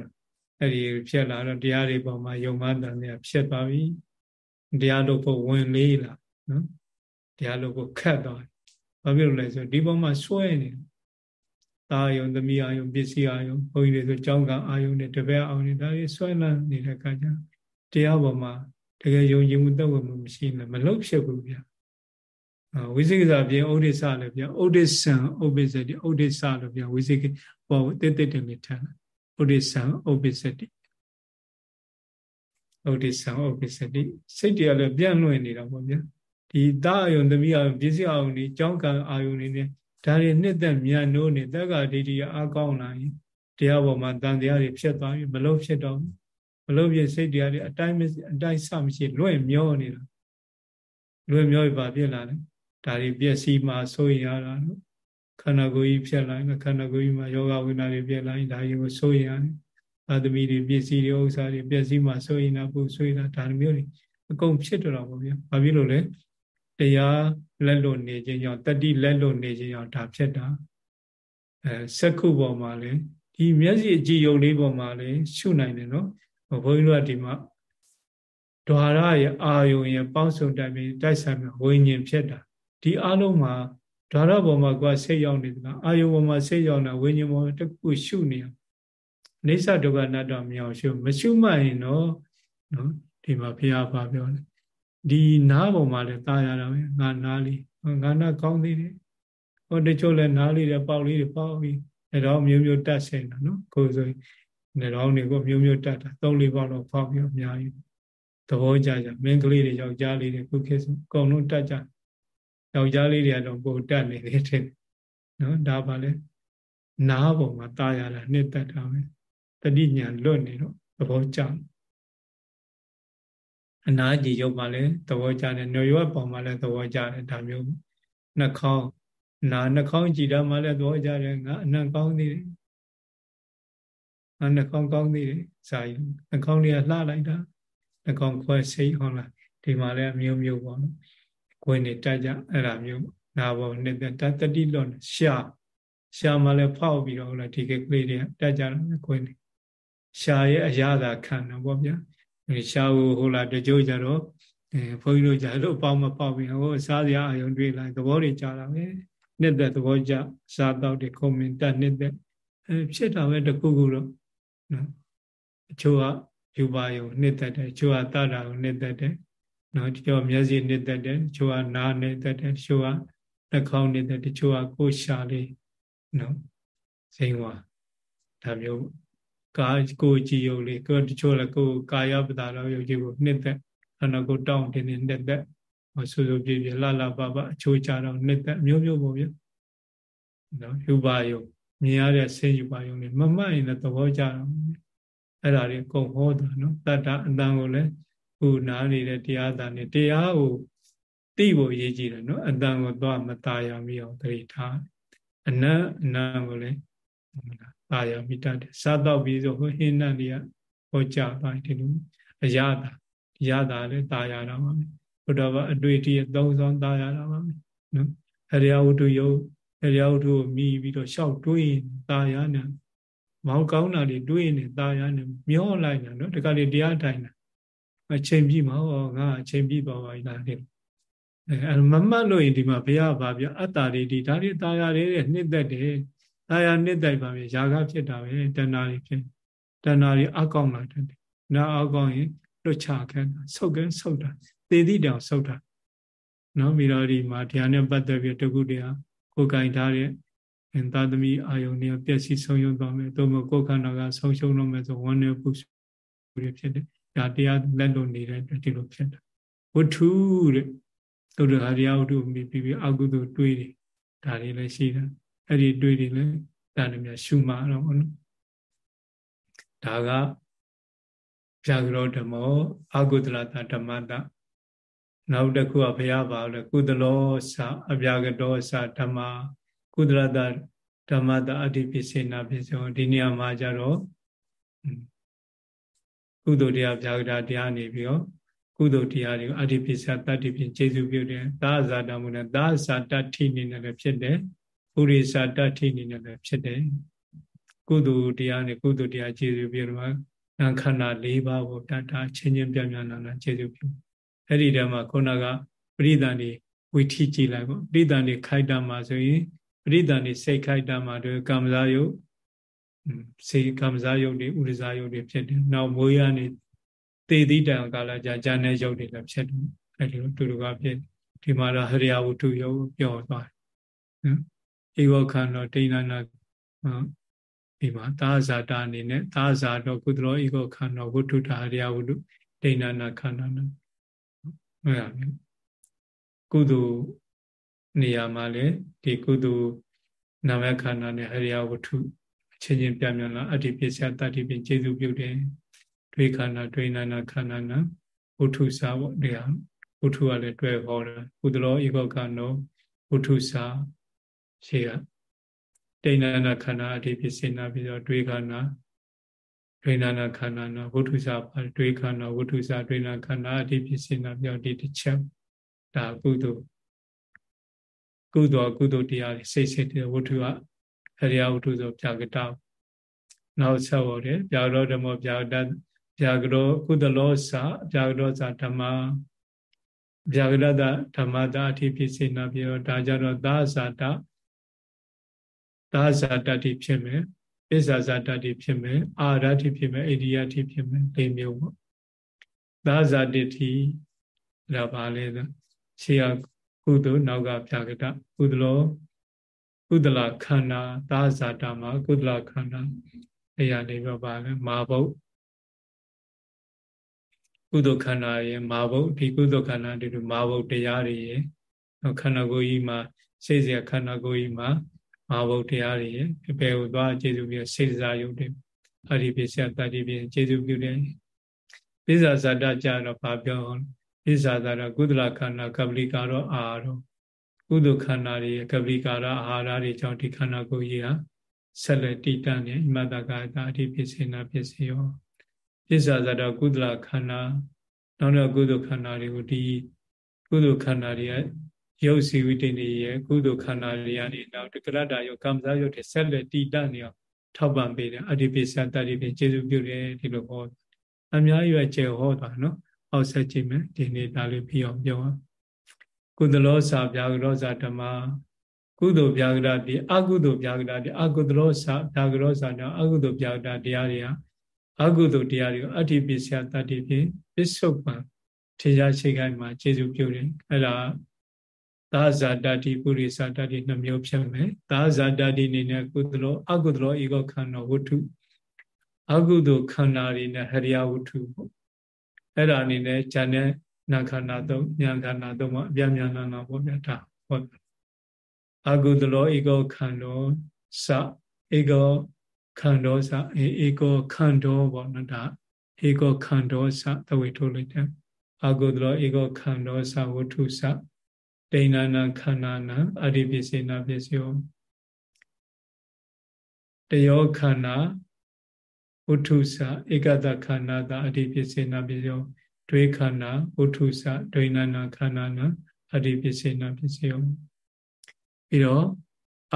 အဲ့ဒီဖြစ်လာတော့တရားတွေပေါ်မှာယုံမှန်တယ်ဖြစ်သွားပြီတရားလို့ဖို့ဝင်လေးလာနော်တရားလို့ဖို့ခတ်သွားဘာဖြစ်လို့လဲဆိုဒီပေါ်မှာစွဲနေတာယုံသမီးအာယုံပစ္စည်းအာယုံဘုန်းကြီးတွေဆိုကြောင်းကအာယုံနဲ့တပည့်အောင်နေတာကြီးဆွဲလန်းနေတဲ့အခါကျတရားပေါ်မှာတကယ်ယုံကြည်မှုတက်ဝမှုမရှိရင်မလုတ်ဖြစ်ဘူးဗျာဝိသေကစာပြင်ဥဒိစ္စလည်းဗျာဥဒိစ္စံဥပိစတိဥဒိစ္စလို့ဗျာဝိသေကပေါ်တိတိတင်လေးထား ဥဒိစ္စံဥပိစတိဥဒိစ္စံဥပိစတိစိတ်တရားလည်းပြန့်လွင့်နေတာပေါ့ဗျာဒီတာအယုံသမီးအယုံပစ္စည်းအယုံဒီကြောင်းကံအာယုံနေနဲ့ဒါတွေနှစ်သက်မြတ်နိုးနေတက္ကဒိဋ္ဌိအကောင်းလာရင်တရားပေါ်မှာတန်တရားတွေဖြစ်သွားပြီမလို့ဖြစ်တော့မလို့ဖြစ်စိတ်တရားတွေအတိုင်းအတိုင်းစမရှိလွင့်မျောနေတာလွင့်မျောပြီပါဖြစ်လာတယ်ဒါတွေပျက်စီးမှဆိုရင်ရတာလို့ ခန္ဓာကိုယ်ကြီးဖြစ်လာရင်ခန္ဓာကိုယ်ကြီးမှာယောဂဝိနာတွေပြက်လာရင်ဒါတွေကိုဆိုရင်ရတယ်အာသမီတွေပစ္စည်းတွေဥစ္စာတွေပျက်စီးမှဆိုရင်တာပုဆိုရင်တာဒါမျိုးတွေအကုန်ဖြစ်တော့တာပေါ့ဗျာဘာဖြစ်လို့လဲတရားလက်လွတ်နေခြင်းကြောင့်တတိလက်လွတ်နေခြင်းကြောင့်ဒါဖြစ်တာအဲစက္ခုပေါ်မှာလေဒီမျက်စိအကြည့်ယုံလေးပေါ်မှာလေရှုနိုင်တယ်နော်ဘုန်းကြီးတို့ကဒီမှာဒွါရရဲ့အာယုံရဲ့ပေါင်းစုံတိုင်ပြီးတိုက်ဆိုင်မှာဝိညာဉ်ဖြစ်တာဒီအလုံးမှာ ဒွါရပေါ်မှာကိုယ်စိတ်ရောက်နေသလားအာယုံပေါ်မှာစိတ်ရောက်တာဝိညာဉ်ပေါ်တခုရှုနေအောင်အိဋ္ဌဒုက္ခနတ္တမြောင်ရှုမရှုမှရင်တော့နော်ဒီမှာဘုရားပါပြောတယ်ဒီနားပေါ်မှာလည်းตาရတာပဲငါနားလေးငါနားကောင်းသေးတယ်ဟောတချို့လည်းနားလေးတွေပေါက်လေးတွေပေါက်ပြီးအဲတော့မျိုးမျိုးတတ်ဆင်တာနော်ကိုယ်ဆိုရင်နေတော့နေကိုမျိုးမျိုးတတ်တာသုံးလေးပေါက်တော့ပေါက်ပြီးအများကြီးသဘောကြကြမင်းကလေးတွေယောက်ျားလေးတွေခုခေတ်ဆိုအကုန်လုံးတတ်ကြယော က်ျားလေးတွေကတော့ပိုတတ်နေတယ်တဲ့နော်ဒါပါလေနားပေါ်မှာตาရတာနှစ်တတ်တာပဲတတိညာလွတ်နေတော့သဘောကျတယ်အနာကြည်ရုပ်မှလည်းသဘောကျတယ်နှုတ်ရွက်ပေါ်မှာလည်းသဘောကျတယ်ဒါမျိုးနှာခေါင်းနာနှာခေါင်းကြည်တာမှလည်းသဘောကျတယ်ငါအနံကောင်းသေးတယ်ငါနှာခေါင်းကောင်းသေးတယ်စာယူနှာခေါင်းလေးကလှလိုက်တာနှာခေါင်းခွဲစိတ်ဟောလားဒီမှာလည်းအမျိုးမျိုးပေါ့နော် ကိုယ်နေတက်ကြအဲ့ဒါမျိုးနာဘောနေတဲ့တတတိလွန်ရှာရှာမှလည်းဖောက်ပြီးတော့ဟုတ်လားဒီကလေးတွေတက်ကြတယ်ကိုယ်နေရှာရဲ့အရာသာခံတယ်ပေါ့ဗျာရှားကိုဟိုလာတကြိုးကြတော့အဲဘုန်းကြီးတို့ကြလို့ပေါင်းမပေါက်ပြီးဟိုစားစရာအယုံတွေ့လာသဘောတွေကြာတာပဲနှစ်သက်သဘောကြစားတော့တွေခုံမင်တက်နှစ်သက်အဲဖြစ်တာပဲတခုခုတော့နော်အချို့ကယူပါယုံနှစ်သက်တယ်အချို့ကတတာကိုနှစ်သက်တယ် နော်ဒီတော့မျက်စိနှစ်သက်တယ်အချို့ကနားနှစ်သက်တယ်အချို့ကနှာခေါင်းနှစ်သက်တချို့ကကိုယ်ရှာလေးနော်စိမ့်ဝါဒါမျိုးကာကိုကြည်ယုံလေးကိုတချို့လည်းကိုကာယပဒါတော်ယုံကြည်ကိုနှစ်သက်ခန္ဓာကိုတောင်းတင်နေနှစ်သက်ဟောဆူဆူပြပြလှလှပပအချိုးချတော့နှစ်သက်မျိုးမျိုးပေါ့ဗျနော်ယူပါယုံမြင်ရတဲ့ဆင်းယူပါယုံလေးမမှတ်ရင်လည်းသဘောကျတော့အဲ့ဒါတွေကုန်ဟောတာနော်တတ္တအတန်ကိုလည်း ခုနားနေတဲ့တရားတန်နေတရားကိုသိဖို့အရေးကြီးတယ်နော်အတန်ကိုသွားမตายရမိအောင်တတိထားအနတ်အနံကိုလည်းအာရမိတတ်တယ်စားတော့ပြီးဆိုဟိုဟင်းနတ်တွေကဟောကြပါတယ်ဒီလိုအရသာရသာလည်းตาရတာပါပဲဘုရားကအတွေ့အထိအသုံးဆောင်ตาရတာပါပဲနော်အရိယဝတ္ထုယုတ်အရိယဝတ္ထုကိုမြည်ပြီးတော့ရှောက်တွေးตาရနေမောင်ကောင်းတာတွေတွေးနေตาရနေမျောလိုက်တာနော်တခါလေတရားထိုင်တာ အချိန်ပြီမှာဟောငါအချိန်ပြီသွားပါပြီလားတဲ့အဲမမှတ်လို့ရင်ဒီမှာဘုရားဗာပြအတ္တာတွေဒီဒါတွေตาရတွေနှစ်သက်တယ် ။ဒါရနှစ်တိုက်ပါပဲຢာကဖြစ်တာပဲတဏှာတွေဖြစ်တဏှာတွေအကောင်းလာတယ်။နာအကောင်းရင်လွတ်ချခဲ့တာဆုတ်ခဲ့ဆုတ်တာသေသည့်တောင်ဆုတ်တာနော်မိတော်ဒီမှာတရားနဲ့ပတ်သက်ပြီးတကုတရားကိုယ်ကင်ထားတဲ့သာသမီအာယုန်တွေပျက်စီးဆုံးယုံသွားမယ်။သို့မဟုတ်ကိုယ်ခန္ဓာကဆုံးရှုံးတော့မယ်ဆိုဝန်းနေပုတွေဖြစ်တယ်။ ဒါတရားလက်လို့နေတဲ့ဒီလိုဖြစ်တယ်။ဝတ္ထုတဲ့သုဒ္ဓဟာရိယဝတ္ထုမိပြီးပြီးအကုသိုလ်တွေးတယ်။ဒါတွေလည်းရှိတယ်။အဲ့ဒီတွေးတွေလည်းဒါလည်းများရှုမှတော့ဘောနော်။ဒါကပြာကရောဓမ္မောအကုသလတဓမ္မတနောက်တစ်ခုကဘုရားပါလဲကုသလောသအပြာကတောသဓမ္မကုသလတဓမ္မတအတ္တိပိစေနာပိစောဒီနေရာမှာကြတော့ ကုသိုလ်တရားပြာကတာတရားနေပြီးတော့ကုသိုလ်တရားတွေကိုအတ္တိပိစတတ္တိဖြင့်ကျေစုပြုတယ်သာဇာတမှုနဲ့သာဇာတ္ထိနေနဲ့လည်းဖြစ်တယ်ပုရိသတ္ထိနေနဲ့လည်းဖြစ်တယ်ကုသိုလ်တရားနဲ့ကုသိုလ်တရားကျေစုပြုတော့နာခန္ဓာ၄ပါးကိုတတ်တာချင်းချင်းပြပြနာနာကျေစုပြုအဲ့ဒီတည်းမှာခုနကပရိသန်ဒီဝိထိကြည့်လိုက်ပေါ့ပရိသန်ဒီခိုက်တာမှာဆိုရင်ပရိသန်ဒီစိတ်ခိုက်တာမှာတို့ကာမဇာယုတ် စေကာမဇာယုတ်တွေဥရဇာယုတ်တွေဖြစ်တယ်နောက်မိုးရနေသေသည့်တံကာလကြာကြာနေယုတ်တွေလည်းဖြစ်တယ်အဲ့ဒီလိုတူတူကဖြစ်ဒီမှာတော့ဟရိယဝတ္ထုယုတ်ပြောသွားတယ်နော်ဧဝခန္ဓာဒိဏနာဒီမှာသာဇာတာအနေနဲ့သာဇာတော့ကုသလောဧကောခန္ဓာဝတ္ထုတာဟရိယဝတ္ထုဒိဏနာခန္ဓာနာဟုတ်ရမယ်ကုသိုလ်နေရာမှာလည်းဒီကုသိုလ်နာမခန္ဓာနဲ့ဟရိယဝတ္ထုအ ချင်းချင်းပြမြန်လာအတ္တိပစ္စယတတ္တိပင်ကျေစုပြုတယ်တွေခန္ဓာတွေနာနာခန္ဓာနာဝတ္ထုစာပေါ့ဒီဟာဝတ္ထုကလည်းတွဲဟောတယ်ကုသလောဧကောခန္ဓာဝတ္ထုစာရှေ့ကဒိဏနာခန္ဓာအတ္တိပစ္စေနာပြီးတော့တွေခန္ဓာဒွေနာနာခန္ဓာနာဝတ္ထုစာဒွေခန္ဓာဝတ္ထုစာဒွေနာခန္ဓာအတ္တိပစ္စေနာပြောဒီတစ်ချက်ဒါကုသိုလ်ကုသိုလ်ကုသိုလ်တရားစိတ်စိတ်တဲ့ဝတ္ထုက အရိယဝတ္ထုဆိုပြာကတနောက်ဆက်ဟောတယ်ပြာရောဓမ္မပြာကတပြာကရောကုသလောစာပြာကရောစာဓမ္မပြာကရတဓမ္မတာအထိဖြစ်စေနာပြောဒါကြတော့သာဇာတသာဇာတတိဖြစ်မယ်ပစ္ဆာဇာတတိဖြစ်မယ်အာရတိဖြစ်မယ်အိန္ဒိယတိဖြစ်မယ်၄မျိုးပေါ့သာဇာတိတိဒါပါလေရှေးကကုသိုလ်နောက်ကပြာကတကုသလော ကုသလခန္ဓာသာဇာတမှာကုသလခန္ဓာအရာနေပြပါလေမာဘုတ်ကုသခန္ဓာရဲ့မာဘုတ်ဒီကုသခန္ဓာတွေမာဘုတ်တရားတွေရဲ့ခန္ဓာကိုယ်ကြီးမှာစိတ်เสียခန္ဓာကိုယ်ကြီးမှာမာဘုတ်တရားတွေရဲ့အပေကိုသွားကျေစုပြီးစေစားယုတ်တွေအရိပိစယတတိပိကျေစုပြုတယ်ပိဇာဇာတကြတော့ဘာပြောပိဇာဇာတကုသလခန္ဓာကပလိကာရောအာရော ကုသခန္ဓာတွေကပလိကာရအာဟာရတွေကြောင့်ဒီခန္ဓာကိုယ်ကြီးဟာဆက်လက်တည်တံ့နေဣမတကာတာအရိပိစေနာပစ္စယောပိဇာဇာတကုသလခန္ဓာနောက်တော့ကုသခန္ဓာတွေကိုဒီကုသခန္ဓာတွေကရုပ်စီဝိတ္တိနေရဲ့ကုသိုလ်ခန္ဓာတွေကနေနောက်တကရတ္တယောကမ္မဇာယုတ်တွေဆက်လက်တည်တတ်နေအောင်ထောက်ပံ့ပေးတယ်အတ္တိပိစတတ္တိပိကျေစုပြုတယ်ဒီလိုဟောအများကြီးပဲကျေဟောတာနော်အောက်ဆက်ကြည့်မယ်ဒီနေ့ဒါလေးပြီးအောင်ပြောအောင် ကုသလောစာဗျာကရောစာဓမ္မကုသိုလ်ဗျာကရတိအကုသိုလ်ဗျာကရတိအကုသလောစာဗျာကရောစာတော့အကုသိုလ်ဗျာကရတရားတွေဟာအကုသိုလ်တရားတွေကိုအတ္တိပိစတတ္တိပိပစ္စုပန်ထေရရှိခိုင်းမှာကျေစုပြုတယ်အဲ့ဒါသာဇာတတိပုရိသတတိနှမျိုးဖြစ်မယ်သာဇာတတိအနေနဲ့ကုသလောအကုသလောဧကခန္ဓာဝတ္ထုအကုသိုလ်ခန္ဓာတွေနဲ့ဟရိယဝတ္ထုပေါ့အဲ့ဒါအနေနဲ့ဉာဏ်နဲ့ နာခန္ဓာသုံးဉာဏ်ခန္ဓာသုံးမှာအပြညာနာနာပေါ့ဗျာဒါဟောအကုသလောဧကခန္ဓာစဧကခန္ဓာစဧကခန္ဓာပေါ့နော်ဒါဧကခန္ဓာစသဝေထုတ်လိုက်တယ်အကုသလောဧကခန္ဓာစဝတ္ထုစဒိဏနာခန္ဓာနာအရိပိစေနာပစ္စယောတယောခန္ဓာဝုထုစဧကတခန္ဓာတာအရိပိစေနာပစ္စယော ဒွေခန္ဓာဝုထုစဒိဏနာခန္ဓာနာအရိပိစေနာပစ္စယောပြီးတော့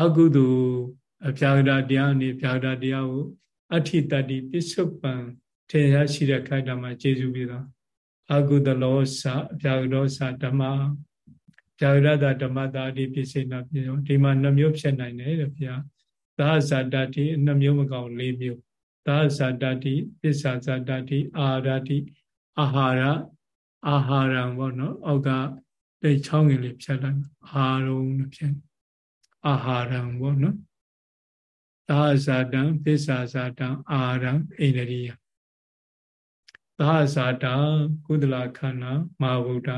အကုသိုလ်အပြာဒတရားအနေပြာဒတရားကိုအဋ္ဌိတတိပစ္စုပန်ထေရရှိတဲ့ခိုက်တာမှာကျေစုပြီးတော့အကုသလောစအပြာဒောစဓမ္မဇာရတဓမ္မတာဒီပစ္စေနာပြေဒီမှာနှမျိုးဖြစ်နိုင်တယ်တဲ့ဗျာသာဇာတတိအနှမျိုးမကောင်၄မျိုးသာဇာတတိပစ္ဆာဇာတတိအာဟာရတိ အာဟာရအာဟာရံပေါ့နော်အောက်ကတိတ်ချောင်းငယ်လေးဖြတ်လိုက်အာရုံလို့ဖြတ်အာဟာရံပေါ့နော်သာဇာတံပစ္ဆာဇာတံအာဟာရံအိန္ဒရိယသာဇာတကုသလခန္ဓာမဟာဗုဒ္ဓ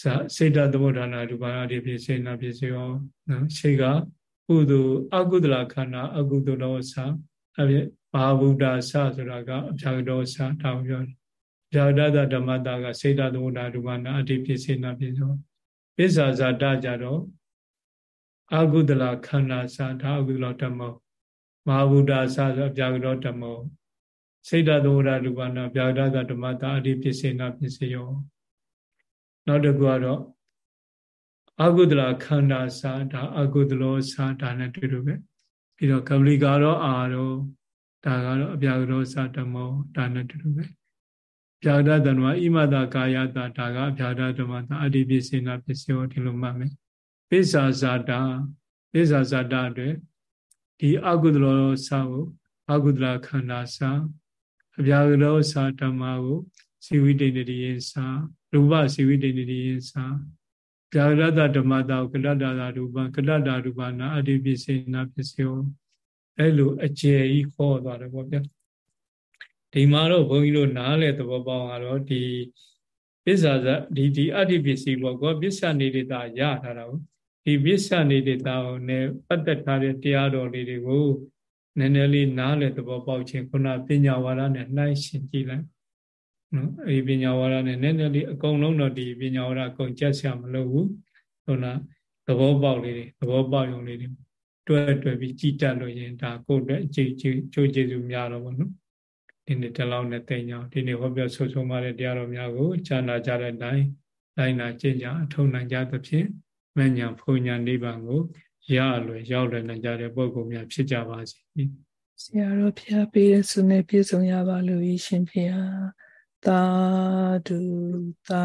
ဇစေတသမုဒ္ဒနာရူပအရိပိစေနာပိစေယောနော်ရှေကကုသိုလ်အကုသလခန္ဓာအကုသလောဆာအပြ မဟာဗုဒ္ဓဆဆိုတာကအဖြာတော်ဆာတောင်းပြောတယ်။ဇာတတဓမ္မတာကစေတသမုဒ္ဒရူပနာအရိပိစေနာပိစေယောပိစ္ဆာဇာတကြတော့အကုသလခန္ဓာဆာဒါအကုသလောဓမ္မောမဟာဗုဒ္ဓဆဆိုအဖြာတော်ဓမ္မောစေတသမုဒ္ဒရူပနာဗျာဒတဓမ္မတာအရိပိစေနာပိစေယောနောက်တစ်ခုကတော့အကုသလခန္ဓာစာဒါအကုသလောစာဒါနဲ့တွေ့လို့ပဲပြီးတော့ကပလီကတော့အာရော ဒါကတော့အပြာကတော့စာဓမ္မောဒါနဲ့တွေ့လို့ပဲပြာဒတနဝဣမတကာယတာဒါကအပြာဒဓမ္မတာအတ္တိပစ္စေနာပစ္စယောဒီလိုမှတ်မယ်ပိစ္ဆာဇာတာပိစ္ဆာဇာတာအတွက်ဒီအကုသလောစာကိုအကုသလခန္ဓာစာအပြာကတော့စာဓမ္မကိုစီဝိတေတရိယစာရူပစီဝိတေတရိယစာဗျာရတဓမ္မတာကလတ္တာရူပကလတ္တာရူပနာအတ္တိပစ္စေနာပစ္စယော အဲ့လိုအကျယ်ကြီးခေါ်သွားတယ်ပေါ့ဗျာဒီမှာတော့ဘုန်းကြီးတို့နားလေသဘောပေါက်ကတော့ဒီပစ္ဆာဇဒီဒီအတ္တိပစ္စည်းပေါ့ကောပစ္ဆာနေတာရထားတာကိုဒီပစ္ဆာနေတာကို ਨੇ ပတ်သက်ထားတဲ့တရားတော်လေးတွေကိုနည်းနည်းလေးနားလေသဘောပေါက်ခြင်းခုနပညာဝါဒနဲ့နှိုင်းရှင်ကြည့်လိုက်နော်အဲဒီပညာဝါဒနဲ့နည်းနည်းလေးအကုန်လုံးတော့ဒီပညာဝါဒအကုန်ကြက်ဆရာမလို့ဘူးဟုတ်လားသဘောပေါက်လေးတွေသဘောပေါက်ရုံလေးတွေ တွဲတွဲပြီးကြည်တက်လို့ရင်ဒါကိုယ့်အတွက်အကျိတ်ကျိုးကျေးဇူးများတော့ဘောနော်ဒီနေ့တလောက်နဲ့တိမ်ကြအောင်ဒီနေ့ဟောပြောဆိုဆုံးပါတဲ့တရားတော်များကိုဈာနာကြတဲ့အတိုင်းတိုင်းနာကျင့်ကြအထောက်နိုင်ကြသဖြင့်မဉ္ဇဏ်ဖုန်ညာနိဗ္ဗာန်ကိုရလွယ်ရောက်လွယ်နိုင်ကြတဲ့ပုဂ္ဂိုလ်များဖြစ်ကြပါစေဆရာတော်ဖျားပေးတဲ့ဆုနဲ့ပြည့်စုံရပါလို့ရှင်ဖျားသာဓုသာ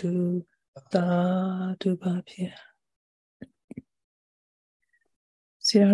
ဓုသာဓုပါဗျာ Yeah,